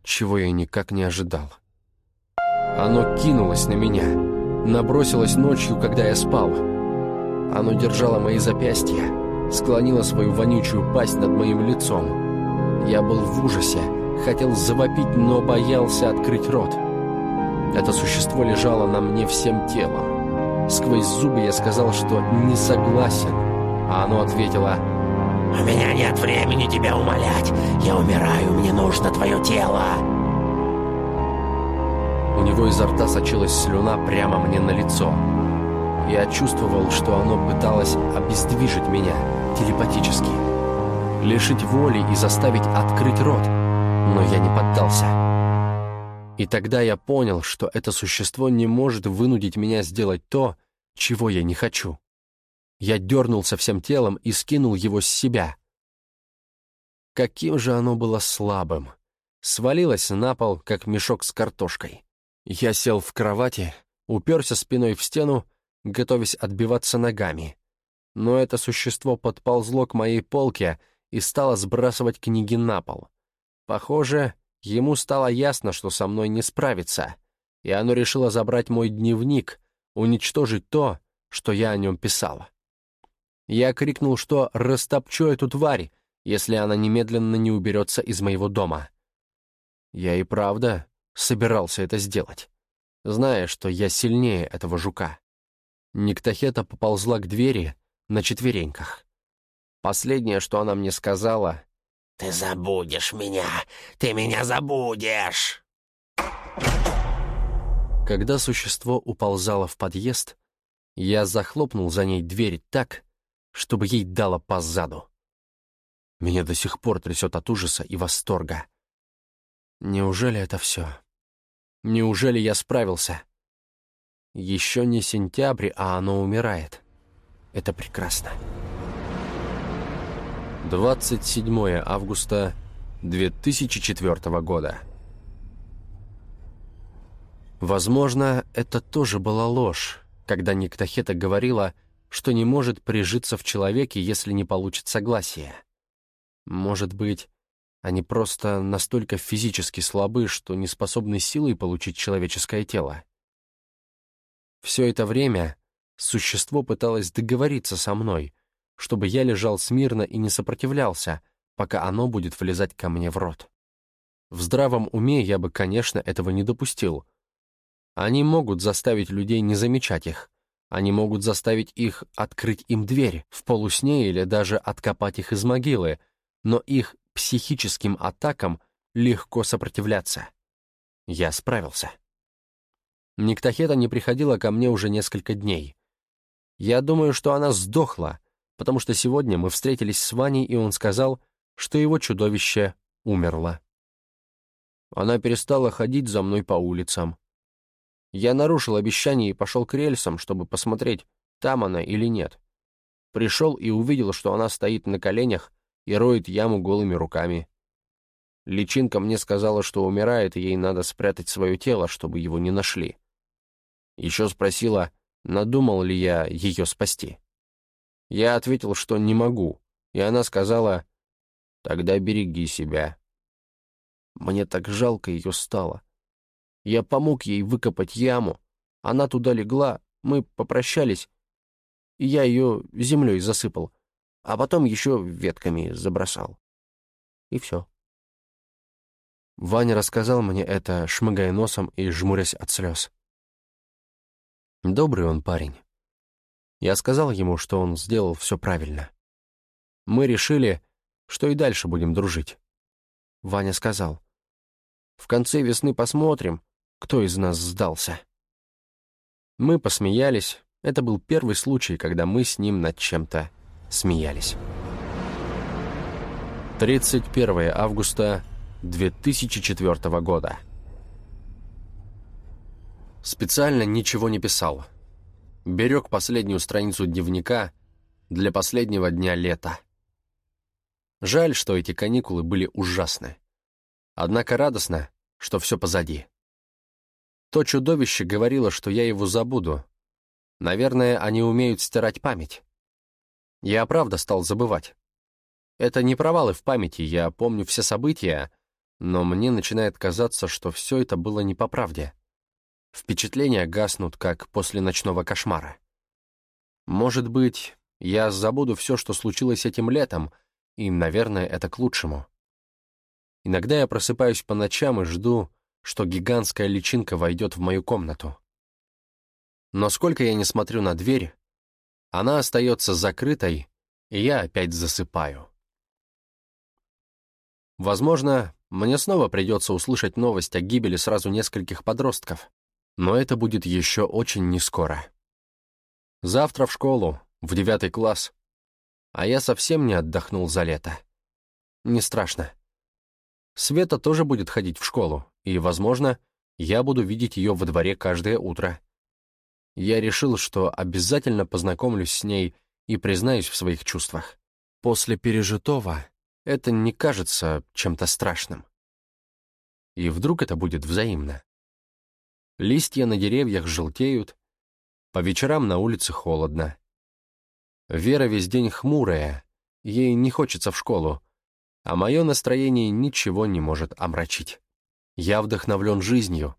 чего я никак не ожидал. Оно кинулось на меня, набросилось ночью, когда я спал. Оно держало мои запястья, склонило свою вонючую пасть над моим лицом. Я был в ужасе, хотел завопить, но боялся открыть рот. Это существо лежало на мне всем телом. Сквозь зубы я сказал, что не согласен, а оно ответило «У меня нет времени тебя умолять. Я умираю, мне нужно твое тело». У него изо рта сочилась слюна прямо мне на лицо. Я чувствовал, что оно пыталось обездвижить меня телепатически. Лишить воли и заставить открыть рот. Но я не поддался. И тогда я понял, что это существо не может вынудить меня сделать то, чего я не хочу. Я дернулся всем телом и скинул его с себя. Каким же оно было слабым. Свалилось на пол, как мешок с картошкой. Я сел в кровати, уперся спиной в стену, готовясь отбиваться ногами. Но это существо подползло к моей полке и стало сбрасывать книги на пол. Похоже, ему стало ясно, что со мной не справится, и оно решило забрать мой дневник, уничтожить то, что я о нем писала. Я крикнул, что растопчу эту тварь, если она немедленно не уберется из моего дома. Я и правда собирался это сделать, зная, что я сильнее этого жука. Никтахета поползла к двери на четвереньках. Последнее, что она мне сказала... «Ты забудешь меня! Ты меня забудешь!» Когда существо уползало в подъезд, я захлопнул за ней дверь так, чтобы ей дало по заду. Меня до сих пор трясет от ужаса и восторга. Неужели это все? Неужели я справился? Еще не сентябрь, а оно умирает. Это прекрасно. 27 августа 2004 года. Возможно, это тоже была ложь, когда Никтахета говорила, что не может прижиться в человеке, если не получит согласия. Может быть, они просто настолько физически слабы, что не способны силой получить человеческое тело. Все это время существо пыталось договориться со мной, чтобы я лежал смирно и не сопротивлялся, пока оно будет влезать ко мне в рот. В здравом уме я бы, конечно, этого не допустил. Они могут заставить людей не замечать их, они могут заставить их открыть им дверь в полусне или даже откопать их из могилы, но их психическим атакам легко сопротивляться. Я справился. Никтахета не приходила ко мне уже несколько дней. Я думаю, что она сдохла, потому что сегодня мы встретились с Ваней, и он сказал, что его чудовище умерло. Она перестала ходить за мной по улицам. Я нарушил обещание и пошел к рельсам, чтобы посмотреть, там она или нет. Пришел и увидел, что она стоит на коленях и роет яму голыми руками. Личинка мне сказала, что умирает, и ей надо спрятать свое тело, чтобы его не нашли. Еще спросила, надумал ли я ее спасти. Я ответил, что не могу, и она сказала, «Тогда береги себя». Мне так жалко ее стало. Я помог ей выкопать яму. Она туда легла, мы попрощались, и я ее землей засыпал, а потом еще ветками забросал. И все. Ваня рассказал мне это, шмыгая носом и жмурясь от слез. Добрый он парень. Я сказал ему, что он сделал все правильно. Мы решили, что и дальше будем дружить. Ваня сказал, «В конце весны посмотрим, кто из нас сдался». Мы посмеялись. Это был первый случай, когда мы с ним над чем-то смеялись. 31 августа 2004 года. Специально ничего не писал. Берег последнюю страницу дневника для последнего дня лета. Жаль, что эти каникулы были ужасны. Однако радостно, что все позади. То чудовище говорило, что я его забуду. Наверное, они умеют стирать память. Я правда стал забывать. Это не провалы в памяти, я помню все события, но мне начинает казаться, что все это было не по правде. Впечатления гаснут, как после ночного кошмара. Может быть, я забуду все, что случилось этим летом, и, наверное, это к лучшему. Иногда я просыпаюсь по ночам и жду, что гигантская личинка войдет в мою комнату. Но сколько я не смотрю на дверь, она остается закрытой, и я опять засыпаю. Возможно, мне снова придется услышать новость о гибели сразу нескольких подростков но это будет еще очень нескоро. Завтра в школу, в девятый класс, а я совсем не отдохнул за лето. Не страшно. Света тоже будет ходить в школу, и, возможно, я буду видеть ее во дворе каждое утро. Я решил, что обязательно познакомлюсь с ней и признаюсь в своих чувствах. После пережитого это не кажется чем-то страшным. И вдруг это будет взаимно. Листья на деревьях желтеют, по вечерам на улице холодно. Вера весь день хмурая, ей не хочется в школу, а мое настроение ничего не может омрачить. Я вдохновлен жизнью.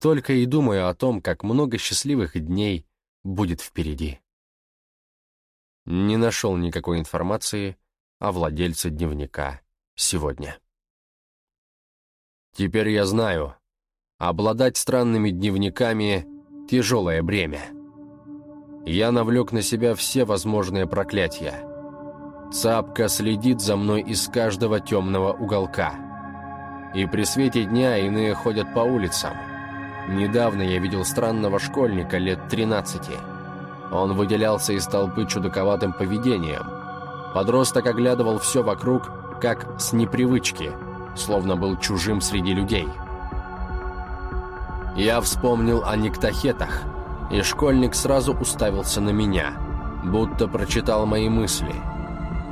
Только и думаю о том, как много счастливых дней будет впереди. Не нашел никакой информации о владельце дневника сегодня. Теперь я знаю, Обладать странными дневниками – тяжелое бремя. Я навлек на себя все возможные проклятия. Цапка следит за мной из каждого темного уголка. И при свете дня иные ходят по улицам. Недавно я видел странного школьника лет 13. Он выделялся из толпы чудаковатым поведением. Подросток оглядывал все вокруг, как с непривычки, словно был чужим среди людей – я вспомнил о нектахетах, и школьник сразу уставился на меня, будто прочитал мои мысли.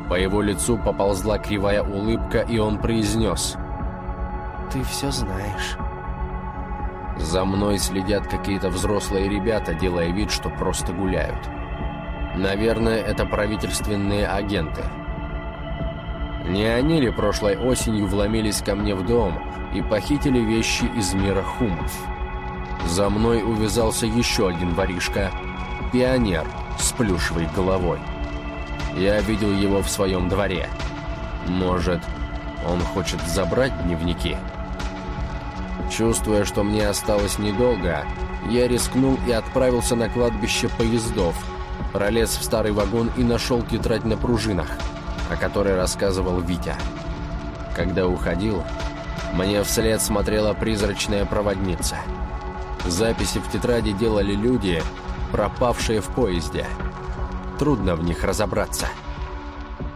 По его лицу поползла кривая улыбка, и он произнес «Ты все знаешь». За мной следят какие-то взрослые ребята, делая вид, что просто гуляют. Наверное, это правительственные агенты. Не они ли прошлой осенью вломились ко мне в дом и похитили вещи из мира хумов? За мной увязался еще один воришка, пионер с плюшевой головой. Я видел его в своем дворе. Может, он хочет забрать дневники? Чувствуя, что мне осталось недолго, я рискнул и отправился на кладбище поездов, пролез в старый вагон и нашел тетрадь на пружинах, о которой рассказывал Витя. Когда уходил, мне вслед смотрела призрачная проводница — Записи в тетради делали люди, пропавшие в поезде. Трудно в них разобраться.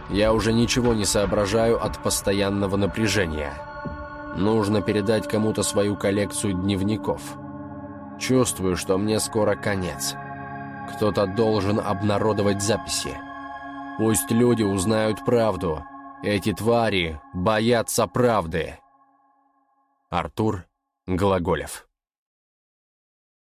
Я уже ничего не соображаю от постоянного напряжения. Нужно передать кому-то свою коллекцию дневников. Чувствую, что мне скоро конец. Кто-то должен обнародовать записи. Пусть люди узнают правду. Эти твари боятся правды. Артур Глаголев